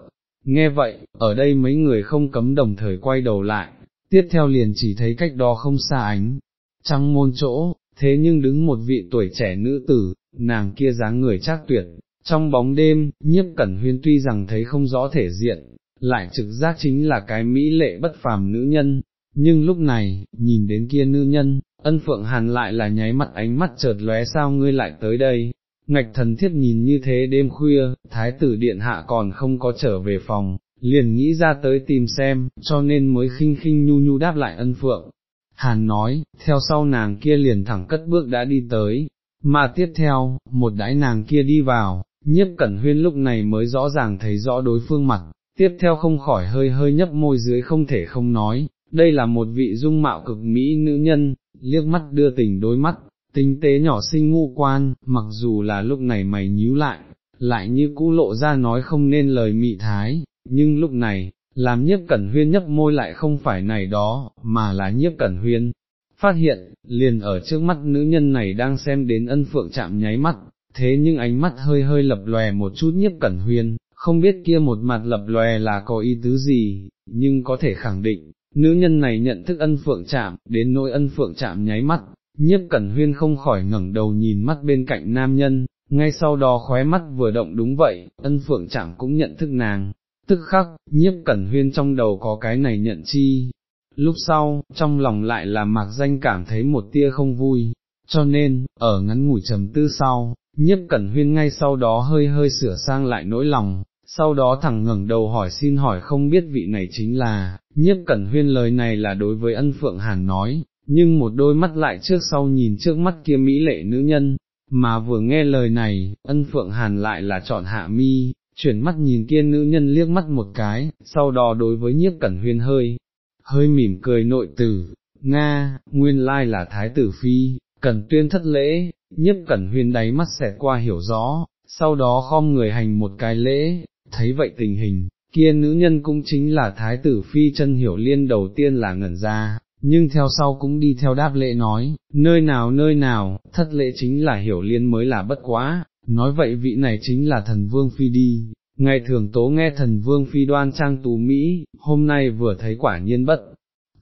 Nghe vậy, ở đây mấy người không cấm đồng thời quay đầu lại, tiếp theo liền chỉ thấy cách đó không xa ánh, trăng môn chỗ, thế nhưng đứng một vị tuổi trẻ nữ tử, nàng kia dáng người chắc tuyệt, trong bóng đêm, nhiếp cẩn huyên tuy rằng thấy không rõ thể diện, lại trực giác chính là cái mỹ lệ bất phàm nữ nhân, nhưng lúc này, nhìn đến kia nữ nhân, ân phượng hàn lại là nháy mắt ánh mắt chợt lóe sao ngươi lại tới đây, ngạch thần thiết nhìn như thế đêm khuya, thái tử điện hạ còn không có trở về phòng, liền nghĩ ra tới tìm xem, cho nên mới khinh khinh nhu nhu đáp lại ân phượng. Hàn nói, theo sau nàng kia liền thẳng cất bước đã đi tới, mà tiếp theo, một đái nàng kia đi vào, nhiếp cẩn huyên lúc này mới rõ ràng thấy rõ đối phương mặt, tiếp theo không khỏi hơi hơi nhấp môi dưới không thể không nói, đây là một vị dung mạo cực mỹ nữ nhân, liếc mắt đưa tình đối mắt, tinh tế nhỏ sinh ngu quan, mặc dù là lúc này mày nhíu lại, lại như cũ lộ ra nói không nên lời mị thái, nhưng lúc này, làm nhiếp cẩn huyên nhấp môi lại không phải này đó, mà là nhiếp cẩn huyên. Phát hiện, liền ở trước mắt nữ nhân này đang xem đến ân phượng chạm nháy mắt, thế nhưng ánh mắt hơi hơi lập lòe một chút nhiếp cẩn huyên, không biết kia một mặt lập lòe là có ý tứ gì, nhưng có thể khẳng định, nữ nhân này nhận thức ân phượng chạm, đến nỗi ân phượng chạm nháy mắt, nhiếp cẩn huyên không khỏi ngẩng đầu nhìn mắt bên cạnh nam nhân, ngay sau đó khóe mắt vừa động đúng vậy, ân phượng chẳng cũng nhận thức nàng, tức khắc, nhiếp cẩn huyên trong đầu có cái này nhận chi. Lúc sau, trong lòng lại là mạc danh cảm thấy một tia không vui, cho nên, ở ngắn ngủi trầm tư sau, nhiếp cẩn huyên ngay sau đó hơi hơi sửa sang lại nỗi lòng, sau đó thẳng ngẩng đầu hỏi xin hỏi không biết vị này chính là, nhiếp cẩn huyên lời này là đối với ân phượng hàn nói, nhưng một đôi mắt lại trước sau nhìn trước mắt kia mỹ lệ nữ nhân, mà vừa nghe lời này, ân phượng hàn lại là chọn hạ mi, chuyển mắt nhìn kia nữ nhân liếc mắt một cái, sau đó đối với nhiếp cẩn huyên hơi, hơi mỉm cười nội tử, Nga, nguyên lai là thái tử phi, cần tuyên thất lễ, nhiếp cẩn huyên đáy mắt xẹt qua hiểu rõ, sau đó khom người hành một cái lễ, thấy vậy tình hình, kia nữ nhân cũng chính là thái tử phi chân hiểu liên đầu tiên là ngẩn ra, nhưng theo sau cũng đi theo đáp lễ nói, nơi nào nơi nào, thất lễ chính là hiểu liên mới là bất quá, nói vậy vị này chính là thần vương phi đi. Ngày thường tố nghe thần vương phi đoan trang tú Mỹ, hôm nay vừa thấy quả nhiên bất,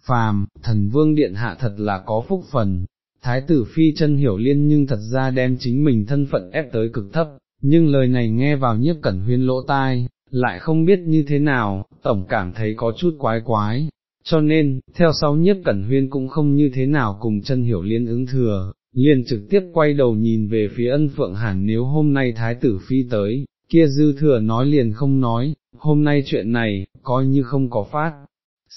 phàm, thần vương điện hạ thật là có phúc phần, thái tử phi chân hiểu liên nhưng thật ra đem chính mình thân phận ép tới cực thấp, nhưng lời này nghe vào nhiếp cẩn huyên lỗ tai, lại không biết như thế nào, tổng cảm thấy có chút quái quái, cho nên, theo sau nhiếp cẩn huyên cũng không như thế nào cùng chân hiểu liên ứng thừa, liền trực tiếp quay đầu nhìn về phía ân phượng hàn nếu hôm nay thái tử phi tới, kia dư thừa nói liền không nói, hôm nay chuyện này, coi như không có phát,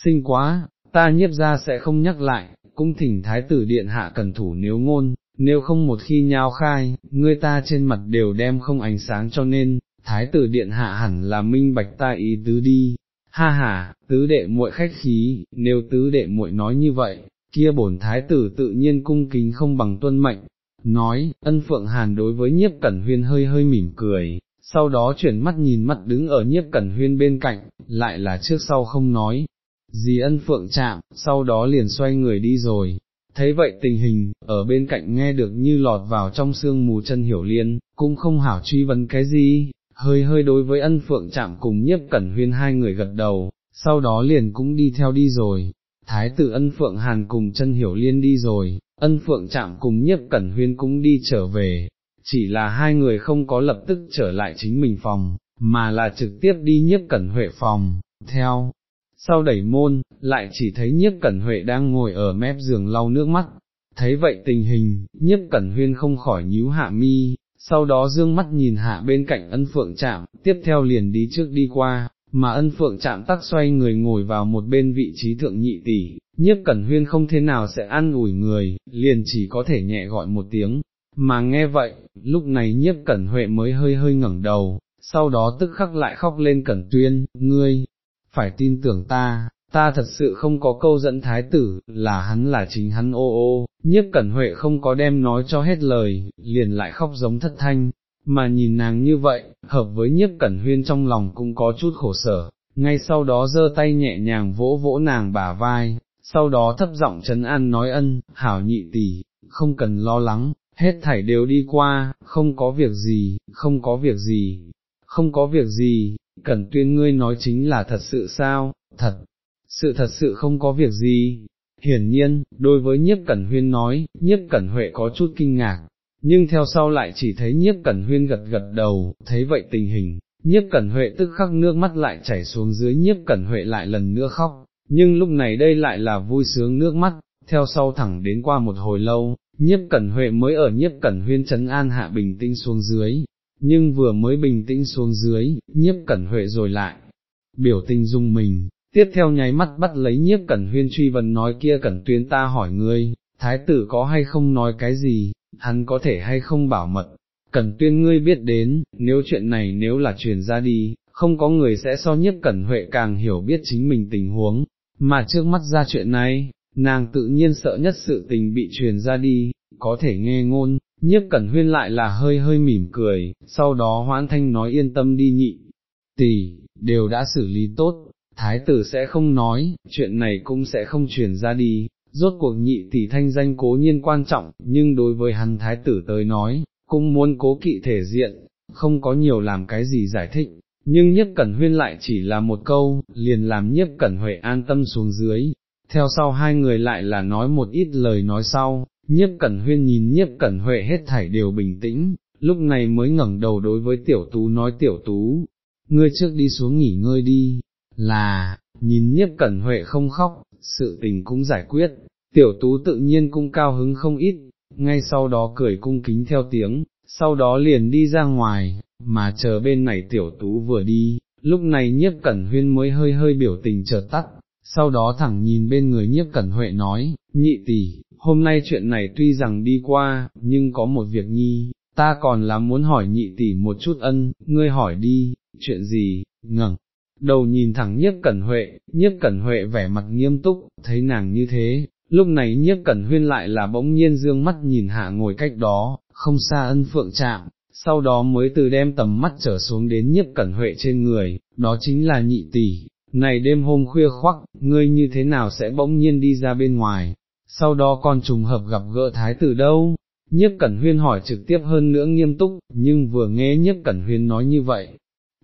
sinh quá, ta nhiếp ra sẽ không nhắc lại, cũng thỉnh thái tử điện hạ cần thủ nếu ngôn, nếu không một khi nhao khai, ngươi ta trên mặt đều đem không ánh sáng cho nên, thái tử điện hạ hẳn là minh bạch ta ý tứ đi, ha ha, tứ đệ muội khách khí, nếu tứ đệ muội nói như vậy, kia bổn thái tử tự nhiên cung kính không bằng tuân mệnh, nói, ân phượng hàn đối với nhiếp cẩn huyên hơi hơi mỉm cười, sau đó chuyển mắt nhìn mắt đứng ở nhiếp cẩn huyên bên cạnh, lại là trước sau không nói, gì ân phượng chạm, sau đó liền xoay người đi rồi. Thấy vậy tình hình, ở bên cạnh nghe được như lọt vào trong sương mù chân hiểu liên, cũng không hảo truy vấn cái gì, hơi hơi đối với ân phượng chạm cùng nhiếp cẩn huyên hai người gật đầu, sau đó liền cũng đi theo đi rồi. Thái tử ân phượng hàn cùng chân hiểu liên đi rồi, ân phượng chạm cùng nhiếp cẩn huyên cũng đi trở về, chỉ là hai người không có lập tức trở lại chính mình phòng, mà là trực tiếp đi nhiếp cẩn huệ phòng, theo, sau đẩy môn, lại chỉ thấy nhiếp cẩn huệ đang ngồi ở mép giường lau nước mắt, thấy vậy tình hình, nhiếp cẩn huyên không khỏi nhíu hạ mi, sau đó dương mắt nhìn hạ bên cạnh ân phượng chạm, tiếp theo liền đi trước đi qua, mà ân phượng chạm tắc xoay người ngồi vào một bên vị trí thượng nhị tỷ, nhiếp cẩn huyên không thế nào sẽ ăn ủi người, liền chỉ có thể nhẹ gọi một tiếng, mà nghe vậy, lúc này nhiếp cẩn huệ mới hơi hơi ngẩng đầu, sau đó tức khắc lại khóc lên cẩn tuyên, ngươi, phải tin tưởng ta, ta thật sự không có câu dẫn thái tử, là hắn là chính hắn ô ô, nhiếp cẩn huệ không có đem nói cho hết lời, liền lại khóc giống thất thanh, mà nhìn nàng như vậy, hợp với nhiếp cẩn huyên trong lòng cũng có chút khổ sở, ngay sau đó giơ tay nhẹ nhàng vỗ vỗ nàng bả vai, sau đó thấp giọng trấn an nói ân, hảo nhị tỷ, không cần lo lắng, hết thảy đều đi qua, không có việc gì, không có việc gì, không có việc gì, cẩn tuyên ngươi nói chính là thật sự sao, thật, sự thật sự không có việc gì. Hiển nhiên, đối với nhiếp cẩn huyên nói, nhiếp cẩn huệ có chút kinh ngạc, nhưng theo sau lại chỉ thấy nhiếp cẩn huyên gật gật đầu, thấy vậy tình hình, nhiếp cẩn huệ tức khắc nước mắt lại chảy xuống dưới nhiếp cẩn huệ lại lần nữa khóc, nhưng lúc này đây lại là vui sướng nước mắt, theo sau thẳng đến qua một hồi lâu, nhiếp cẩn huệ mới ở nhiếp cẩn huyên trấn an hạ bình tĩnh xuống dưới, nhưng vừa mới bình tĩnh xuống dưới, nhiếp cẩn huệ rồi lại, biểu tình dung mình, tiếp theo nháy mắt bắt lấy nhiếp cẩn huyên truy vấn nói kia cẩn tuyên ta hỏi ngươi, thái tử có hay không nói cái gì, hắn có thể hay không bảo mật, cẩn tuyên ngươi biết đến, nếu chuyện này nếu là truyền ra đi, không có người sẽ so nhiếp cẩn huệ càng hiểu biết chính mình tình huống, mà trước mắt ra chuyện này, nàng tự nhiên sợ nhất sự tình bị truyền ra đi, có thể nghe ngôn, nhiếp cẩn huyên lại là hơi hơi mỉm cười, sau đó hoãn thanh nói yên tâm đi nhị, tỷ, đều đã xử lý tốt, thái tử sẽ không nói, chuyện này cũng sẽ không truyền ra đi, rốt cuộc nhị tỷ thanh danh cố nhiên quan trọng, nhưng đối với hắn thái tử tới nói, cũng muốn cố kỵ thể diện, không có nhiều làm cái gì giải thích, nhưng nhất cẩn huyên lại chỉ là một câu, liền làm nhất cẩn huệ an tâm xuống dưới, theo sau hai người lại là nói một ít lời nói sau, nhiếp cẩn huyên nhìn nhiếp cẩn huệ hết thảy đều bình tĩnh, lúc này mới ngẩng đầu đối với tiểu tú nói tiểu tú, ngươi trước đi xuống nghỉ ngơi đi, là, nhìn nhiếp cẩn huệ không khóc, sự tình cũng giải quyết, tiểu tú tự nhiên cũng cao hứng không ít, ngay sau đó cười cung kính theo tiếng, sau đó liền đi ra ngoài, mà chờ bên này tiểu tú vừa đi, lúc này nhiếp cẩn huyên mới hơi hơi biểu tình chợt tắt, sau đó thẳng nhìn bên người nhiếp cẩn huệ nói, nhị tỷ, hôm nay chuyện này tuy rằng đi qua, nhưng có một việc nhi, ta còn là muốn hỏi nhị tỷ một chút ân, ngươi hỏi đi, chuyện gì, ngẩng đầu nhìn thẳng nhiếp cẩn huệ, nhiếp cẩn huệ vẻ mặt nghiêm túc, thấy nàng như thế, lúc này nhiếp cẩn huyên lại là bỗng nhiên dương mắt nhìn hạ ngồi cách đó, không xa ân phượng chạm, sau đó mới từ đem tầm mắt trở xuống đến nhiếp cẩn huệ trên người, đó chính là nhị tỷ, này đêm hôm khuya khoắc, ngươi như thế nào sẽ bỗng nhiên đi ra bên ngoài, sau đó còn trùng hợp gặp gỡ thái tử đâu, nhiếp cẩn huyên hỏi trực tiếp hơn nữa nghiêm túc, nhưng vừa nghe nhiếp cẩn huyên nói như vậy,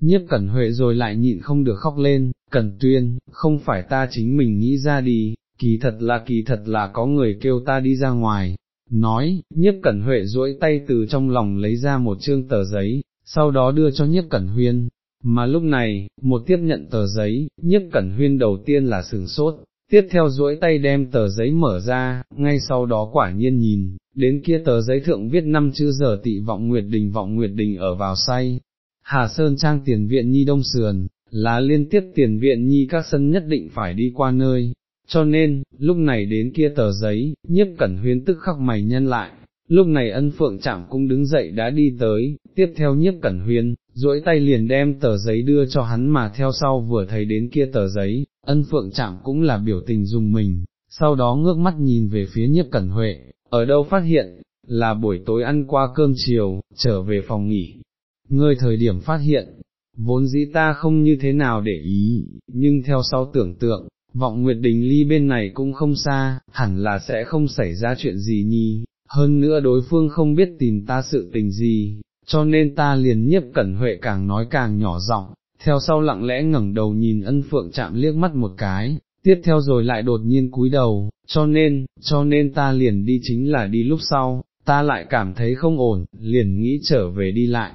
nhiếp cẩn huệ rồi lại nhịn không được khóc lên, cẩn tuyên, không phải ta chính mình nghĩ ra đi, kỳ thật là kỳ thật là có người kêu ta đi ra ngoài, nói, nhiếp cẩn huệ duỗi tay từ trong lòng lấy ra một chương tờ giấy, sau đó đưa cho nhiếp cẩn huyên, mà lúc này, một tiếp nhận tờ giấy, nhiếp cẩn huyên đầu tiên là sừng sốt, tiếp theo duỗi tay đem tờ giấy mở ra, ngay sau đó quả nhiên nhìn, đến kia tờ giấy thượng viết năm chữ giờ tị vọng Nguyệt Đình vọng Nguyệt Đình ở vào say, Hà Sơn Trang tiền viện nhi đông sườn, là liên tiếp tiền viện nhi các sân nhất định phải đi qua nơi, cho nên, lúc này đến kia tờ giấy, nhiếp cẩn huyên tức khắc mày nhân lại, lúc này ân phượng chạm cũng đứng dậy đã đi tới, tiếp theo nhiếp cẩn huyên, duỗi tay liền đem tờ giấy đưa cho hắn mà theo sau vừa thấy đến kia tờ giấy, ân phượng chạm cũng là biểu tình dùng mình, sau đó ngước mắt nhìn về phía nhiếp cẩn huệ, ở đâu phát hiện, là buổi tối ăn qua cơm chiều, trở về phòng nghỉ, ngươi thời điểm phát hiện, vốn dĩ ta không như thế nào để ý, nhưng theo sau tưởng tượng, vọng Nguyệt Đình Ly bên này cũng không xa, hẳn là sẽ không xảy ra chuyện gì nhi, hơn nữa đối phương không biết tìm ta sự tình gì, cho nên ta liền nhiếp cẩn huệ càng nói càng nhỏ giọng, theo sau lặng lẽ ngẩng đầu nhìn ân phượng chạm liếc mắt một cái, tiếp theo rồi lại đột nhiên cúi đầu, cho nên, cho nên ta liền đi chính là đi lúc sau, ta lại cảm thấy không ổn, liền nghĩ trở về đi lại,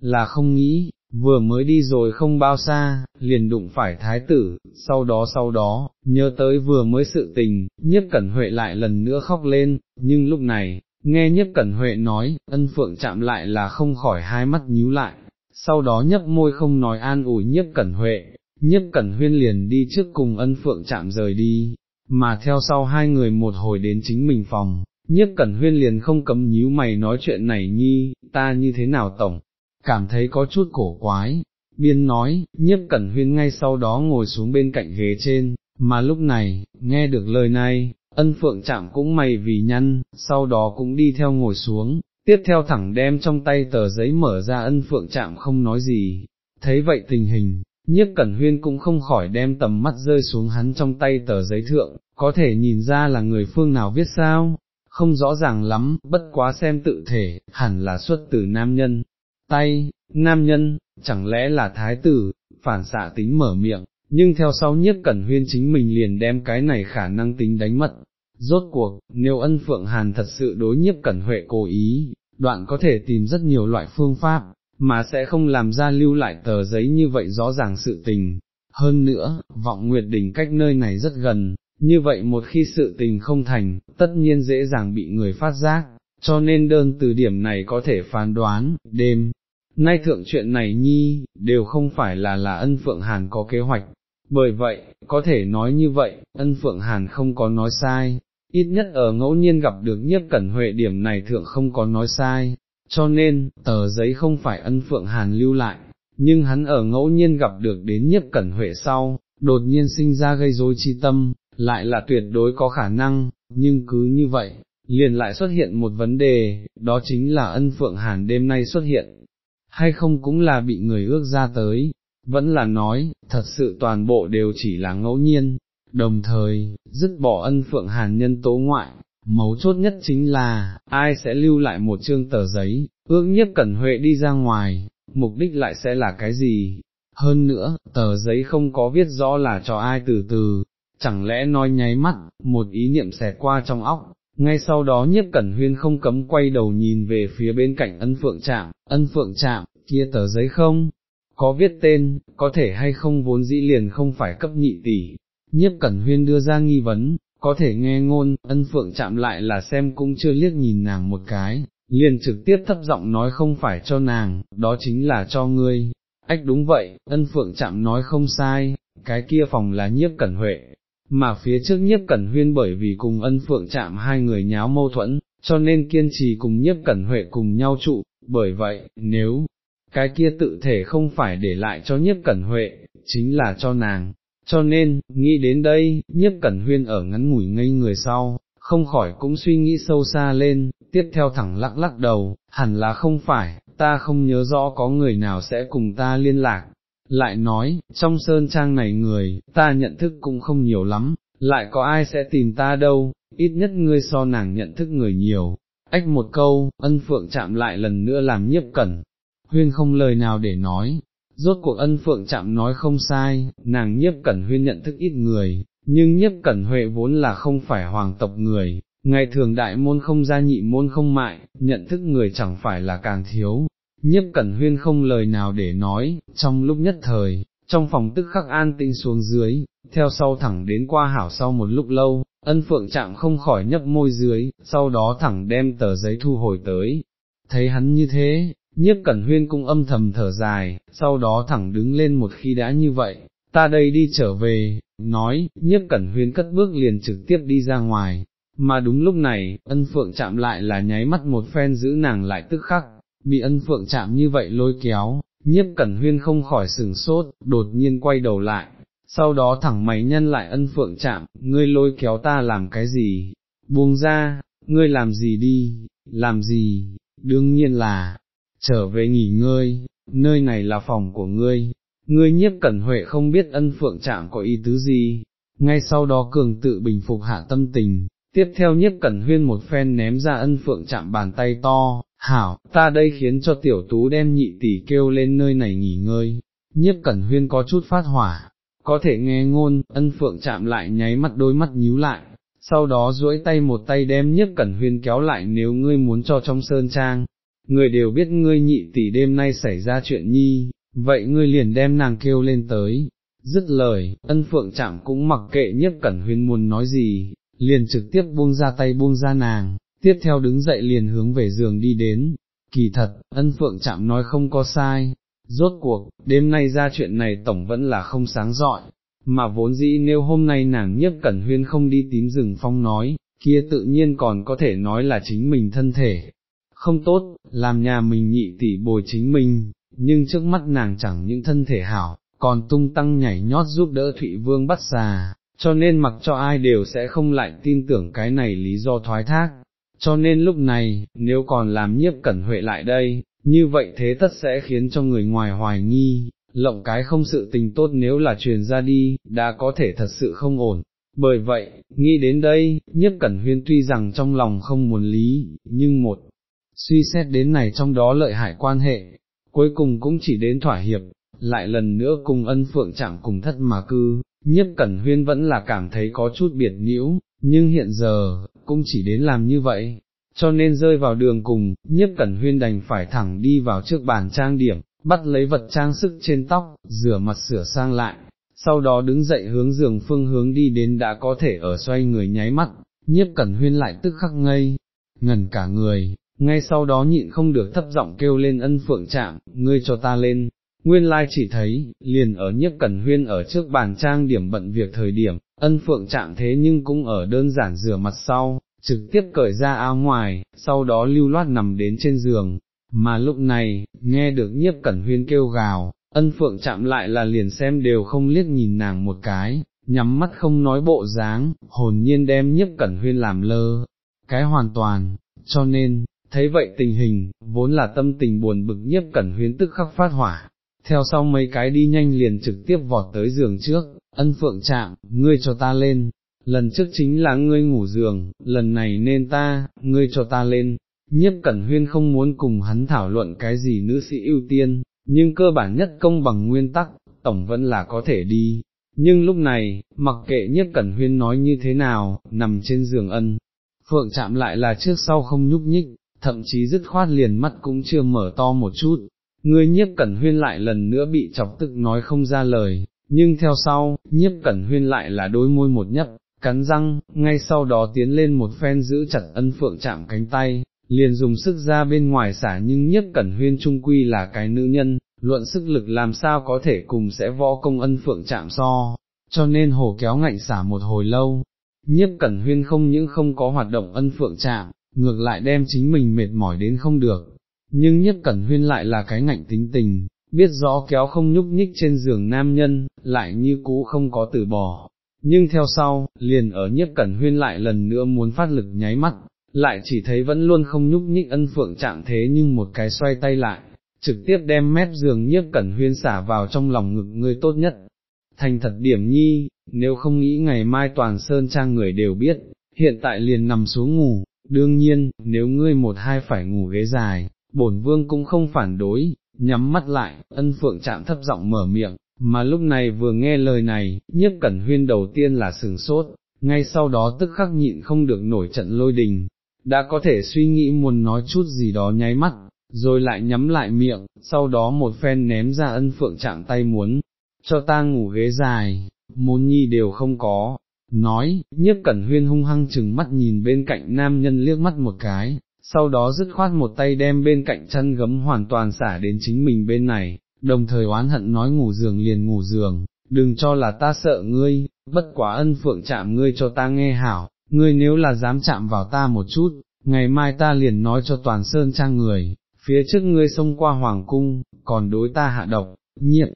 là không nghĩ, vừa mới đi rồi không bao xa, liền đụng phải thái tử, sau đó sau đó, nhớ tới vừa mới sự tình, nhất cẩn huệ lại lần nữa khóc lên, nhưng lúc này, nghe nhất cẩn huệ nói, ân phượng chạm lại là không khỏi hai mắt nhíu lại, sau đó nhấp môi không nói an ủi nhất cẩn huệ, nhất cẩn huyên liền đi trước cùng ân phượng chạm rời đi, mà theo sau hai người một hồi đến chính mình phòng. Nhất Cẩn Huyên liền không cấm nhíu mày nói chuyện này nhi, ta như thế nào tổng, cảm thấy có chút cổ quái, biên nói, nhiếp cẩn huyên ngay sau đó ngồi xuống bên cạnh ghế trên, mà lúc này, nghe được lời này, ân phượng chạm cũng mày vì nhăn, sau đó cũng đi theo ngồi xuống, tiếp theo thẳng đem trong tay tờ giấy mở ra ân phượng chạm không nói gì, thấy vậy tình hình, nhiếp cẩn huyên cũng không khỏi đem tầm mắt rơi xuống hắn trong tay tờ giấy thượng, có thể nhìn ra là người phương nào viết sao, không rõ ràng lắm, bất quá xem tự thể, hẳn là xuất từ nam nhân, tay, nam nhân, chẳng lẽ là thái tử, phản xạ tính mở miệng, nhưng theo sau nhất cẩn huyên chính mình liền đem cái này khả năng tính đánh mật. Rốt cuộc, nếu ân phượng hàn thật sự đối nhiếp cẩn huệ cố ý, đoạn có thể tìm rất nhiều loại phương pháp, mà sẽ không làm ra lưu lại tờ giấy như vậy rõ ràng sự tình. Hơn nữa, vọng nguyệt đỉnh cách nơi này rất gần, như vậy một khi sự tình không thành, tất nhiên dễ dàng bị người phát giác, cho nên đơn từ điểm này có thể phán đoán, đêm, nay thượng chuyện này nhi, đều không phải là là ân Phượng Hàn có kế hoạch, bởi vậy, có thể nói như vậy, ân Phượng Hàn không có nói sai, ít nhất ở ngẫu nhiên gặp được nhiếp cẩn huệ điểm này thượng không có nói sai, cho nên, tờ giấy không phải ân Phượng Hàn lưu lại, nhưng hắn ở ngẫu nhiên gặp được đến nhiếp cẩn huệ sau, đột nhiên sinh ra gây rối chi tâm, lại là tuyệt đối có khả năng, nhưng cứ như vậy, liền lại xuất hiện một vấn đề, đó chính là ân Phượng Hàn đêm nay xuất hiện, hay không cũng là bị người ước ra tới, vẫn là nói, thật sự toàn bộ đều chỉ là ngẫu nhiên, đồng thời, dứt bỏ ân phượng hàn nhân tố ngoại, mấu chốt nhất chính là, ai sẽ lưu lại một chương tờ giấy, ước nhất cẩn huệ đi ra ngoài, mục đích lại sẽ là cái gì? Hơn nữa, tờ giấy không có viết rõ là cho ai từ từ, chẳng lẽ nói nháy mắt, một ý niệm xẹt qua trong óc, ngay sau đó nhiếp cẩn huyên không cấm quay đầu nhìn về phía bên cạnh ân phượng trạm, ân phượng trạm, kia tờ giấy không, có viết tên, có thể hay không vốn dĩ liền không phải cấp nhị tỷ, nhiếp cẩn huyên đưa ra nghi vấn, có thể nghe ngôn, ân phượng chạm lại là xem cũng chưa liếc nhìn nàng một cái, liền trực tiếp thấp giọng nói không phải cho nàng, đó chính là cho ngươi. Ách đúng vậy, ân phượng chạm nói không sai, cái kia phòng là nhiếp cẩn huệ, mà phía trước nhiếp cẩn huyên bởi vì cùng ân phượng chạm hai người nháo mâu thuẫn, cho nên kiên trì cùng nhiếp cẩn huệ cùng nhau trụ, bởi vậy, nếu cái kia tự thể không phải để lại cho nhiếp cẩn huệ, chính là cho nàng. Cho nên, nghĩ đến đây, nhiếp cẩn huyên ở ngắn ngủi ngây người sau, không khỏi cũng suy nghĩ sâu xa lên, tiếp theo thẳng lắc lắc đầu, hẳn là không phải, ta không nhớ rõ có người nào sẽ cùng ta liên lạc. Lại nói, trong sơn trang này người, ta nhận thức cũng không nhiều lắm, lại có ai sẽ tìm ta đâu, ít nhất ngươi so nàng nhận thức người nhiều. Ách một câu, ân phượng chạm lại lần nữa làm nhiếp cẩn, huyên không lời nào để nói, rốt cuộc ân phượng chạm nói không sai, nàng nhiếp cẩn huyên nhận thức ít người, nhưng nhiếp cẩn huệ vốn là không phải hoàng tộc người, ngày thường đại môn không gia nhị môn không mại, nhận thức người chẳng phải là càng thiếu. Nhấp cẩn huyên không lời nào để nói, trong lúc nhất thời, trong phòng tức khắc an tinh xuống dưới, theo sau thẳng đến qua hảo sau một lúc lâu, ân phượng chạm không khỏi nhấp môi dưới, sau đó thẳng đem tờ giấy thu hồi tới. Thấy hắn như thế, nhiếp cẩn huyên cũng âm thầm thở dài, sau đó thẳng đứng lên một khi đã như vậy, ta đây đi trở về, nói, nhiếp cẩn huyên cất bước liền trực tiếp đi ra ngoài, mà đúng lúc này, ân phượng chạm lại là nháy mắt một phen giữ nàng lại tức khắc, bị ân phượng chạm như vậy lôi kéo, nhiếp cẩn huyên không khỏi sừng sốt, đột nhiên quay đầu lại, sau đó thẳng mày nhân lại ân phượng chạm, ngươi lôi kéo ta làm cái gì, buông ra, ngươi làm gì đi, làm gì, đương nhiên là, trở về nghỉ ngơi, nơi này là phòng của ngươi, ngươi nhiếp cẩn huệ không biết ân phượng chạm có ý tứ gì, ngay sau đó cường tự bình phục hạ tâm tình, tiếp theo nhiếp cẩn huyên một phen ném ra ân phượng chạm bàn tay to, hảo, ta đây khiến cho tiểu tú đem nhị tỷ kêu lên nơi này nghỉ ngơi, nhiếp cẩn huyên có chút phát hỏa, có thể nghe ngôn, ân phượng chạm lại nháy mắt đôi mắt nhíu lại, sau đó duỗi tay một tay đem nhiếp cẩn huyên kéo lại nếu ngươi muốn cho trong sơn trang, người đều biết ngươi nhị tỷ đêm nay xảy ra chuyện nhi, vậy ngươi liền đem nàng kêu lên tới. Dứt lời, ân phượng chạm cũng mặc kệ nhiếp cẩn huyên muốn nói gì, liền trực tiếp buông ra tay buông ra nàng, tiếp theo đứng dậy liền hướng về giường đi đến. Kỳ thật, ân phượng chạm nói không có sai, rốt cuộc, đêm nay ra chuyện này tổng vẫn là không sáng dọi, mà vốn dĩ nếu hôm nay nàng nhiếp cẩn huyên không đi tím rừng phong nói, kia tự nhiên còn có thể nói là chính mình thân thể, không tốt, làm nhà mình nhị tỷ bồi chính mình, nhưng trước mắt nàng chẳng những thân thể hảo, còn tung tăng nhảy nhót giúp đỡ Thụy Vương bắt xà, cho nên mặc cho ai đều sẽ không lại tin tưởng cái này lý do thoái thác. Cho nên lúc này, nếu còn làm nhiếp cẩn huệ lại đây, như vậy thế tất sẽ khiến cho người ngoài hoài nghi, lộng cái không sự tình tốt nếu là truyền ra đi, đã có thể thật sự không ổn. Bởi vậy, nghĩ đến đây, nhiếp cẩn huyên tuy rằng trong lòng không muốn lý, nhưng một, suy xét đến này trong đó lợi hại quan hệ, cuối cùng cũng chỉ đến thỏa hiệp, lại lần nữa cùng ân phượng chạm cùng thất mà cư, nhiếp cẩn huyên vẫn là cảm thấy có chút biệt nhiễu, nhưng hiện giờ, cũng chỉ đến làm như vậy, cho nên rơi vào đường cùng, nhiếp cẩn huyên đành phải thẳng đi vào trước bàn trang điểm, bắt lấy vật trang sức trên tóc, rửa mặt sửa sang lại, sau đó đứng dậy hướng giường phương hướng đi đến đã có thể ở xoay người nháy mắt, nhiếp cẩn huyên lại tức khắc ngây, ngần cả người, ngay sau đó nhịn không được thấp giọng kêu lên ân phượng chạm, ngươi cho ta lên. Nguyên lai chỉ thấy, liền ở nhiếp cẩn huyên ở trước bàn trang điểm bận việc thời điểm, ân phượng trạng thế nhưng cũng ở đơn giản rửa mặt sau, trực tiếp cởi ra áo ngoài, sau đó lưu loát nằm đến trên giường, mà lúc này, nghe được nhiếp cẩn huyên kêu gào, ân phượng chạm lại là liền xem đều không liếc nhìn nàng một cái, nhắm mắt không nói bộ dáng, hồn nhiên đem nhiếp cẩn huyên làm lơ, cái hoàn toàn, cho nên, thấy vậy tình hình, vốn là tâm tình buồn bực nhiếp cẩn huyên tức khắc phát hỏa, theo sau mấy cái đi nhanh liền trực tiếp vọt tới giường trước, ân phượng chạm, ngươi cho ta lên, lần trước chính là ngươi ngủ giường, lần này nên ta, ngươi cho ta lên, nhiếp cẩn huyên không muốn cùng hắn thảo luận cái gì nữ sĩ ưu tiên, nhưng cơ bản nhất công bằng nguyên tắc, tổng vẫn là có thể đi. Nhưng lúc này, mặc kệ nhiếp cẩn huyên nói như thế nào, nằm trên giường ân, phượng chạm lại là trước sau không nhúc nhích, thậm chí dứt khoát liền mắt cũng chưa mở to một chút, ngươi nhiếp cẩn huyên lại lần nữa bị chọc tức nói không ra lời, nhưng theo sau, nhiếp cẩn huyên lại là đôi môi một nhấp, cắn răng, ngay sau đó tiến lên một phen giữ chặt ân phượng chạm cánh tay, liền dùng sức ra bên ngoài xả nhưng nhất cẩn huyên trung quy là cái nữ nhân, luận sức lực làm sao có thể cùng sẽ võ công ân phượng chạm so, cho nên hồ kéo ngạnh xả một hồi lâu, nhiếp cẩn huyên không những không có hoạt động ân phượng chạm, ngược lại đem chính mình mệt mỏi đến không được, nhưng nhất cẩn huyên lại là cái ngạnh tính tình, biết rõ kéo không nhúc nhích trên giường nam nhân, lại như cũ không có từ bỏ. Nhưng theo sau, liền ở nhất cẩn huyên lại lần nữa muốn phát lực nháy mắt, lại chỉ thấy vẫn luôn không nhúc nhích ân phượng trạng thế nhưng một cái xoay tay lại, trực tiếp đem mép giường nhiếp cẩn huyên xả vào trong lòng ngực ngươi tốt nhất. Thành thật điểm nhi, nếu không nghĩ ngày mai toàn sơn trang người đều biết, hiện tại liền nằm xuống ngủ, đương nhiên, nếu ngươi một hai phải ngủ ghế dài, bổn vương cũng không phản đối, nhắm mắt lại, ân phượng chạm thấp giọng mở miệng, mà lúc này vừa nghe lời này, nhiếp cẩn huyên đầu tiên là sừng sốt, ngay sau đó tức khắc nhịn không được nổi trận lôi đình, đã có thể suy nghĩ muốn nói chút gì đó nháy mắt, rồi lại nhắm lại miệng, sau đó một phen ném ra ân phượng chạm tay muốn, cho ta ngủ ghế dài, môn nhi đều không có, nói, nhiếp cẩn huyên hung hăng chừng mắt nhìn bên cạnh nam nhân liếc mắt một cái, sau đó dứt khoát một tay đem bên cạnh chân gấm hoàn toàn xả đến chính mình bên này, đồng thời oán hận nói ngủ giường liền ngủ giường, đừng cho là ta sợ ngươi, bất quá ân phượng chạm ngươi cho ta nghe hảo, ngươi nếu là dám chạm vào ta một chút, ngày mai ta liền nói cho toàn sơn trang người, phía trước ngươi xông qua hoàng cung, còn đối ta hạ độc, nhiệm,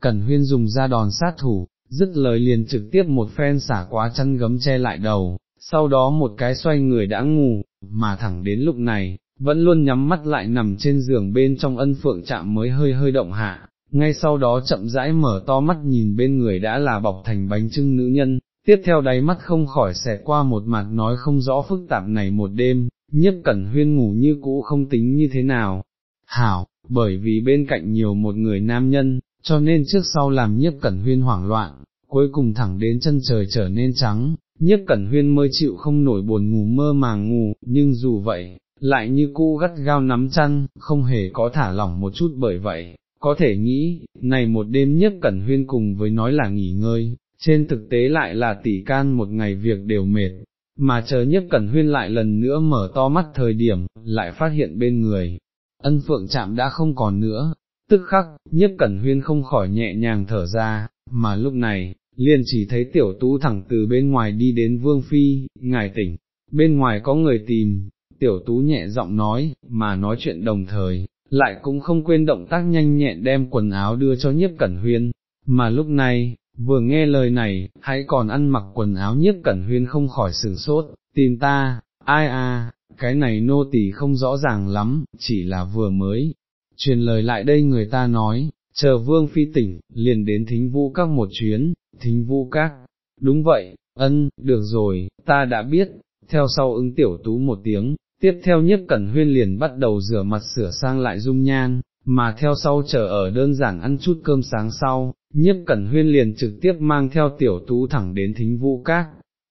Cẩn Huyên dùng ra đòn sát thủ, dứt lời liền trực tiếp một phen xả quá chân gấm che lại đầu, sau đó một cái xoay người đã ngủ, mà thẳng đến lúc này, vẫn luôn nhắm mắt lại nằm trên giường bên trong ân phượng chạm mới hơi hơi động hạ, ngay sau đó chậm rãi mở to mắt nhìn bên người đã là bọc thành bánh trưng nữ nhân, tiếp theo đáy mắt không khỏi xẹt qua một mặt nói không rõ phức tạp này một đêm, nhất cẩn huyên ngủ như cũ không tính như thế nào. Hảo, bởi vì bên cạnh nhiều một người nam nhân, cho nên trước sau làm nhiếp cẩn huyên hoảng loạn, cuối cùng thẳng đến chân trời trở nên trắng, Nhất cẩn huyên mới chịu không nổi buồn ngủ mơ màng ngủ, nhưng dù vậy, lại như cu gắt gao nắm chăn, không hề có thả lỏng một chút bởi vậy, có thể nghĩ, này một đêm Nhất cẩn huyên cùng với nói là nghỉ ngơi, trên thực tế lại là tỷ can một ngày việc đều mệt, mà chờ Nhất cẩn huyên lại lần nữa mở to mắt thời điểm, lại phát hiện bên người, ân phượng chạm đã không còn nữa, tức khắc, Nhất cẩn huyên không khỏi nhẹ nhàng thở ra, mà lúc này, liền chỉ thấy tiểu tú thẳng từ bên ngoài đi đến vương phi, ngài tỉnh, bên ngoài có người tìm, tiểu tú nhẹ giọng nói, mà nói chuyện đồng thời, lại cũng không quên động tác nhanh nhẹn đem quần áo đưa cho nhiếp cẩn huyên, mà lúc này, vừa nghe lời này, hãy còn ăn mặc quần áo nhiếp cẩn huyên không khỏi sửng sốt, tìm ta, ai à, cái này nô tỳ không rõ ràng lắm, chỉ là vừa mới, truyền lời lại đây người ta nói, chờ vương phi tỉnh, liền đến thính vũ các một chuyến, thính vũ các, đúng vậy, ân, được rồi, ta đã biết, theo sau ứng tiểu tú một tiếng, tiếp theo nhất cẩn huyên liền bắt đầu rửa mặt sửa sang lại dung nhan, mà theo sau chờ ở đơn giản ăn chút cơm sáng sau, nhiếp cẩn huyên liền trực tiếp mang theo tiểu tú thẳng đến thính vũ các.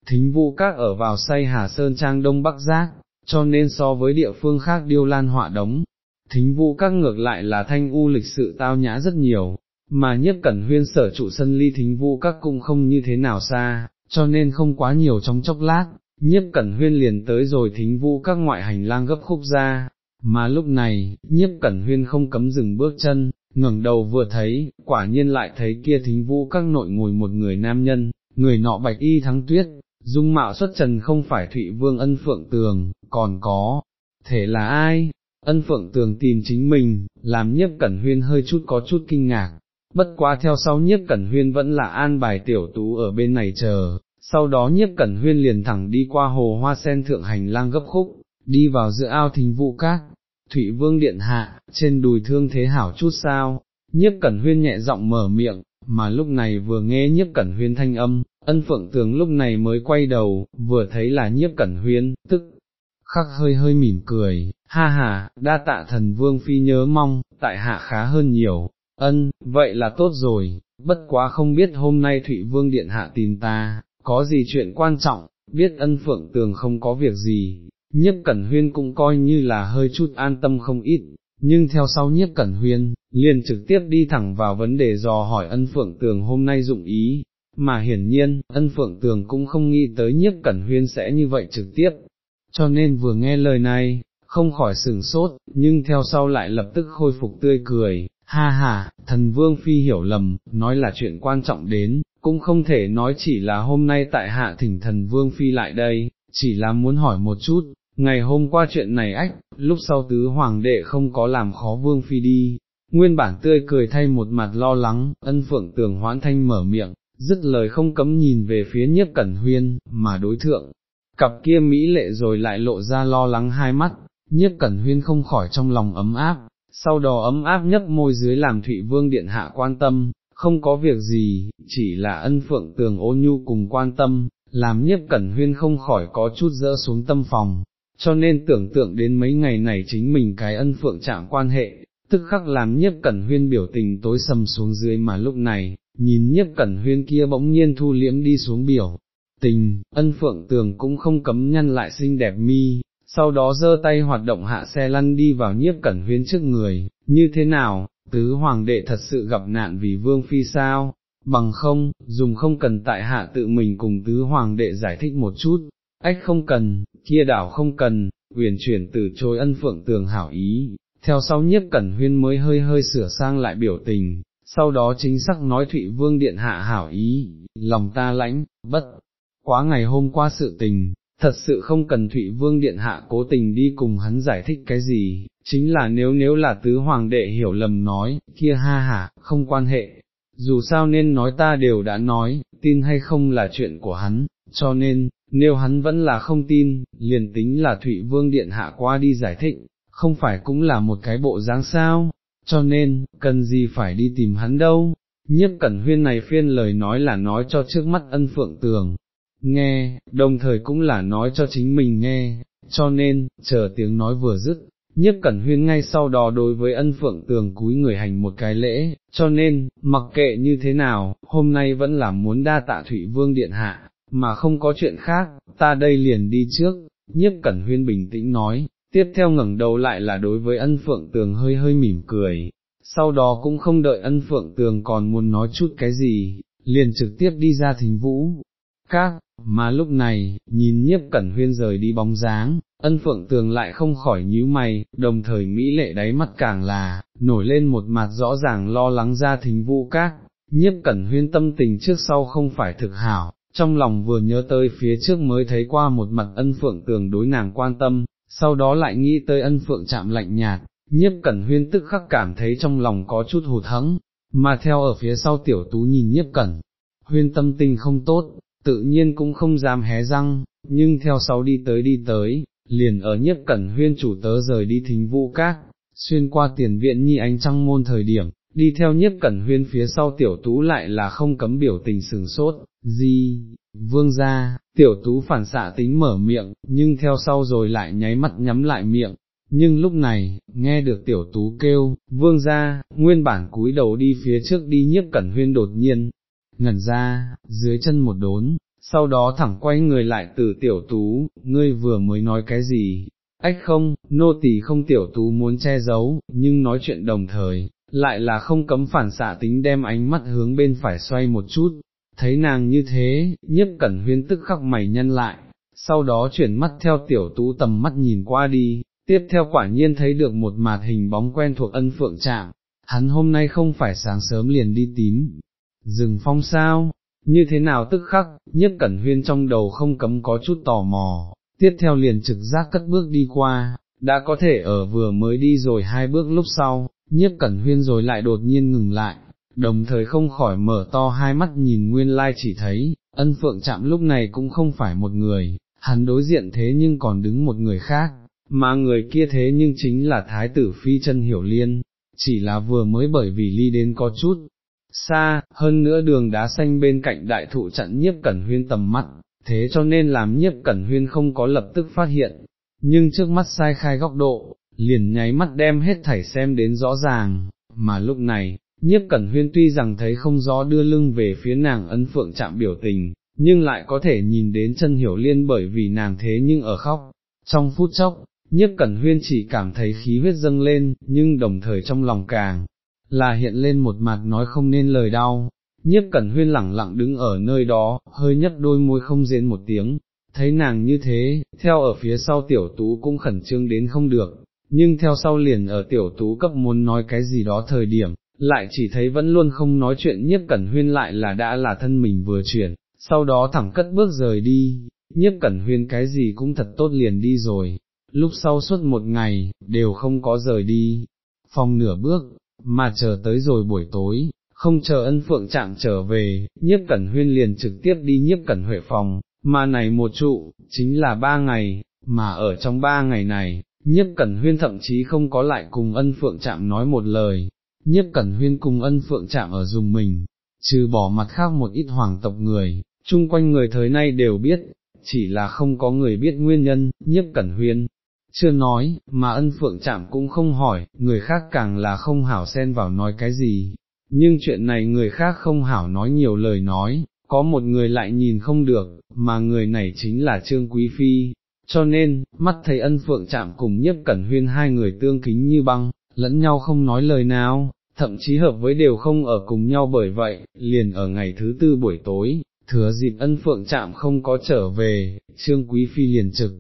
Thính vũ các ở vào say Hà Sơn Trang Đông Bắc Giác, cho nên so với địa phương khác điêu lan họa đống, thính vũ các ngược lại là thanh u lịch sự tao nhã rất nhiều, mà nhất cẩn huyên sở trụ sân ly thính vũ các cũng không như thế nào xa, cho nên không quá nhiều trong chốc lát, nhiếp cẩn huyên liền tới rồi thính vũ các ngoại hành lang gấp khúc ra, mà lúc này, nhiếp cẩn huyên không cấm dừng bước chân, ngẩng đầu vừa thấy, quả nhiên lại thấy kia thính vũ các nội ngồi một người nam nhân, người nọ bạch y thắng tuyết, dung mạo xuất trần không phải Thụy Vương ân phượng tường, còn có, thể là ai? Ân phượng tường tìm chính mình, làm nhiếp cẩn huyên hơi chút có chút kinh ngạc, bất quá theo sau nhiếp cẩn huyên vẫn là an bài tiểu tú ở bên này chờ, sau đó nhiếp cẩn huyên liền thẳng đi qua hồ hoa sen thượng hành lang gấp khúc, đi vào giữa ao thính vụ cát, Thụy Vương Điện Hạ, trên đùi thương thế hảo chút sao, nhiếp cẩn huyên nhẹ giọng mở miệng, mà lúc này vừa nghe nhiếp cẩn huyên thanh âm, ân phượng tường lúc này mới quay đầu, vừa thấy là nhiếp cẩn huyên, tức, khắc hơi hơi mỉm cười, ha ha, đa tạ thần vương phi nhớ mong, tại hạ khá hơn nhiều, ân, vậy là tốt rồi, bất quá không biết hôm nay Thụy Vương Điện Hạ tìm ta, có gì chuyện quan trọng, biết ân phượng tường không có việc gì, nhiếp cẩn huyên cũng coi như là hơi chút an tâm không ít, nhưng theo sau nhiếp cẩn huyên, liền trực tiếp đi thẳng vào vấn đề dò hỏi ân phượng tường hôm nay dụng ý, mà hiển nhiên, ân phượng tường cũng không nghĩ tới nhiếp cẩn huyên sẽ như vậy trực tiếp, cho nên vừa nghe lời này, không khỏi sừng sốt, nhưng theo sau lại lập tức khôi phục tươi cười, ha ha, thần vương phi hiểu lầm, nói là chuyện quan trọng đến, cũng không thể nói chỉ là hôm nay tại hạ thỉnh thần vương phi lại đây, chỉ là muốn hỏi một chút, ngày hôm qua chuyện này ách, lúc sau tứ hoàng đệ không có làm khó vương phi đi, nguyên bản tươi cười thay một mặt lo lắng, ân phượng tường hoãn thanh mở miệng, dứt lời không cấm nhìn về phía nhiếp cẩn huyên, mà đối thượng, cặp kia mỹ lệ rồi lại lộ ra lo lắng hai mắt, nhiếp cẩn huyên không khỏi trong lòng ấm áp, sau đó ấm áp nhấp môi dưới làm Thụy Vương Điện Hạ quan tâm, không có việc gì, chỉ là ân phượng tường ô nhu cùng quan tâm, làm nhiếp cẩn huyên không khỏi có chút dỡ xuống tâm phòng, cho nên tưởng tượng đến mấy ngày này chính mình cái ân phượng trạng quan hệ, tức khắc làm nhiếp cẩn huyên biểu tình tối sầm xuống dưới mà lúc này, nhìn nhiếp cẩn huyên kia bỗng nhiên thu liễm đi xuống biểu. Tình, ân phượng tường cũng không cấm nhăn lại xinh đẹp mi, sau đó giơ tay hoạt động hạ xe lăn đi vào nhiếp cẩn huyên trước người, như thế nào, tứ hoàng đệ thật sự gặp nạn vì vương phi sao, bằng không, dùng không cần tại hạ tự mình cùng tứ hoàng đệ giải thích một chút, ách không cần, kia đảo không cần, quyền chuyển từ chối ân phượng tường hảo ý, theo sau nhiếp cẩn huyên mới hơi hơi sửa sang lại biểu tình, sau đó chính xác nói Thụy Vương Điện Hạ hảo ý, lòng ta lãnh, bất, quá ngày hôm qua sự tình, thật sự không cần Thụy Vương Điện Hạ cố tình đi cùng hắn giải thích cái gì, chính là nếu nếu là tứ hoàng đệ hiểu lầm nói, kia ha ha, không quan hệ, dù sao nên nói ta đều đã nói, tin hay không là chuyện của hắn, cho nên, nếu hắn vẫn là không tin, liền tính là Thụy Vương Điện Hạ qua đi giải thích, không phải cũng là một cái bộ dáng sao, cho nên, cần gì phải đi tìm hắn đâu, nhất cẩn huyên này phiên lời nói là nói cho trước mắt ân phượng tường, nghe, đồng thời cũng là nói cho chính mình nghe, cho nên, chờ tiếng nói vừa dứt, nhiếp cẩn huyên ngay sau đó đối với ân phượng tường cúi người hành một cái lễ, cho nên, mặc kệ như thế nào, hôm nay vẫn là muốn đa tạ Thụy Vương Điện Hạ, mà không có chuyện khác, ta đây liền đi trước, nhiếp cẩn huyên bình tĩnh nói, tiếp theo ngẩng đầu lại là đối với ân phượng tường hơi hơi mỉm cười, sau đó cũng không đợi ân phượng tường còn muốn nói chút cái gì, liền trực tiếp đi ra thính vũ. Các, mà lúc này, nhìn nhiếp cẩn huyên rời đi bóng dáng, ân phượng tường lại không khỏi nhíu mày, đồng thời mỹ lệ đáy mắt càng là, nổi lên một mặt rõ ràng lo lắng ra thính vũ các, nhiếp cẩn huyên tâm tình trước sau không phải thực hảo, trong lòng vừa nhớ tới phía trước mới thấy qua một mặt ân phượng tường đối nàng quan tâm, sau đó lại nghĩ tới ân phượng chạm lạnh nhạt, nhiếp cẩn huyên tức khắc cảm thấy trong lòng có chút hụt hẫng, mà theo ở phía sau tiểu tú nhìn nhiếp cẩn, huyên tâm tình không tốt, tự nhiên cũng không dám hé răng, nhưng theo sau đi tới đi tới, liền ở nhất cẩn huyên chủ tớ rời đi thính vũ các, xuyên qua tiền viện nhi ánh trăng môn thời điểm, đi theo nhất cẩn huyên phía sau tiểu tú lại là không cấm biểu tình sừng sốt, gì, vương ra, tiểu tú phản xạ tính mở miệng, nhưng theo sau rồi lại nháy mắt nhắm lại miệng, nhưng lúc này, nghe được tiểu tú kêu, vương ra, nguyên bản cúi đầu đi phía trước đi nhiếp cẩn huyên đột nhiên, ngẩn ra, dưới chân một đốn, sau đó thẳng quay người lại từ tiểu tú, ngươi vừa mới nói cái gì, ách không, nô tỳ không tiểu tú muốn che giấu, nhưng nói chuyện đồng thời, lại là không cấm phản xạ tính đem ánh mắt hướng bên phải xoay một chút, thấy nàng như thế, nhiếp cẩn huyên tức khắc mày nhân lại, sau đó chuyển mắt theo tiểu tú tầm mắt nhìn qua đi, tiếp theo quả nhiên thấy được một mạt hình bóng quen thuộc ân phượng trạng, hắn hôm nay không phải sáng sớm liền đi tím, rừng phong sao, như thế nào tức khắc, nhất cẩn huyên trong đầu không cấm có chút tò mò, tiếp theo liền trực giác cất bước đi qua, đã có thể ở vừa mới đi rồi hai bước lúc sau, nhiếp cẩn huyên rồi lại đột nhiên ngừng lại, đồng thời không khỏi mở to hai mắt nhìn nguyên lai chỉ thấy, ân phượng chạm lúc này cũng không phải một người, hắn đối diện thế nhưng còn đứng một người khác, mà người kia thế nhưng chính là thái tử phi chân hiểu liên, chỉ là vừa mới bởi vì ly đến có chút, xa, hơn nữa đường đá xanh bên cạnh đại thụ chặn nhiếp cẩn huyên tầm mắt, thế cho nên làm nhiếp cẩn huyên không có lập tức phát hiện, nhưng trước mắt sai khai góc độ, liền nháy mắt đem hết thảy xem đến rõ ràng, mà lúc này, nhiếp cẩn huyên tuy rằng thấy không rõ đưa lưng về phía nàng ấn phượng chạm biểu tình, nhưng lại có thể nhìn đến chân hiểu liên bởi vì nàng thế nhưng ở khóc, trong phút chốc, nhiếp cẩn huyên chỉ cảm thấy khí huyết dâng lên, nhưng đồng thời trong lòng càng, là hiện lên một mặt nói không nên lời đau, nhiếp cẩn huyên lẳng lặng đứng ở nơi đó, hơi nhấp đôi môi không rên một tiếng, thấy nàng như thế, theo ở phía sau tiểu tú cũng khẩn trương đến không được, nhưng theo sau liền ở tiểu tú cấp muốn nói cái gì đó thời điểm, lại chỉ thấy vẫn luôn không nói chuyện. Nhiếp cẩn huyên lại là đã là thân mình vừa chuyển, sau đó thẳng cất bước rời đi, nhiếp cẩn huyên cái gì cũng thật tốt liền đi rồi, lúc sau suốt một ngày, đều không có rời đi, phòng nửa bước, mà chờ tới rồi buổi tối, không chờ ân phượng trạng trở về, nhiếp cẩn huyên liền trực tiếp đi nhiếp cẩn huệ phòng, mà này một trụ, chính là ba ngày, mà ở trong ba ngày này, nhiếp cẩn huyên thậm chí không có lại cùng ân phượng chạm nói một lời, nhiếp cẩn huyên cùng ân phượng chạm ở dùng mình, trừ bỏ mặt khác một ít hoàng tộc người, chung quanh người thời nay đều biết, chỉ là không có người biết nguyên nhân, nhiếp cẩn huyên. Chưa nói, mà ân phượng chạm cũng không hỏi, người khác càng là không hảo xen vào nói cái gì, nhưng chuyện này người khác không hảo nói nhiều lời nói, có một người lại nhìn không được, mà người này chính là Trương Quý Phi, cho nên, mắt thấy ân phượng chạm cùng nhiếp cẩn huyên hai người tương kính như băng, lẫn nhau không nói lời nào, thậm chí hợp với đều không ở cùng nhau bởi vậy, liền ở ngày thứ tư buổi tối, thừa dịp ân phượng chạm không có trở về, Trương Quý Phi liền trực,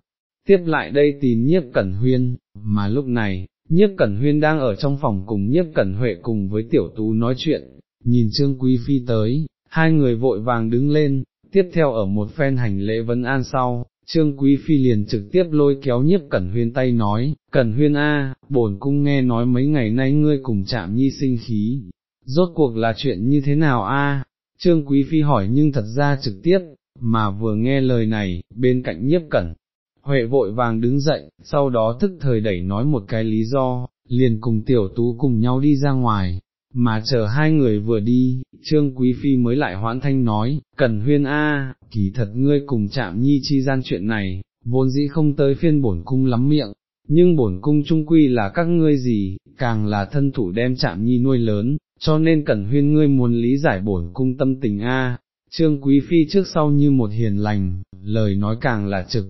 tiếp lại đây tìm nhiếp cẩn huyên, mà lúc này, nhiếp cẩn huyên đang ở trong phòng cùng nhiếp cẩn huệ cùng với tiểu tú nói chuyện, nhìn Trương Quý Phi tới, hai người vội vàng đứng lên, tiếp theo ở một phen hành lễ vấn an sau, Trương Quý Phi liền trực tiếp lôi kéo nhiếp Cẩn Huyên tay nói, Cẩn Huyên A, bổn cung nghe nói mấy ngày nay ngươi cùng chạm nhi sinh khí, rốt cuộc là chuyện như thế nào a? Trương Quý Phi hỏi nhưng thật ra trực tiếp, mà vừa nghe lời này, bên cạnh nhiếp Cẩn, Huệ vội vàng đứng dậy, sau đó thức thời đẩy nói một cái lý do, liền cùng tiểu tú cùng nhau đi ra ngoài, mà chờ hai người vừa đi, Trương Quý Phi mới lại hoãn thanh nói, Cần huyên a, kỳ thật ngươi cùng chạm nhi chi gian chuyện này, vốn dĩ không tới phiên bổn cung lắm miệng, nhưng bổn cung trung quy là các ngươi gì, càng là thân thủ đem chạm nhi nuôi lớn, cho nên Cần huyên ngươi muốn lý giải bổn cung tâm tình a. Trương Quý Phi trước sau như một hiền lành, lời nói càng là trực,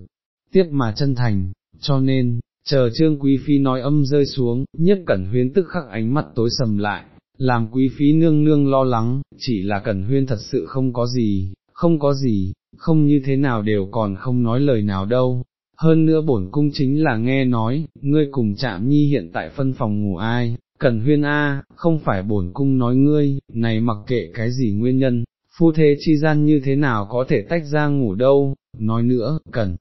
tiếc mà chân thành, cho nên, chờ Trương Quý Phi nói âm rơi xuống, nhất cẩn huyên tức khắc ánh mắt tối sầm lại, làm quý phi nương nương lo lắng, chỉ là Cẩn Huyên thật sự không có gì, không có gì, không như thế nào đều còn không nói lời nào đâu. Hơn nữa bổn cung chính là nghe nói, ngươi cùng chạm nhi hiện tại phân phòng ngủ ai, Cần huyên A, không phải bổn cung nói ngươi, này mặc kệ cái gì nguyên nhân, phu thế chi gian như thế nào có thể tách ra ngủ đâu, nói nữa, cần,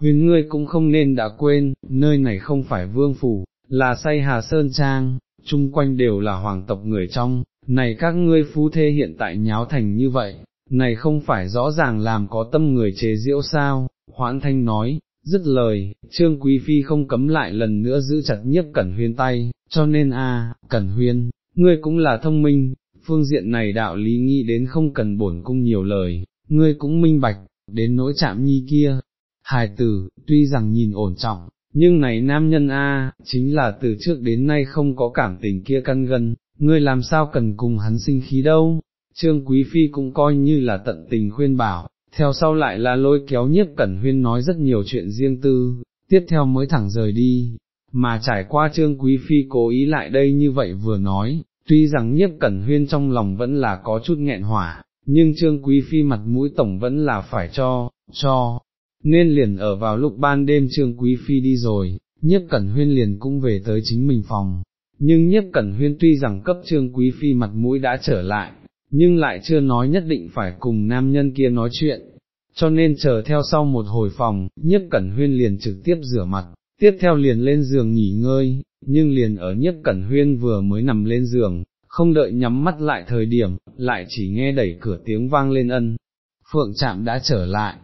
huyên ngươi cũng không nên đã quên, nơi này không phải vương phủ, là say Hà Sơn Trang, chung quanh đều là hoàng tộc người trong, này các ngươi phú thê hiện tại nháo thành như vậy, này không phải rõ ràng làm có tâm người chế diễu sao, hoãn thanh nói, dứt lời, trương quý phi không cấm lại lần nữa giữ chặt nhiếp cẩn huyên tay, cho nên a cẩn huyên, ngươi cũng là thông minh, phương diện này đạo lý nghĩ đến không cần bổn cung nhiều lời, ngươi cũng minh bạch, đến nỗi chạm nhi kia, hài tử, tuy rằng nhìn ổn trọng, nhưng này nam nhân a, chính là từ trước đến nay không có cảm tình kia căn gân, ngươi làm sao cần cùng hắn sinh khí đâu, trương quý phi cũng coi như là tận tình khuyên bảo, theo sau lại là lôi kéo nhiếp cẩn huyên nói rất nhiều chuyện riêng tư, tiếp theo mới thẳng rời đi, mà trải qua trương quý phi cố ý lại đây như vậy vừa nói, tuy rằng nhiếp cẩn huyên trong lòng vẫn là có chút nghẹn hỏa, nhưng trương quý phi mặt mũi tổng vẫn là phải cho, cho, nên liền ở vào lúc ban đêm trương quý phi đi rồi, nhiếp cẩn huyên liền cũng về tới chính mình phòng, nhưng nhiếp cẩn huyên tuy rằng cấp trương quý phi mặt mũi đã trở lại, nhưng lại chưa nói nhất định phải cùng nam nhân kia nói chuyện, cho nên chờ theo sau một hồi phòng, nhiếp cẩn huyên liền trực tiếp rửa mặt, tiếp theo liền lên giường nghỉ ngơi, nhưng liền ở nhiếp cẩn huyên vừa mới nằm lên giường, không đợi nhắm mắt lại thời điểm, lại chỉ nghe đẩy cửa tiếng vang lên ân, phượng chạm đã trở lại,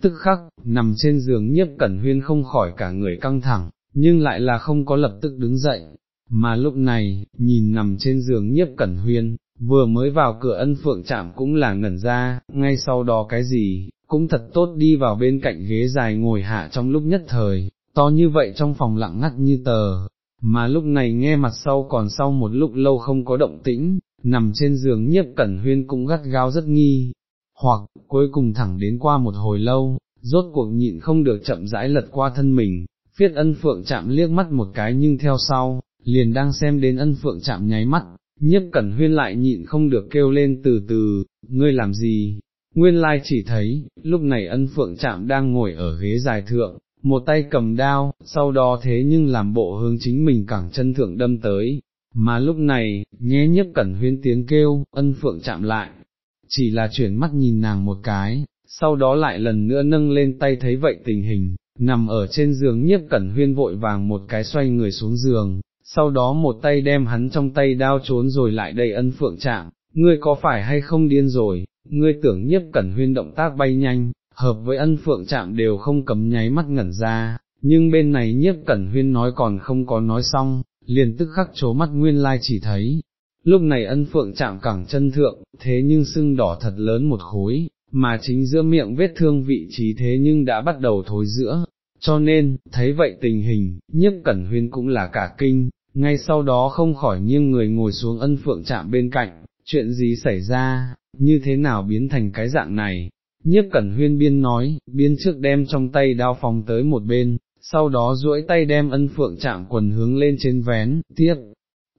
tức khắc, nằm trên giường nhiếp cẩn huyên không khỏi cả người căng thẳng, nhưng lại là không có lập tức đứng dậy, mà lúc này, nhìn nằm trên giường nhiếp cẩn huyên, vừa mới vào cửa ân phượng chạm cũng là ngẩn ra, ngay sau đó cái gì, cũng thật tốt đi vào bên cạnh ghế dài ngồi hạ trong lúc nhất thời, to như vậy trong phòng lặng ngắt như tờ, mà lúc này nghe mặt sau còn sau một lúc lâu không có động tĩnh, nằm trên giường nhiếp cẩn huyên cũng gắt gao rất nghi, hoặc, cuối cùng thẳng đến qua một hồi lâu, rốt cuộc nhịn không được chậm rãi lật qua thân mình, phiết ân phượng chạm liếc mắt một cái nhưng theo sau, liền đang xem đến ân phượng chạm nháy mắt, nhiếp cẩn huyên lại nhịn không được kêu lên từ từ, ngươi làm gì, nguyên lai chỉ thấy, lúc này ân phượng chạm đang ngồi ở ghế dài thượng, một tay cầm đao, sau đó thế nhưng làm bộ hướng chính mình cẳng chân thượng đâm tới, mà lúc này, nghe nhiếp cẩn huyên tiếng kêu, ân phượng chạm lại, chỉ là chuyển mắt nhìn nàng một cái, sau đó lại lần nữa nâng lên tay thấy vậy tình hình, nằm ở trên giường nhiếp cẩn huyên vội vàng một cái xoay người xuống giường, sau đó một tay đem hắn trong tay đao trốn rồi lại đây ân phượng chạm, ngươi có phải hay không điên rồi, ngươi tưởng nhiếp cẩn huyên động tác bay nhanh, hợp với ân phượng chạm đều không cấm nháy mắt ngẩn ra, nhưng bên này nhiếp cẩn huyên nói còn không có nói xong, liền tức khắc chố mắt nguyên lai chỉ thấy. Lúc này ân phượng chạm cẳng chân thượng, thế nhưng sưng đỏ thật lớn một khối, mà chính giữa miệng vết thương vị trí thế nhưng đã bắt đầu thối giữa, cho nên, thấy vậy tình hình, nhiếp cẩn huyên cũng là cả kinh, ngay sau đó không khỏi nghiêng người ngồi xuống ân phượng chạm bên cạnh, chuyện gì xảy ra, như thế nào biến thành cái dạng này, nhiếp cẩn huyên biên nói, biên trước đem trong tay đao phòng tới một bên, sau đó duỗi tay đem ân phượng chạm quần hướng lên trên vén, tiếp,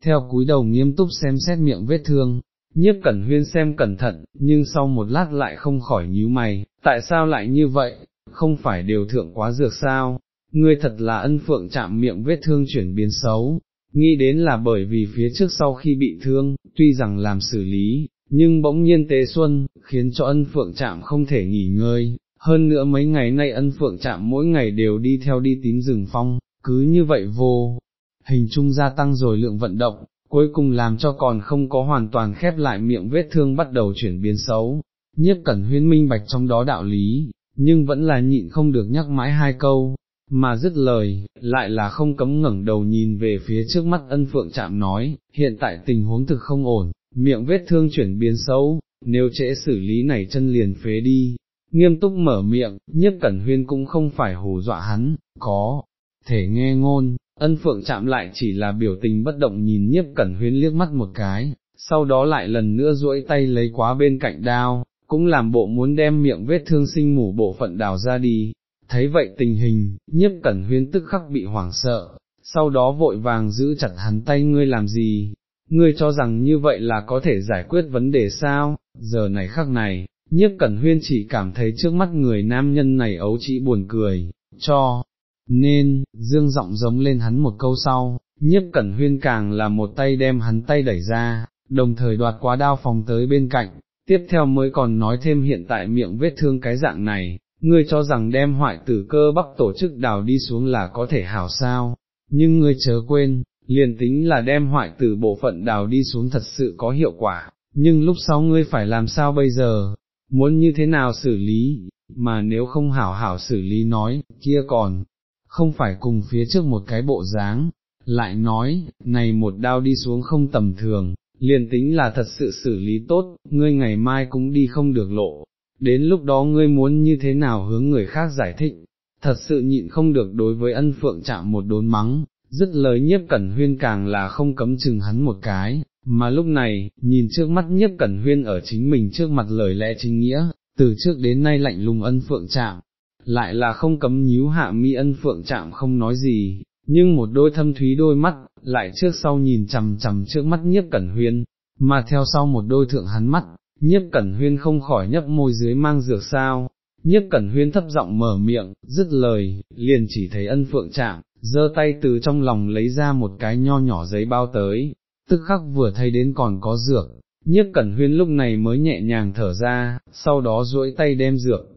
theo cúi đầu nghiêm túc xem xét miệng vết thương, nhiếp cẩn huyên xem cẩn thận, nhưng sau một lát lại không khỏi nhíu mày, tại sao lại như vậy, không phải đều thượng quá dược sao, ngươi thật là ân phượng chạm miệng vết thương chuyển biến xấu, nghĩ đến là bởi vì phía trước sau khi bị thương, tuy rằng làm xử lý, nhưng bỗng nhiên tế xuân, khiến cho ân phượng chạm không thể nghỉ ngơi, hơn nữa mấy ngày nay ân phượng chạm mỗi ngày đều đi theo đi tím rừng phong, cứ như vậy vô, hình trung gia tăng rồi lượng vận động, cuối cùng làm cho còn không có hoàn toàn khép lại miệng vết thương bắt đầu chuyển biến xấu, nhiếp cẩn huyên minh bạch trong đó đạo lý, nhưng vẫn là nhịn không được nhắc mãi hai câu, mà dứt lời, lại là không cấm ngẩng đầu nhìn về phía trước mắt ân phượng chạm nói, hiện tại tình huống thực không ổn, miệng vết thương chuyển biến xấu, nếu trễ xử lý này chân liền phế đi, nghiêm túc mở miệng, nhất cẩn huyên cũng không phải hù dọa hắn, có, thể nghe ngôn, ân phượng chạm lại chỉ là biểu tình bất động nhìn nhiếp cẩn huyên liếc mắt một cái, sau đó lại lần nữa duỗi tay lấy quá bên cạnh đao, cũng làm bộ muốn đem miệng vết thương sinh mủ bộ phận đào ra đi, thấy vậy tình hình, nhiếp cẩn huyên tức khắc bị hoảng sợ, sau đó vội vàng giữ chặt hắn tay ngươi làm gì, ngươi cho rằng như vậy là có thể giải quyết vấn đề sao, giờ này khắc này, nhiếp cẩn huyên chỉ cảm thấy trước mắt người nam nhân này ấu chỉ buồn cười, cho, nên, dương giọng giống lên hắn một câu sau, nhiếp cẩn huyên càng là một tay đem hắn tay đẩy ra, đồng thời đoạt quá đao phòng tới bên cạnh, tiếp theo mới còn nói thêm hiện tại miệng vết thương cái dạng này, ngươi cho rằng đem hoại tử cơ bắp tổ chức đào đi xuống là có thể hảo sao, nhưng ngươi chớ quên, liền tính là đem hoại tử bộ phận đào đi xuống thật sự có hiệu quả, nhưng lúc sau ngươi phải làm sao bây giờ, muốn như thế nào xử lý, mà nếu không hảo hảo xử lý nói, kia còn, không phải cùng phía trước một cái bộ dáng, lại nói, này một đao đi xuống không tầm thường, liền tính là thật sự xử lý tốt, ngươi ngày mai cũng đi không được lộ, đến lúc đó ngươi muốn như thế nào hướng người khác giải thích, thật sự nhịn không được đối với ân phượng chạm một đốn mắng, dứt lời nhiếp cẩn huyên càng là không cấm chừng hắn một cái, mà lúc này, nhìn trước mắt nhiếp cẩn huyên ở chính mình trước mặt lời lẽ chính nghĩa, từ trước đến nay lạnh lùng ân phượng chạm, lại là không cấm nhíu hạ mi ân phượng chạm không nói gì, nhưng một đôi thâm thúy đôi mắt, lại trước sau nhìn chằm chằm trước mắt nhiếp cẩn huyên, mà theo sau một đôi thượng hắn mắt, nhiếp cẩn huyên không khỏi nhấp môi dưới mang dược sao, nhiếp cẩn huyên thấp giọng mở miệng, dứt lời, liền chỉ thấy ân phượng chạm, giơ tay từ trong lòng lấy ra một cái nho nhỏ giấy bao tới, tức khắc vừa thấy đến còn có dược, nhiếp cẩn huyên lúc này mới nhẹ nhàng thở ra, sau đó duỗi tay đem dược,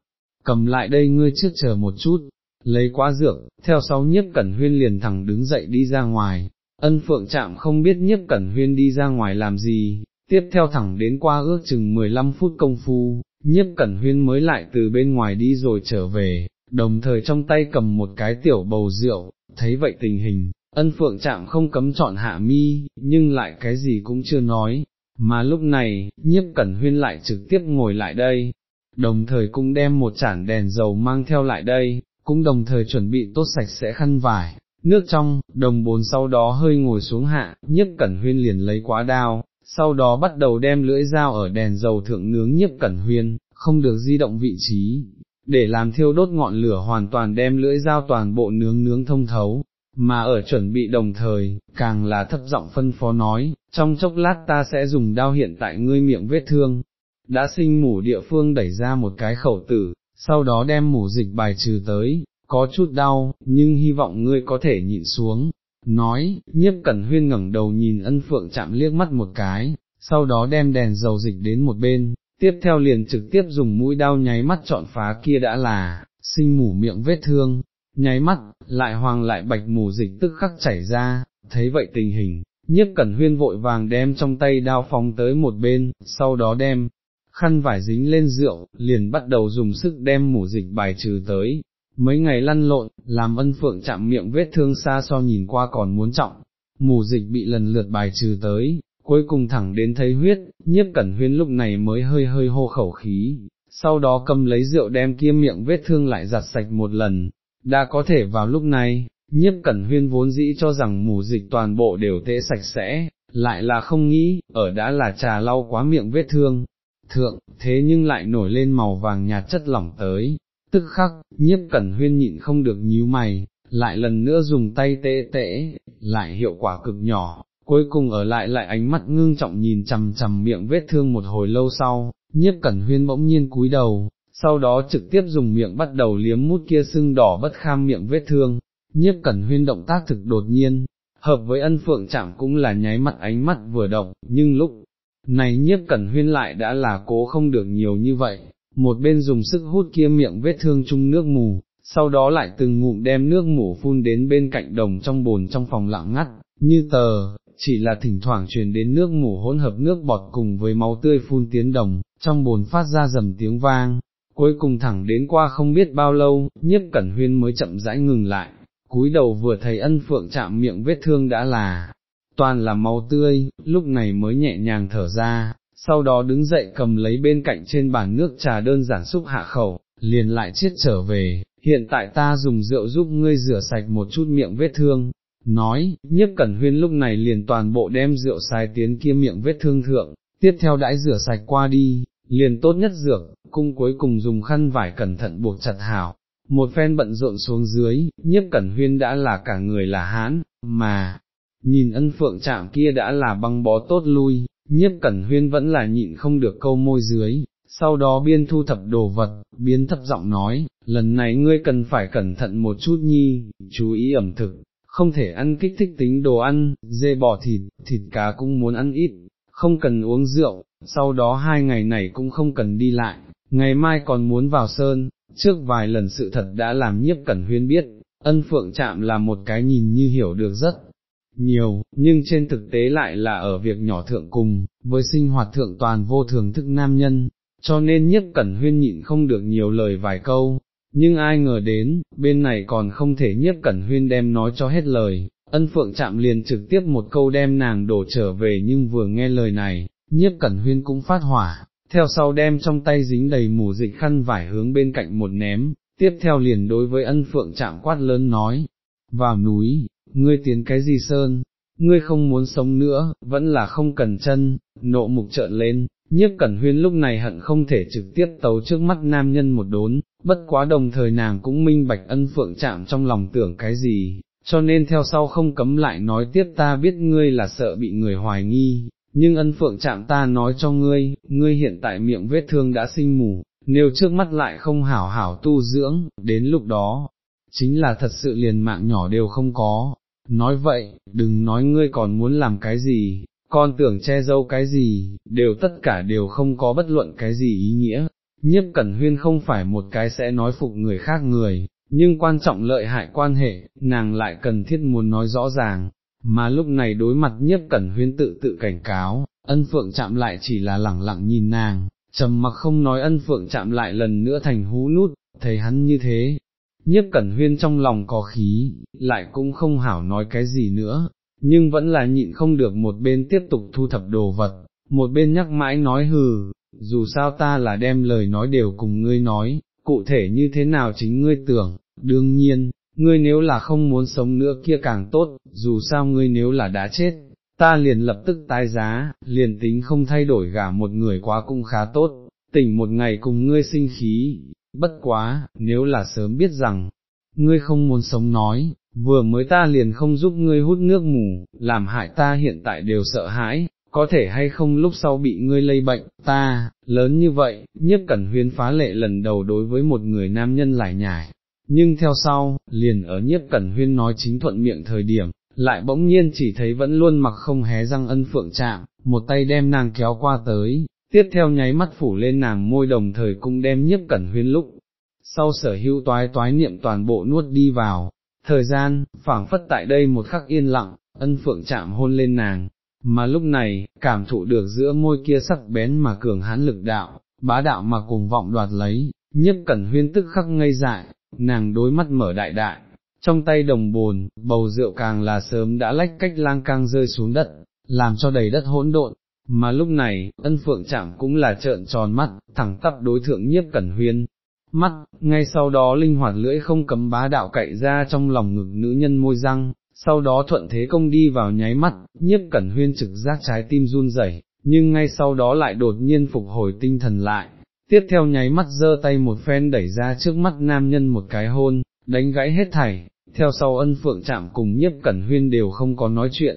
cầm lại đây ngươi trước chờ một chút, lấy quá dược, theo sau nhiếp cẩn huyên liền thẳng đứng dậy đi ra ngoài, ân phượng chạm không biết nhiếp cẩn huyên đi ra ngoài làm gì, tiếp theo thẳng đến qua ước chừng 15 phút công phu, nhiếp cẩn huyên mới lại từ bên ngoài đi rồi trở về, đồng thời trong tay cầm một cái tiểu bầu rượu, thấy vậy tình hình, ân phượng chạm không cấm chọn hạ mi, nhưng lại cái gì cũng chưa nói, mà lúc này, nhiếp cẩn huyên lại trực tiếp ngồi lại đây, đồng thời cũng đem một chản đèn dầu mang theo lại đây, cũng đồng thời chuẩn bị tốt sạch sẽ khăn vải, nước trong, đồng bồn sau đó hơi ngồi xuống hạ, nhiếp cẩn huyên liền lấy quá đao, sau đó bắt đầu đem lưỡi dao ở đèn dầu thượng nướng nhiếp cẩn huyên, không được di động vị trí, để làm thiêu đốt ngọn lửa hoàn toàn đem lưỡi dao toàn bộ nướng nướng thông thấu, mà ở chuẩn bị đồng thời, càng là thấp giọng phân phó nói, trong chốc lát ta sẽ dùng đao hiện tại ngươi miệng vết thương, đã sinh mủ địa phương đẩy ra một cái khẩu tử, sau đó đem mủ dịch bài trừ tới, có chút đau, nhưng hy vọng ngươi có thể nhịn xuống. Nói, nhiếp cẩn huyên ngẩng đầu nhìn ân phượng chạm liếc mắt một cái, sau đó đem đèn dầu dịch đến một bên, tiếp theo liền trực tiếp dùng mũi đao nháy mắt chọn phá kia đã là, sinh mủ miệng vết thương, nháy mắt, lại hoàng lại bạch mù dịch tức khắc chảy ra, thấy vậy tình hình, nhiếp cẩn huyên vội vàng đem trong tay đao phóng tới một bên, sau đó đem, khăn vải dính lên rượu, liền bắt đầu dùng sức đem mù dịch bài trừ tới. Mấy ngày lăn lộn, làm ân phượng chạm miệng vết thương xa so nhìn qua còn muốn trọng, mù dịch bị lần lượt bài trừ tới, cuối cùng thẳng đến thấy huyết, nhiếp cẩn huyên lúc này mới hơi hơi hô khẩu khí, sau đó cầm lấy rượu đem kia miệng vết thương lại giặt sạch một lần, đã có thể vào lúc này, nhiếp cẩn huyên vốn dĩ cho rằng mù dịch toàn bộ đều tễ sạch sẽ, lại là không nghĩ, ở đã là trà lau quá miệng vết thương, thượng, thế nhưng lại nổi lên màu vàng nhạt chất lỏng tới, tức khắc, nhiếp cẩn huyên nhịn không được nhíu mày, lại lần nữa dùng tay tê tễ, lại hiệu quả cực nhỏ, cuối cùng ở lại lại ánh mắt ngưng trọng nhìn chằm chằm miệng vết thương một hồi lâu sau, nhiếp cẩn huyên bỗng nhiên cúi đầu, sau đó trực tiếp dùng miệng bắt đầu liếm mút kia sưng đỏ bất kham miệng vết thương, nhiếp cẩn huyên động tác thực đột nhiên, hợp với ân phượng chạm cũng là nháy mắt ánh mắt vừa động, nhưng lúc này nhiếp cẩn huyên lại đã là cố không được nhiều như vậy, một bên dùng sức hút kia miệng vết thương chung nước mù, sau đó lại từng ngụm đem nước mù phun đến bên cạnh đồng trong bồn trong phòng lặng ngắt, như tờ, chỉ là thỉnh thoảng truyền đến nước mù hỗn hợp nước bọt cùng với máu tươi phun tiến đồng, trong bồn phát ra dầm tiếng vang, cuối cùng thẳng đến qua không biết bao lâu, nhiếp cẩn huyên mới chậm rãi ngừng lại, cúi đầu vừa thấy ân phượng chạm miệng vết thương đã là, toàn là máu tươi, lúc này mới nhẹ nhàng thở ra, sau đó đứng dậy cầm lấy bên cạnh trên bàn nước trà đơn giản xúc hạ khẩu, liền lại chết trở về, hiện tại ta dùng rượu giúp ngươi rửa sạch một chút miệng vết thương. Nói, nhiếp cẩn huyên lúc này liền toàn bộ đem rượu xài tiến kia miệng vết thương thượng, tiếp theo đãi rửa sạch qua đi, liền tốt nhất dược, cung cuối cùng dùng khăn vải cẩn thận buộc chặt hảo, một phen bận rộn xuống dưới, nhiếp cẩn huyên đã là cả người là hán, mà, nhìn ân phượng chạm kia đã là băng bó tốt lui, nhiếp cẩn huyên vẫn là nhịn không được câu môi dưới, sau đó biên thu thập đồ vật, biến thấp giọng nói, lần này ngươi cần phải cẩn thận một chút nhi, chú ý ẩm thực, không thể ăn kích thích tính đồ ăn, dê bò thịt, thịt cá cũng muốn ăn ít, không cần uống rượu, sau đó hai ngày này cũng không cần đi lại, ngày mai còn muốn vào sơn, trước vài lần sự thật đã làm nhiếp cẩn huyên biết, ân phượng chạm là một cái nhìn như hiểu được rất nhiều, nhưng trên thực tế lại là ở việc nhỏ thượng cùng, với sinh hoạt thượng toàn vô thường thức nam nhân, cho nên nhất cẩn huyên nhịn không được nhiều lời vài câu, nhưng ai ngờ đến, bên này còn không thể nhất cẩn huyên đem nói cho hết lời, ân phượng chạm liền trực tiếp một câu đem nàng đổ trở về nhưng vừa nghe lời này, nhiếp cẩn huyên cũng phát hỏa, theo sau đem trong tay dính đầy mù dịch khăn vải hướng bên cạnh một ném, tiếp theo liền đối với ân phượng chạm quát lớn nói, vào núi, ngươi tiến cái gì sơn, ngươi không muốn sống nữa, vẫn là không cần chân, nộ mục trợn lên, nhiếp cẩn huyên lúc này hận không thể trực tiếp tấu trước mắt nam nhân một đốn, bất quá đồng thời nàng cũng minh bạch ân phượng chạm trong lòng tưởng cái gì, cho nên theo sau không cấm lại nói tiếp ta biết ngươi là sợ bị người hoài nghi, nhưng ân phượng chạm ta nói cho ngươi, ngươi hiện tại miệng vết thương đã sinh mù, nếu trước mắt lại không hảo hảo tu dưỡng, đến lúc đó, chính là thật sự liền mạng nhỏ đều không có. Nói vậy, đừng nói ngươi còn muốn làm cái gì, con tưởng che giấu cái gì, đều tất cả đều không có bất luận cái gì ý nghĩa. Nhiếp Cẩn Huyên không phải một cái sẽ nói phục người khác người, nhưng quan trọng lợi hại quan hệ, nàng lại cần thiết muốn nói rõ ràng, mà lúc này đối mặt nhiếp Cẩn Huyên tự tự cảnh cáo, ân phượng chạm lại chỉ là lẳng lặng nhìn nàng, trầm mặc không nói ân phượng chạm lại lần nữa thành hú nút, thấy hắn như thế, nhiếp cẩn huyên trong lòng có khí, lại cũng không hảo nói cái gì nữa, nhưng vẫn là nhịn không được một bên tiếp tục thu thập đồ vật, một bên nhắc mãi nói hừ, dù sao ta là đem lời nói đều cùng ngươi nói, cụ thể như thế nào chính ngươi tưởng, đương nhiên, ngươi nếu là không muốn sống nữa kia càng tốt, dù sao ngươi nếu là đã chết, ta liền lập tức tái giá, liền tính không thay đổi gả một người quá cũng khá tốt, tỉnh một ngày cùng ngươi sinh khí, bất quá, nếu là sớm biết rằng, ngươi không muốn sống nói, vừa mới ta liền không giúp ngươi hút nước mù, làm hại ta hiện tại đều sợ hãi, có thể hay không lúc sau bị ngươi lây bệnh, ta, lớn như vậy, nhất cẩn huyên phá lệ lần đầu đối với một người nam nhân lại nhải, nhưng theo sau, liền ở nhiếp cẩn huyên nói chính thuận miệng thời điểm, lại bỗng nhiên chỉ thấy vẫn luôn mặc không hé răng ân phượng chạm, một tay đem nàng kéo qua tới, tiếp theo nháy mắt phủ lên nàng môi đồng thời cũng đem nhiếp cẩn huyên lúc, sau sở hữu toái toái niệm toàn bộ nuốt đi vào, thời gian, phảng phất tại đây một khắc yên lặng, ân phượng chạm hôn lên nàng, mà lúc này, cảm thụ được giữa môi kia sắc bén mà cường hãn lực đạo, bá đạo mà cùng vọng đoạt lấy, nhiếp cẩn huyên tức khắc ngây dại, nàng đối mắt mở đại đại, trong tay đồng bồn, bầu rượu càng là sớm đã lách cách lang cang rơi xuống đất, làm cho đầy đất hỗn độn, mà lúc này, ân phượng chạm cũng là trợn tròn mắt, thẳng tắp đối thượng nhiếp cẩn huyên. Mắt, ngay sau đó linh hoạt lưỡi không cấm bá đạo cậy ra trong lòng ngực nữ nhân môi răng, sau đó thuận thế công đi vào nháy mắt, nhiếp cẩn huyên trực giác trái tim run rẩy, nhưng ngay sau đó lại đột nhiên phục hồi tinh thần lại, tiếp theo nháy mắt giơ tay một phen đẩy ra trước mắt nam nhân một cái hôn, đánh gãy hết thảy, theo sau ân phượng chạm cùng nhiếp cẩn huyên đều không có nói chuyện,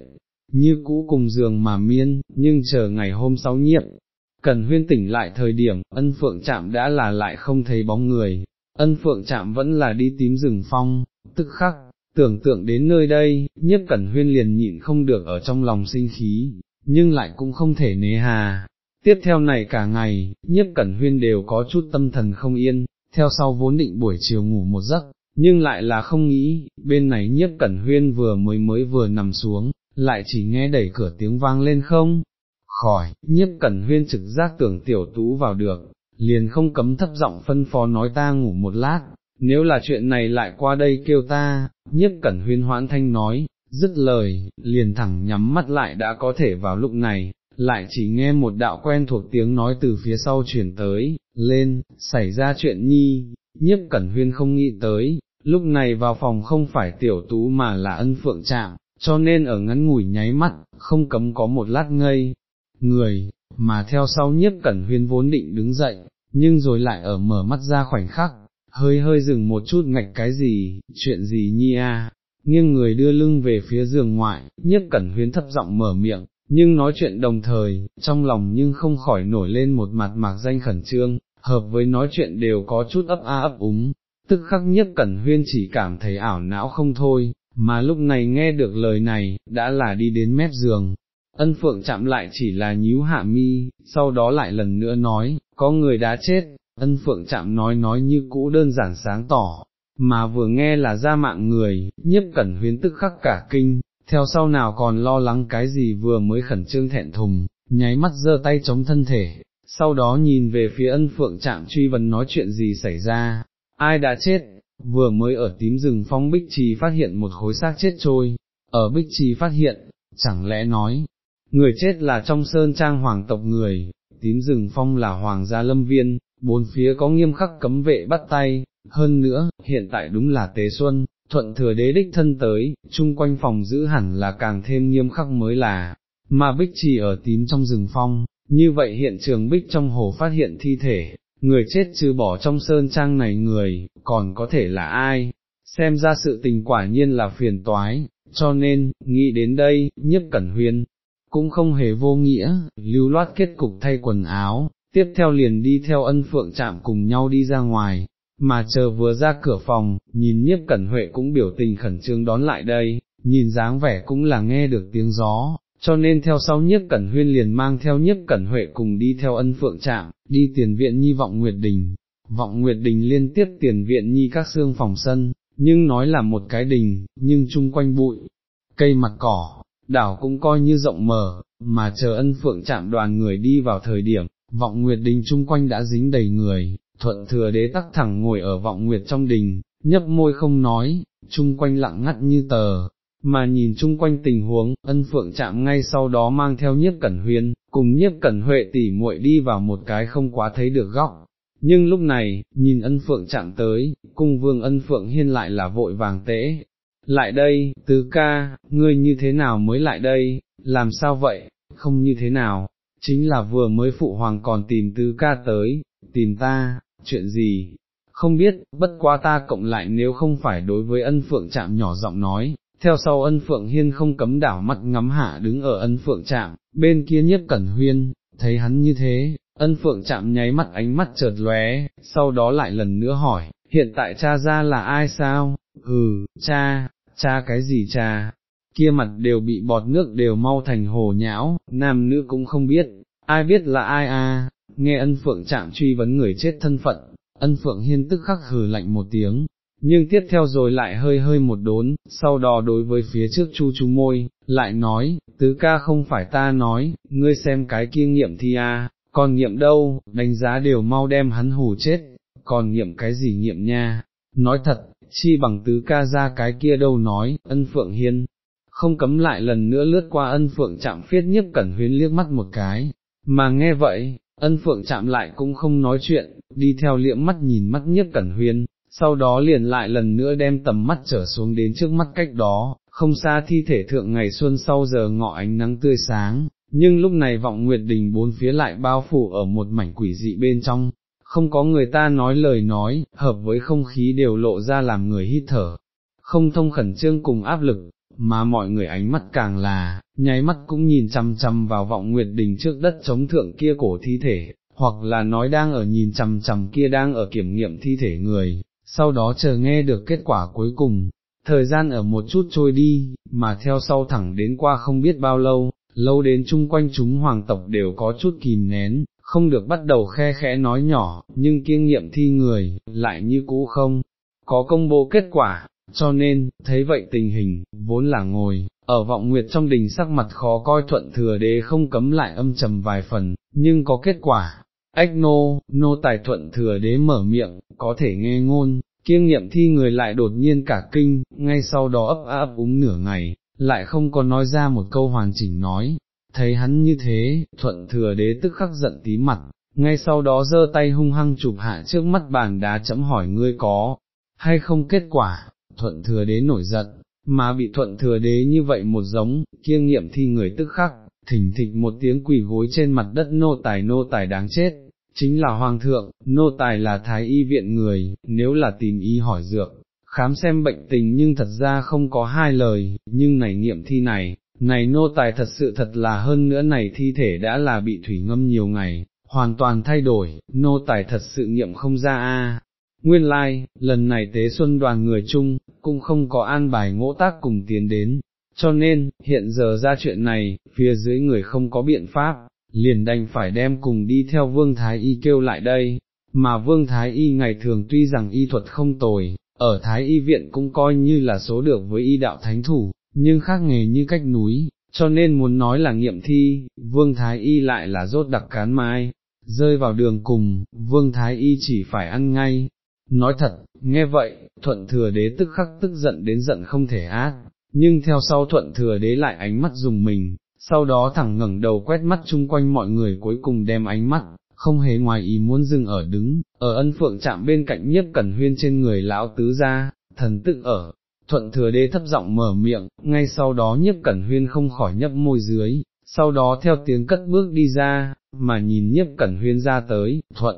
như cũ cùng giường mà miên, nhưng chờ ngày hôm sau nhiệm. cẩn huyên tỉnh lại thời điểm, ân phượng chạm đã là lại không thấy bóng người, ân phượng chạm vẫn là đi tím rừng phong, tức khắc, tưởng tượng đến nơi đây, nhất cẩn huyên liền nhịn không được ở trong lòng sinh khí, nhưng lại cũng không thể nế hà. Tiếp theo này cả ngày, nhiếp cẩn huyên đều có chút tâm thần không yên, theo sau vốn định buổi chiều ngủ một giấc, nhưng lại là không nghĩ, bên này nhiếp cẩn huyên vừa mới mới vừa nằm xuống, lại chỉ nghe đẩy cửa tiếng vang lên không, khỏi, nhiếp cẩn huyên trực giác tưởng tiểu tú vào được, liền không cấm thấp giọng phân phó nói ta ngủ một lát, nếu là chuyện này lại qua đây kêu ta, nhiếp cẩn huyên hoãn thanh nói, dứt lời, liền thẳng nhắm mắt lại đã có thể vào lúc này, lại chỉ nghe một đạo quen thuộc tiếng nói từ phía sau chuyển tới, lên, xảy ra chuyện nhi, nhiếp cẩn huyên không nghĩ tới, lúc này vào phòng không phải tiểu tú mà là ân phượng trạng, cho nên ở ngắn ngủi nháy mắt, không cấm có một lát ngây, người, mà theo sau nhiếp cẩn huyên vốn định đứng dậy, nhưng rồi lại ở mở mắt ra khoảnh khắc, hơi hơi dừng một chút ngạch cái gì, chuyện gì nhi a? nghiêng người đưa lưng về phía giường ngoại, nhiếp cẩn huyên thấp giọng mở miệng, nhưng nói chuyện đồng thời, trong lòng nhưng không khỏi nổi lên một mặt mạc danh khẩn trương, hợp với nói chuyện đều có chút ấp a ấp úng, tức khắc nhất cẩn huyên chỉ cảm thấy ảo não không thôi, mà lúc này nghe được lời này, đã là đi đến mép giường. Ân phượng chạm lại chỉ là nhíu hạ mi, sau đó lại lần nữa nói, có người đã chết, ân phượng chạm nói nói như cũ đơn giản sáng tỏ, mà vừa nghe là ra mạng người, nhiếp cẩn huyến tức khắc cả kinh, theo sau nào còn lo lắng cái gì vừa mới khẩn trương thẹn thùng, nháy mắt giơ tay chống thân thể, sau đó nhìn về phía ân phượng chạm truy vấn nói chuyện gì xảy ra, ai đã chết, vừa mới ở tím rừng phong bích trì phát hiện một khối xác chết trôi, ở bích trì phát hiện, chẳng lẽ nói, người chết là trong sơn trang hoàng tộc người, tím rừng phong là hoàng gia lâm viên, bốn phía có nghiêm khắc cấm vệ bắt tay, hơn nữa, hiện tại đúng là tế xuân, thuận thừa đế đích thân tới, chung quanh phòng giữ hẳn là càng thêm nghiêm khắc mới là, mà bích trì ở tím trong rừng phong, như vậy hiện trường bích trong hồ phát hiện thi thể, người chết trừ bỏ trong sơn trang này người, còn có thể là ai, xem ra sự tình quả nhiên là phiền toái, cho nên, nghĩ đến đây, nhiếp cẩn huyên, cũng không hề vô nghĩa, lưu loát kết cục thay quần áo, tiếp theo liền đi theo ân phượng chạm cùng nhau đi ra ngoài, mà chờ vừa ra cửa phòng, nhìn nhiếp cẩn huệ cũng biểu tình khẩn trương đón lại đây, nhìn dáng vẻ cũng là nghe được tiếng gió, cho nên theo sau nhiếp cẩn huyên liền mang theo nhiếp cẩn huệ cùng đi theo ân phượng trạm, đi tiền viện nhi vọng Nguyệt Đình. Vọng Nguyệt Đình liên tiếp tiền viện nhi các xương phòng sân, nhưng nói là một cái đình, nhưng chung quanh bụi, cây mặt cỏ, đảo cũng coi như rộng mở, mà chờ ân phượng chạm đoàn người đi vào thời điểm, vọng Nguyệt Đình chung quanh đã dính đầy người, thuận thừa đế tắc thẳng ngồi ở vọng Nguyệt trong đình, nhấp môi không nói, chung quanh lặng ngắt như tờ, mà nhìn chung quanh tình huống, ân phượng chạm ngay sau đó mang theo nhiếp cẩn huyên, cùng nhiếp cẩn huệ tỉ muội đi vào một cái không quá thấy được góc. Nhưng lúc này, nhìn ân phượng chạm tới, cung vương ân phượng hiên lại là vội vàng tễ. Lại đây, tứ ca, ngươi như thế nào mới lại đây, làm sao vậy, không như thế nào, chính là vừa mới phụ hoàng còn tìm tứ ca tới, tìm ta, chuyện gì, không biết, bất quá ta cộng lại nếu không phải đối với ân phượng chạm nhỏ giọng nói, theo sau ân phượng hiên không cấm đảo mặt ngắm hạ đứng ở ân phượng trạm, bên kia nhất cẩn huyên, thấy hắn như thế, ân phượng chạm nháy mắt ánh mắt chợt lóe, sau đó lại lần nữa hỏi, hiện tại cha ra là ai sao, ừ, cha, cha cái gì cha, kia mặt đều bị bọt nước đều mau thành hồ nhão, nam nữ cũng không biết, ai biết là ai à, nghe ân phượng chạm truy vấn người chết thân phận, ân phượng hiên tức khắc hừ lạnh một tiếng, nhưng tiếp theo rồi lại hơi hơi một đốn, sau đó đối với phía trước chu chu môi, lại nói, tứ ca không phải ta nói, ngươi xem cái kia nghiệm thi a, còn nghiệm đâu, đánh giá đều mau đem hắn hù chết, còn nghiệm cái gì nghiệm nha, nói thật, chi bằng tứ ca ra cái kia đâu nói, ân phượng hiên, không cấm lại lần nữa lướt qua ân phượng chạm phiết nhiếp cẩn huyến liếc mắt một cái, mà nghe vậy, ân phượng chạm lại cũng không nói chuyện, đi theo liễm mắt nhìn mắt nhiếp cẩn huyên, sau đó liền lại lần nữa đem tầm mắt trở xuống đến trước mắt cách đó, không xa thi thể thượng ngày xuân sau giờ ngọ ánh nắng tươi sáng, nhưng lúc này vọng nguyệt đình bốn phía lại bao phủ ở một mảnh quỷ dị bên trong, không có người ta nói lời nói, hợp với không khí đều lộ ra làm người hít thở, không thông khẩn trương cùng áp lực, mà mọi người ánh mắt càng là, nháy mắt cũng nhìn chăm chăm vào vọng nguyệt đình trước đất chống thượng kia cổ thi thể, hoặc là nói đang ở nhìn chăm chăm kia đang ở kiểm nghiệm thi thể người, sau đó chờ nghe được kết quả cuối cùng, thời gian ở một chút trôi đi, mà theo sau thẳng đến qua không biết bao lâu, lâu đến chung quanh chúng hoàng tộc đều có chút kìm nén, không được bắt đầu khe khẽ nói nhỏ, nhưng kiêng nghiệm thi người, lại như cũ không, có công bố kết quả, cho nên, thấy vậy tình hình, vốn là ngồi, ở vọng nguyệt trong đình sắc mặt khó coi thuận thừa đế không cấm lại âm trầm vài phần, nhưng có kết quả, ách nô, nô tài thuận thừa đế mở miệng, có thể nghe ngôn, kiêng nghiệm thi người lại đột nhiên cả kinh, ngay sau đó ấp áp úng nửa ngày, lại không có nói ra một câu hoàn chỉnh nói, thấy hắn như thế, thuận thừa đế tức khắc giận tí mặt, ngay sau đó giơ tay hung hăng chụp hạ trước mắt bàn đá chấm hỏi ngươi có, hay không kết quả, thuận thừa đế nổi giận, mà bị thuận thừa đế như vậy một giống, kiêng nghiệm thi người tức khắc, thỉnh thịch một tiếng quỳ gối trên mặt đất nô tài nô tài đáng chết, chính là hoàng thượng, nô tài là thái y viện người, nếu là tìm y hỏi dược, khám xem bệnh tình nhưng thật ra không có hai lời, nhưng này nghiệm thi này, này nô tài thật sự thật là hơn nữa này thi thể đã là bị thủy ngâm nhiều ngày, hoàn toàn thay đổi, nô tài thật sự nghiệm không ra a. Nguyên lai, like, lần này tế xuân đoàn người chung, cũng không có an bài ngỗ tác cùng tiến đến, cho nên, hiện giờ ra chuyện này, phía dưới người không có biện pháp, liền đành phải đem cùng đi theo Vương Thái Y kêu lại đây, mà Vương Thái Y ngày thường tuy rằng y thuật không tồi, ở Thái Y Viện cũng coi như là số được với y đạo thánh thủ, nhưng khác nghề như cách núi, cho nên muốn nói là nghiệm thi, Vương Thái Y lại là rốt đặc cán mai, rơi vào đường cùng, Vương Thái Y chỉ phải ăn ngay. Nói thật, nghe vậy, thuận thừa đế tức khắc tức giận đến giận không thể ác, nhưng theo sau thuận thừa đế lại ánh mắt dùng mình, sau đó thẳng ngẩng đầu quét mắt chung quanh mọi người cuối cùng đem ánh mắt, không hề ngoài ý muốn dừng ở đứng, ở ân phượng chạm bên cạnh nhiếp cẩn huyên trên người lão tứ ra, thần tự ở, thuận thừa đế thấp giọng mở miệng, ngay sau đó nhiếp cẩn huyên không khỏi nhấp môi dưới, sau đó theo tiếng cất bước đi ra, mà nhìn nhiếp cẩn huyên ra tới, thuận.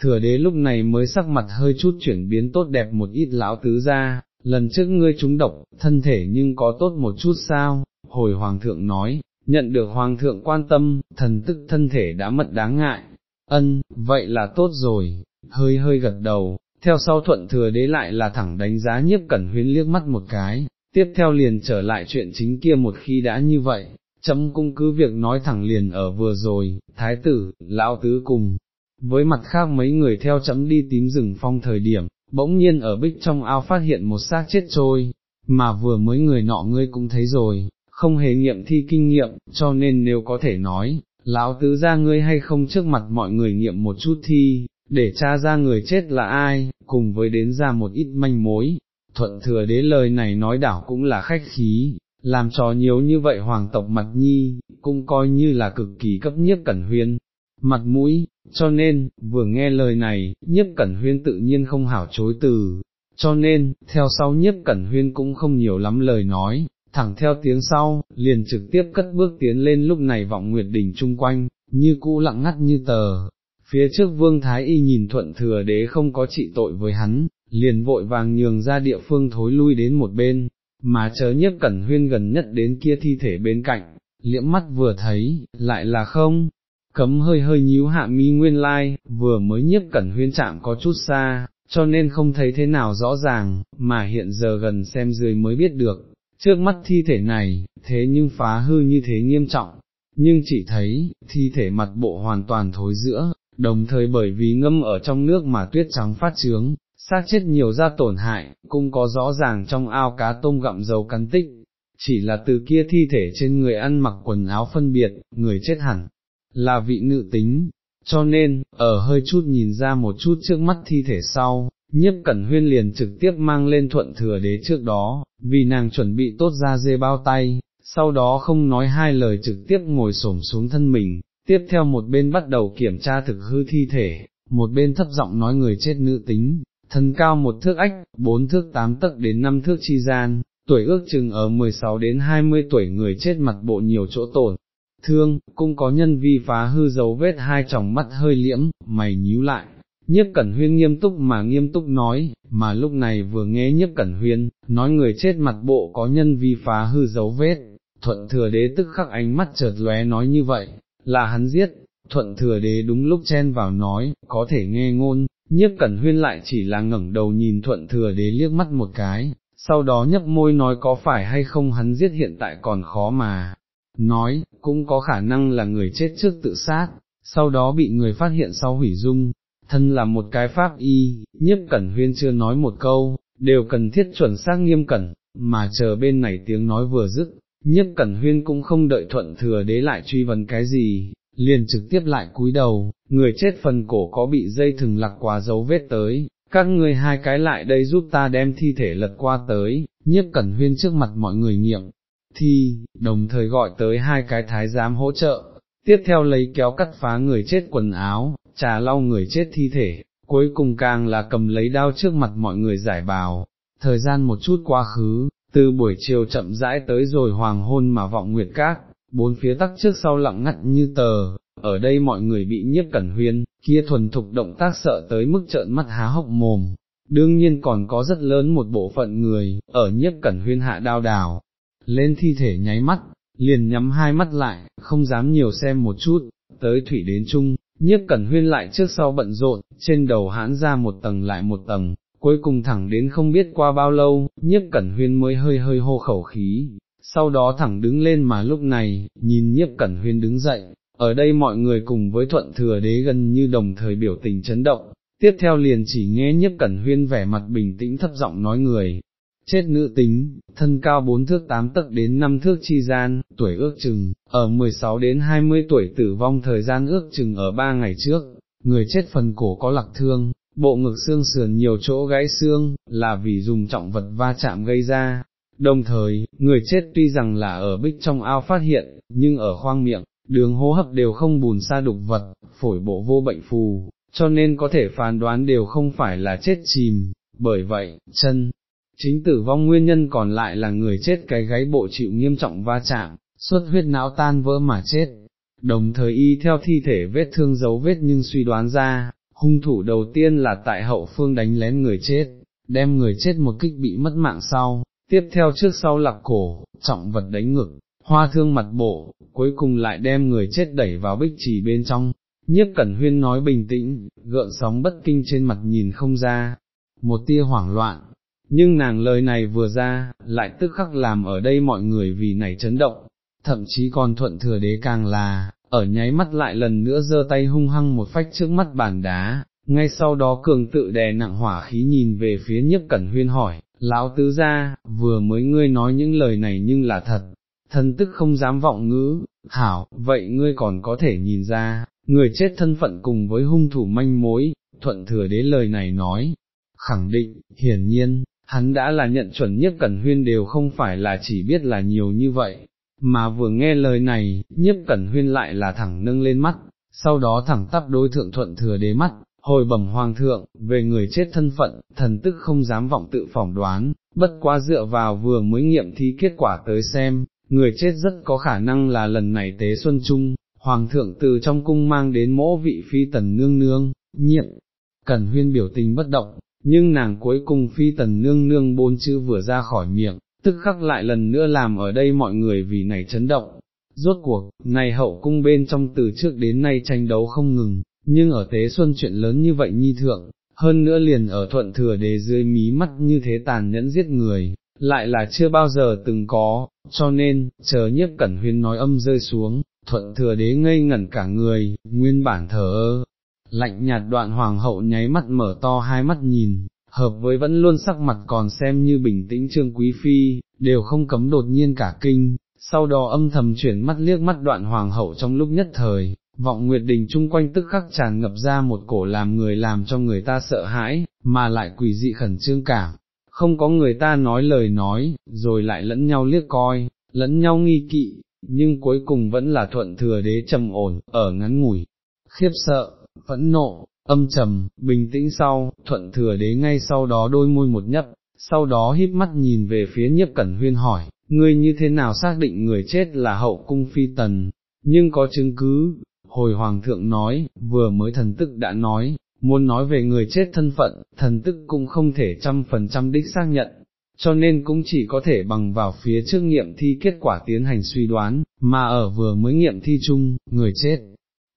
Thừa đế lúc này mới sắc mặt hơi chút chuyển biến tốt đẹp một ít lão tứ ra, lần trước ngươi trúng độc, thân thể nhưng có tốt một chút sao, hồi hoàng thượng nói, nhận được hoàng thượng quan tâm, thần tức thân thể đã mật đáng ngại, ân, vậy là tốt rồi, hơi hơi gật đầu, theo sau thuận thừa đế lại là thẳng đánh giá nhiếp cẩn huyên liếc mắt một cái, tiếp theo liền trở lại chuyện chính kia một khi đã như vậy, chấm cung cứ việc nói thẳng liền ở vừa rồi, thái tử, lão tứ cùng, với mặt khác mấy người theo chấm đi tím rừng phong thời điểm, bỗng nhiên ở bích trong ao phát hiện một xác chết trôi, mà vừa mới người nọ ngươi cũng thấy rồi, không hề nghiệm thi kinh nghiệm, cho nên nếu có thể nói, lão tứ ra ngươi hay không trước mặt mọi người nghiệm một chút thi, để tra ra người chết là ai, cùng với đến ra một ít manh mối. Thuận thừa đế lời này nói đảo cũng là khách khí, làm trò nhiều như vậy hoàng tộc mặt nhi, cũng coi như là cực kỳ cấp nhiếp cẩn huyên, mặt mũi, cho nên, vừa nghe lời này, nhiếp cẩn huyên tự nhiên không hảo chối từ, cho nên, theo sau nhiếp cẩn huyên cũng không nhiều lắm lời nói, thẳng theo tiếng sau, liền trực tiếp cất bước tiến lên lúc này vọng nguyệt đỉnh chung quanh, như cũ lặng ngắt như tờ. Phía trước vương thái y nhìn thuận thừa đế không có trị tội với hắn, liền vội vàng nhường ra địa phương thối lui đến một bên, mà chớ nhất cẩn huyên gần nhất đến kia thi thể bên cạnh, liễm mắt vừa thấy, lại là không, cấm hơi hơi nhíu hạ mi nguyên lai, vừa mới nhiếp cẩn huyên chạm có chút xa, cho nên không thấy thế nào rõ ràng, mà hiện giờ gần xem dưới mới biết được, trước mắt thi thể này, thế nhưng phá hư như thế nghiêm trọng, nhưng chỉ thấy, thi thể mặt bộ hoàn toàn thối giữa, đồng thời bởi vì ngâm ở trong nước mà tuyết trắng phát trướng, xác chết nhiều ra tổn hại, cũng có rõ ràng trong ao cá tôm gặm dầu cắn tích, chỉ là từ kia thi thể trên người ăn mặc quần áo phân biệt, người chết hẳn, là vị nữ tính, cho nên, ở hơi chút nhìn ra một chút trước mắt thi thể sau, nhiếp cẩn huyên liền trực tiếp mang lên thuận thừa đế trước đó, vì nàng chuẩn bị tốt ra dê bao tay, sau đó không nói hai lời trực tiếp ngồi xổm xuống thân mình, tiếp theo một bên bắt đầu kiểm tra thực hư thi thể, một bên thấp giọng nói người chết nữ tính, thân cao một thước ách, bốn thước tám tấc đến năm thước chi gian, tuổi ước chừng ở 16 đến 20 tuổi người chết mặt bộ nhiều chỗ tổn. Thương, cũng có nhân vi phá hư dấu vết hai tròng mắt hơi liễm, mày nhíu lại, nhiếp cẩn huyên nghiêm túc mà nghiêm túc nói, mà lúc này vừa nghe nhiếp cẩn huyên, nói người chết mặt bộ có nhân vi phá hư dấu vết, thuận thừa đế tức khắc ánh mắt chợt lóe nói như vậy, là hắn giết, thuận thừa đế đúng lúc chen vào nói, có thể nghe ngôn, nhiếp cẩn huyên lại chỉ là ngẩng đầu nhìn thuận thừa đế liếc mắt một cái, sau đó nhấp môi nói có phải hay không hắn giết hiện tại còn khó mà, nói, cũng có khả năng là người chết trước tự sát, sau đó bị người phát hiện sau hủy dung, thân là một cái pháp y, nhiếp cẩn huyên chưa nói một câu, đều cần thiết chuẩn xác nghiêm cẩn, mà chờ bên này tiếng nói vừa dứt, nhiếp cẩn huyên cũng không đợi thuận thừa đế lại truy vấn cái gì, liền trực tiếp lại cúi đầu, người chết phần cổ có bị dây thừng lạc qua dấu vết tới, các người hai cái lại đây giúp ta đem thi thể lật qua tới, nhiếp cẩn huyên trước mặt mọi người nghiệm, thi, đồng thời gọi tới hai cái thái giám hỗ trợ, tiếp theo lấy kéo cắt phá người chết quần áo, trà lau người chết thi thể, cuối cùng càng là cầm lấy đao trước mặt mọi người giải bào, thời gian một chút quá khứ, từ buổi chiều chậm rãi tới rồi hoàng hôn mà vọng nguyệt các, bốn phía tắc trước sau lặng ngắt như tờ, ở đây mọi người bị nhiếp cẩn huyên, kia thuần thục động tác sợ tới mức trợn mắt há hốc mồm. Đương nhiên còn có rất lớn một bộ phận người, ở nhiếp cẩn huyên hạ đao đào, lên thi thể nháy mắt, liền nhắm hai mắt lại, không dám nhiều xem một chút, tới thủy đến chung, nhiếp cẩn huyên lại trước sau bận rộn, trên đầu hãn ra một tầng lại một tầng, cuối cùng thẳng đến không biết qua bao lâu, nhiếp cẩn huyên mới hơi hơi hô khẩu khí, sau đó thẳng đứng lên mà lúc này, nhìn nhiếp cẩn huyên đứng dậy, ở đây mọi người cùng với thuận thừa đế gần như đồng thời biểu tình chấn động, tiếp theo liền chỉ nghe nhiếp cẩn huyên vẻ mặt bình tĩnh thấp giọng nói người, chết nữ tính, thân cao bốn thước tám tấc đến năm thước chi gian, tuổi ước chừng, ở 16 đến 20 tuổi tử vong thời gian ước chừng ở 3 ngày trước, người chết phần cổ có lạc thương, bộ ngực xương sườn nhiều chỗ gãy xương, là vì dùng trọng vật va chạm gây ra. Đồng thời, người chết tuy rằng là ở bích trong ao phát hiện, nhưng ở khoang miệng, đường hô hấp đều không bùn xa đục vật, phổi bộ vô bệnh phù, cho nên có thể phán đoán đều không phải là chết chìm, bởi vậy, chân, chính tử vong nguyên nhân còn lại là người chết cái gáy bộ chịu nghiêm trọng va chạm, xuất huyết não tan vỡ mà chết. Đồng thời y theo thi thể vết thương dấu vết nhưng suy đoán ra, hung thủ đầu tiên là tại hậu phương đánh lén người chết, đem người chết một kích bị mất mạng sau, tiếp theo trước sau lạc cổ, trọng vật đánh ngực, hoa thương mặt bộ, cuối cùng lại đem người chết đẩy vào bích trì bên trong. Nhiếp Cẩn Huyên nói bình tĩnh, gợn sóng bất kinh trên mặt nhìn không ra, một tia hoảng loạn, nhưng nàng lời này vừa ra, lại tức khắc làm ở đây mọi người vì này chấn động, thậm chí còn thuận thừa đế càng là, ở nháy mắt lại lần nữa giơ tay hung hăng một phách trước mắt bàn đá, ngay sau đó cường tự đè nặng hỏa khí nhìn về phía nhiếp cẩn huyên hỏi, lão tứ gia, vừa mới ngươi nói những lời này nhưng là thật, thân tức không dám vọng ngữ, hảo, vậy ngươi còn có thể nhìn ra, người chết thân phận cùng với hung thủ manh mối, thuận thừa đế lời này nói, khẳng định, hiển nhiên, hắn đã là nhận chuẩn nhất cẩn huyên đều không phải là chỉ biết là nhiều như vậy, mà vừa nghe lời này, nhiếp cẩn huyên lại là thẳng nâng lên mắt, sau đó thẳng tắp đối thượng thuận thừa đế mắt, hồi bẩm hoàng thượng, về người chết thân phận, thần tức không dám vọng tự phỏng đoán, bất quá dựa vào vừa mới nghiệm thi kết quả tới xem, người chết rất có khả năng là lần này tế xuân trung, hoàng thượng từ trong cung mang đến mỗ vị phi tần nương nương, nhiệm, cẩn huyên biểu tình bất động, nhưng nàng cuối cùng phi tần nương nương bốn chữ vừa ra khỏi miệng, tức khắc lại lần nữa làm ở đây mọi người vì này chấn động. Rốt cuộc, này hậu cung bên trong từ trước đến nay tranh đấu không ngừng, nhưng ở tế xuân chuyện lớn như vậy nhi thượng, hơn nữa liền ở thuận thừa đế dưới mí mắt như thế tàn nhẫn giết người, lại là chưa bao giờ từng có, cho nên, chờ nhiếp cẩn huyên nói âm rơi xuống, thuận thừa đế ngây ngẩn cả người, nguyên bản thờ ơ, lạnh nhạt đoạn hoàng hậu nháy mắt mở to hai mắt nhìn, hợp với vẫn luôn sắc mặt còn xem như bình tĩnh trương quý phi, đều không cấm đột nhiên cả kinh, sau đó âm thầm chuyển mắt liếc mắt đoạn hoàng hậu trong lúc nhất thời, vọng nguyệt đình chung quanh tức khắc tràn ngập ra một cổ làm người làm cho người ta sợ hãi, mà lại quỷ dị khẩn trương cảm, không có người ta nói lời nói, rồi lại lẫn nhau liếc coi, lẫn nhau nghi kỵ, nhưng cuối cùng vẫn là thuận thừa đế trầm ổn, ở ngắn ngủi, khiếp sợ, phẫn nộ, âm trầm, bình tĩnh sau, thuận thừa đế ngay sau đó đôi môi một nhấp, sau đó híp mắt nhìn về phía nhiếp cẩn huyên hỏi, ngươi như thế nào xác định người chết là hậu cung phi tần, nhưng có chứng cứ, hồi hoàng thượng nói, vừa mới thần tức đã nói, muốn nói về người chết thân phận, thần tức cũng không thể trăm phần trăm đích xác nhận, cho nên cũng chỉ có thể bằng vào phía trước nghiệm thi kết quả tiến hành suy đoán, mà ở vừa mới nghiệm thi chung, người chết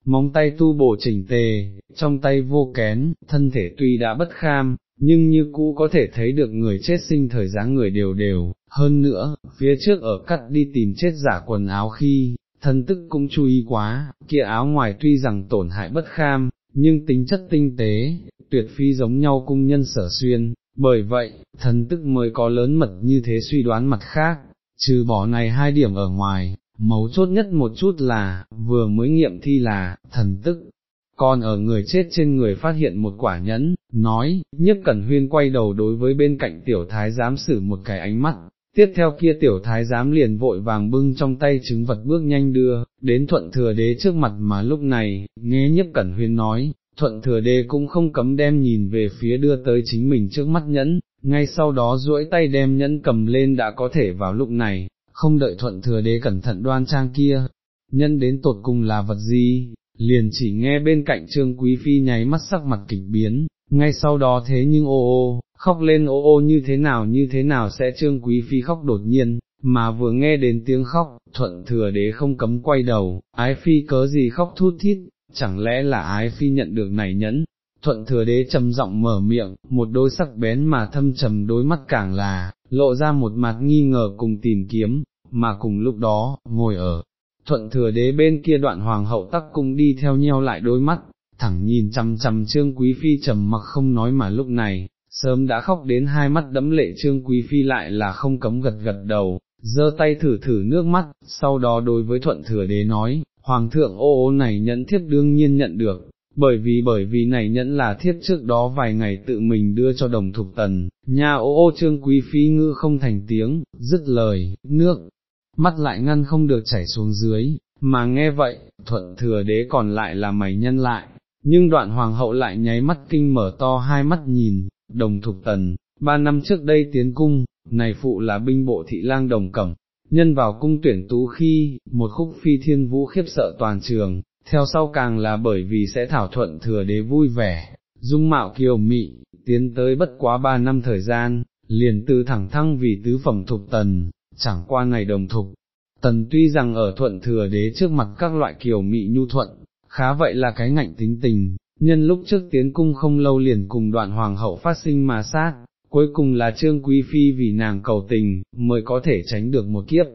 móng tay tu bổ chỉnh tề, trong tay vô kén, thân thể tuy đã bất kham, nhưng như cũ có thể thấy được người chết sinh thời dáng người đều đều, hơn nữa, phía trước ở cắt đi tìm chết giả quần áo khi, thân tức cũng chú ý quá, kia áo ngoài tuy rằng tổn hại bất kham, nhưng tính chất tinh tế, tuyệt phi giống nhau cung nhân sở xuyên, bởi vậy, thần tức mới có lớn mật như thế suy đoán mặt khác, trừ bỏ này hai điểm ở ngoài, mấu chốt nhất một chút là, vừa mới nghiệm thi là, thần tức, còn ở người chết trên người phát hiện một quả nhẫn, nói, nhất cẩn huyên quay đầu đối với bên cạnh tiểu thái giám sử một cái ánh mắt, tiếp theo kia tiểu thái giám liền vội vàng bưng trong tay trứng vật bước nhanh đưa, đến thuận thừa đế trước mặt mà lúc này, nghe nhất cẩn huyên nói, thuận thừa đế cũng không cấm đem nhìn về phía đưa tới chính mình trước mắt nhẫn, ngay sau đó duỗi tay đem nhẫn cầm lên đã có thể vào lúc này, không đợi thuận thừa đế cẩn thận đoan trang kia, nhân đến tột cùng là vật gì, liền chỉ nghe bên cạnh trương quý phi nháy mắt sắc mặt kịch biến, ngay sau đó thế nhưng ô ô, khóc lên ô ô như thế nào như thế nào sẽ trương quý phi khóc đột nhiên, mà vừa nghe đến tiếng khóc, thuận thừa đế không cấm quay đầu, ái phi cớ gì khóc thút thít, chẳng lẽ là ái phi nhận được này nhẫn, thuận thừa đế trầm giọng mở miệng, một đôi sắc bén mà thâm trầm đôi mắt càng là, lộ ra một mặt nghi ngờ cùng tìm kiếm, mà cùng lúc đó, ngồi ở, thuận thừa đế bên kia đoạn hoàng hậu tắc cung đi theo nhau lại đôi mắt, thẳng nhìn chằm chằm trương quý phi trầm mặc không nói mà lúc này, sớm đã khóc đến hai mắt đẫm lệ trương quý phi lại là không cấm gật gật đầu, giơ tay thử thử nước mắt, sau đó đối với thuận thừa đế nói, hoàng thượng ô ô này nhẫn thiết đương nhiên nhận được, bởi vì bởi vì này nhẫn là thiết trước đó vài ngày tự mình đưa cho đồng thục tần, nhà ô ô trương quý phi ngư không thành tiếng, dứt lời, nước, mắt lại ngăn không được chảy xuống dưới, mà nghe vậy, thuận thừa đế còn lại là mày nhân lại, nhưng đoạn hoàng hậu lại nháy mắt kinh mở to hai mắt nhìn, đồng thục tần, ba năm trước đây tiến cung, này phụ là binh bộ thị lang đồng cẩm, nhân vào cung tuyển tú khi, một khúc phi thiên vũ khiếp sợ toàn trường, theo sau càng là bởi vì sẽ thảo thuận thừa đế vui vẻ, dung mạo kiều mị, tiến tới bất quá ba năm thời gian, liền từ thẳng thăng vì tứ phẩm thục tần, chẳng qua ngày đồng thục. Tần tuy rằng ở thuận thừa đế trước mặt các loại kiều mị nhu thuận, khá vậy là cái ngạnh tính tình, nhân lúc trước tiến cung không lâu liền cùng đoạn hoàng hậu phát sinh mà sát, cuối cùng là trương quý phi vì nàng cầu tình, mới có thể tránh được một kiếp.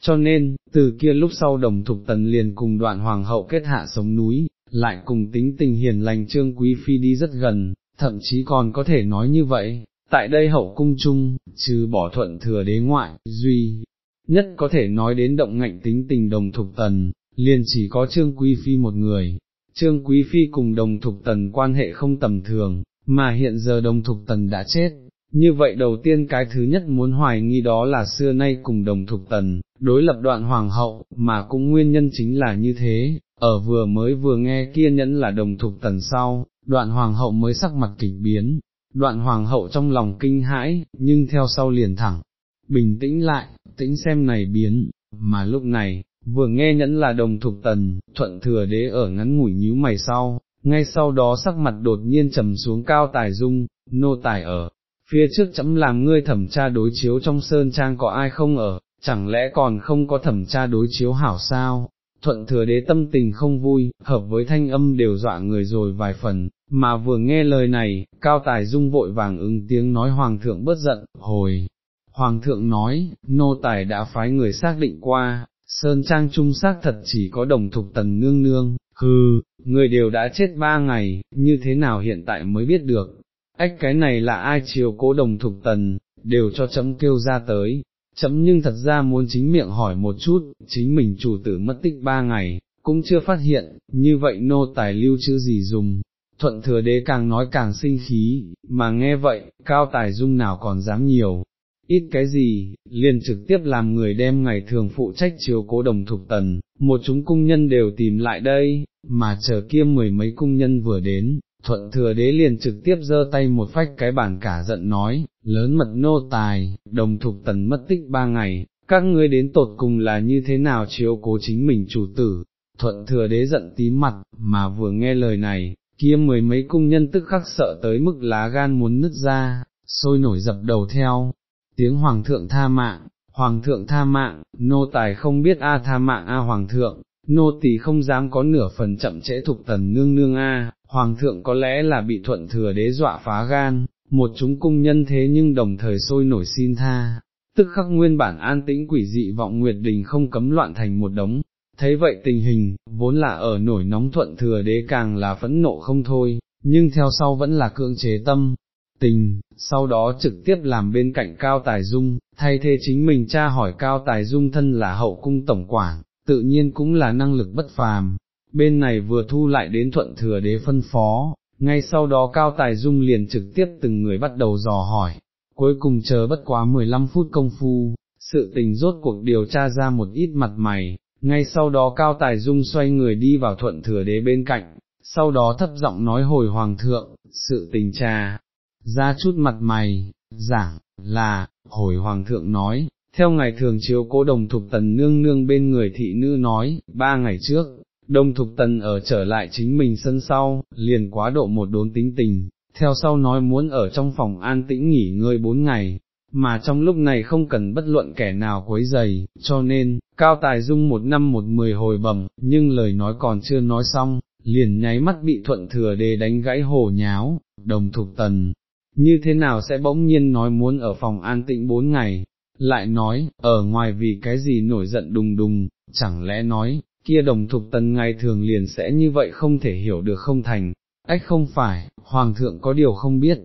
Cho nên, từ kia lúc sau đồng thục tần liền cùng đoạn hoàng hậu kết hạ sống núi, lại cùng tính tình hiền lành trương quý phi đi rất gần, thậm chí còn có thể nói như vậy, tại đây hậu cung chung, trừ bỏ thuận thừa đế ngoại, duy, nhất có thể nói đến động ngạnh tính tình đồng thục tần, liền chỉ có trương quý phi một người, trương quý phi cùng đồng thục tần quan hệ không tầm thường, mà hiện giờ đồng thục tần đã chết, như vậy đầu tiên cái thứ nhất muốn hoài nghi đó là xưa nay cùng đồng thục tần, đối lập đoạn hoàng hậu, mà cũng nguyên nhân chính là như thế, ở vừa mới vừa nghe kia nhẫn là đồng thục tần sau, đoạn hoàng hậu mới sắc mặt kịch biến, đoạn hoàng hậu trong lòng kinh hãi, nhưng theo sau liền thẳng, bình tĩnh lại, tĩnh xem này biến, mà lúc này, vừa nghe nhẫn là đồng thục tần, thuận thừa đế ở ngắn ngủi nhíu mày sau, ngay sau đó sắc mặt đột nhiên trầm xuống cao tài dung, nô tài ở, phía trước chấm làm ngươi thẩm tra đối chiếu trong sơn trang có ai không ở, chẳng lẽ còn không có thẩm tra đối chiếu hảo sao, thuận thừa đế tâm tình không vui, hợp với thanh âm đều dọa người rồi vài phần, mà vừa nghe lời này, cao tài dung vội vàng ứng tiếng nói hoàng thượng bớt giận, hồi. Hoàng thượng nói, nô tài đã phái người xác định qua, sơn trang trung xác thật chỉ có đồng thục tần nương nương, hừ, người đều đã chết ba ngày, như thế nào hiện tại mới biết được, ách cái này là ai chiều cố đồng thục tần, đều cho chấm kêu ra tới, chấm nhưng thật ra muốn chính miệng hỏi một chút, chính mình chủ tử mất tích ba ngày, cũng chưa phát hiện, như vậy nô tài lưu chữ gì dùng. Thuận thừa đế càng nói càng sinh khí, mà nghe vậy, cao tài dung nào còn dám nhiều, ít cái gì, liền trực tiếp làm người đem ngày thường phụ trách chiếu cố đồng thục tần, một chúng cung nhân đều tìm lại đây, mà chờ kia mười mấy cung nhân vừa đến, thuận thừa đế liền trực tiếp giơ tay một phách cái bản cả giận nói, lớn mật nô tài, đồng thục tần mất tích ba ngày, các ngươi đến tột cùng là như thế nào chiếu cố chính mình chủ tử, thuận thừa đế giận tí mặt, mà vừa nghe lời này, kia mười mấy cung nhân tức khắc sợ tới mức lá gan muốn nứt ra, sôi nổi dập đầu theo, tiếng hoàng thượng tha mạng, hoàng thượng tha mạng, nô tài không biết a tha mạng a hoàng thượng, nô tỳ không dám có nửa phần chậm trễ thục tần nương nương a, hoàng thượng có lẽ là bị thuận thừa đế dọa phá gan, một chúng cung nhân thế nhưng đồng thời sôi nổi xin tha, tức khắc nguyên bản an tĩnh quỷ dị vọng nguyệt đình không cấm loạn thành một đống. Thấy vậy tình hình, vốn là ở nổi nóng thuận thừa đế càng là phẫn nộ không thôi, nhưng theo sau vẫn là cưỡng chế tâm, tình, sau đó trực tiếp làm bên cạnh Cao Tài Dung, thay thế chính mình tra hỏi Cao Tài Dung thân là hậu cung tổng quản, tự nhiên cũng là năng lực bất phàm, bên này vừa thu lại đến thuận thừa đế phân phó, ngay sau đó Cao Tài Dung liền trực tiếp từng người bắt đầu dò hỏi, cuối cùng chờ bất quá 15 phút công phu, sự tình rốt cuộc điều tra ra một ít mặt mày, ngay sau đó Cao Tài Dung xoay người đi vào thuận thừa đế bên cạnh, sau đó thấp giọng nói hồi Hoàng thượng, sự tình trà, ra chút mặt mày, giảng, là, hồi Hoàng thượng nói, theo ngày thường chiếu cố đồng thục tần nương nương bên người thị nữ nói, ba ngày trước, đồng thục tần ở trở lại chính mình sân sau, liền quá độ một đốn tính tình, theo sau nói muốn ở trong phòng an tĩnh nghỉ ngơi bốn ngày, mà trong lúc này không cần bất luận kẻ nào quấy dày, cho nên, cao tài dung một năm một mười hồi bẩm, nhưng lời nói còn chưa nói xong, liền nháy mắt bị thuận thừa đề đánh gãy hồ nháo, đồng thục tần, như thế nào sẽ bỗng nhiên nói muốn ở phòng an tĩnh bốn ngày, lại nói, ở ngoài vì cái gì nổi giận đùng đùng, chẳng lẽ nói, kia đồng thục tần ngày thường liền sẽ như vậy không thể hiểu được không thành, ách không phải, hoàng thượng có điều không biết.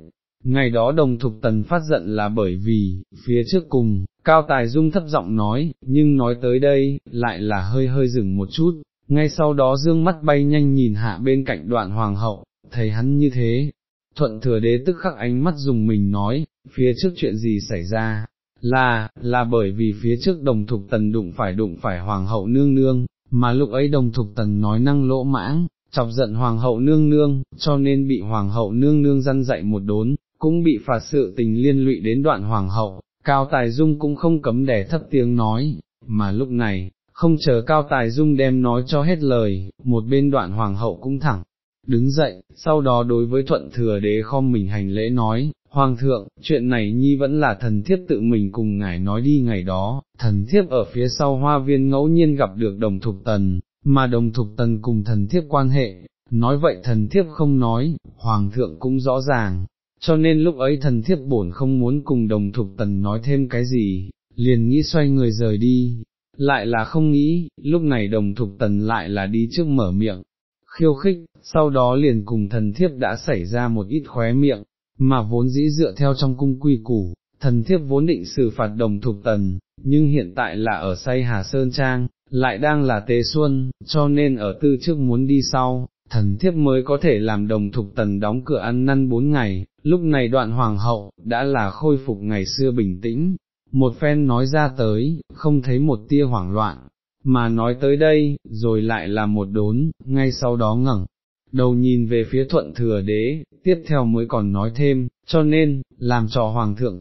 Ngày đó đồng thục tần phát giận là bởi vì, phía trước cùng, cao tài dung thấp giọng nói, nhưng nói tới đây, lại là hơi hơi dừng một chút, ngay sau đó dương mắt bay nhanh nhìn hạ bên cạnh đoạn hoàng hậu, thấy hắn như thế, thuận thừa đế tức khắc ánh mắt dùng mình nói, phía trước chuyện gì xảy ra, là, là bởi vì phía trước đồng thục tần đụng phải đụng phải hoàng hậu nương nương, mà lúc ấy đồng thục tần nói năng lỗ mãng, chọc giận hoàng hậu nương nương, cho nên bị hoàng hậu nương nương răn dạy một đốn, cũng bị phạt sự tình liên lụy đến đoạn hoàng hậu, cao tài dung cũng không cấm đẻ thấp tiếng nói, mà lúc này, không chờ cao tài dung đem nói cho hết lời, một bên đoạn hoàng hậu cũng thẳng, đứng dậy, sau đó đối với thuận thừa đế khom mình hành lễ nói, Hoàng thượng, chuyện này nhi vẫn là thần thiếp tự mình cùng ngài nói đi ngày đó, thần thiếp ở phía sau hoa viên ngẫu nhiên gặp được đồng thục tần, mà đồng thục tần cùng thần thiếp quan hệ, nói vậy thần thiếp không nói, hoàng thượng cũng rõ ràng, cho nên lúc ấy thần thiếp bổn không muốn cùng đồng thục tần nói thêm cái gì, liền nghĩ xoay người rời đi, lại là không nghĩ, lúc này đồng thục tần lại là đi trước mở miệng, khiêu khích, sau đó liền cùng thần thiếp đã xảy ra một ít khóe miệng, mà vốn dĩ dựa theo trong cung quy củ, thần thiếp vốn định xử phạt đồng thục tần, nhưng hiện tại là ở say Hà Sơn Trang, lại đang là tế xuân, cho nên ở tư trước muốn đi sau, thần thiếp mới có thể làm đồng thục tần đóng cửa ăn năn bốn ngày, lúc này đoạn hoàng hậu, đã là khôi phục ngày xưa bình tĩnh, một phen nói ra tới, không thấy một tia hoảng loạn, mà nói tới đây, rồi lại là một đốn, ngay sau đó ngẩng đầu nhìn về phía thuận thừa đế, tiếp theo mới còn nói thêm, cho nên, làm trò hoàng thượng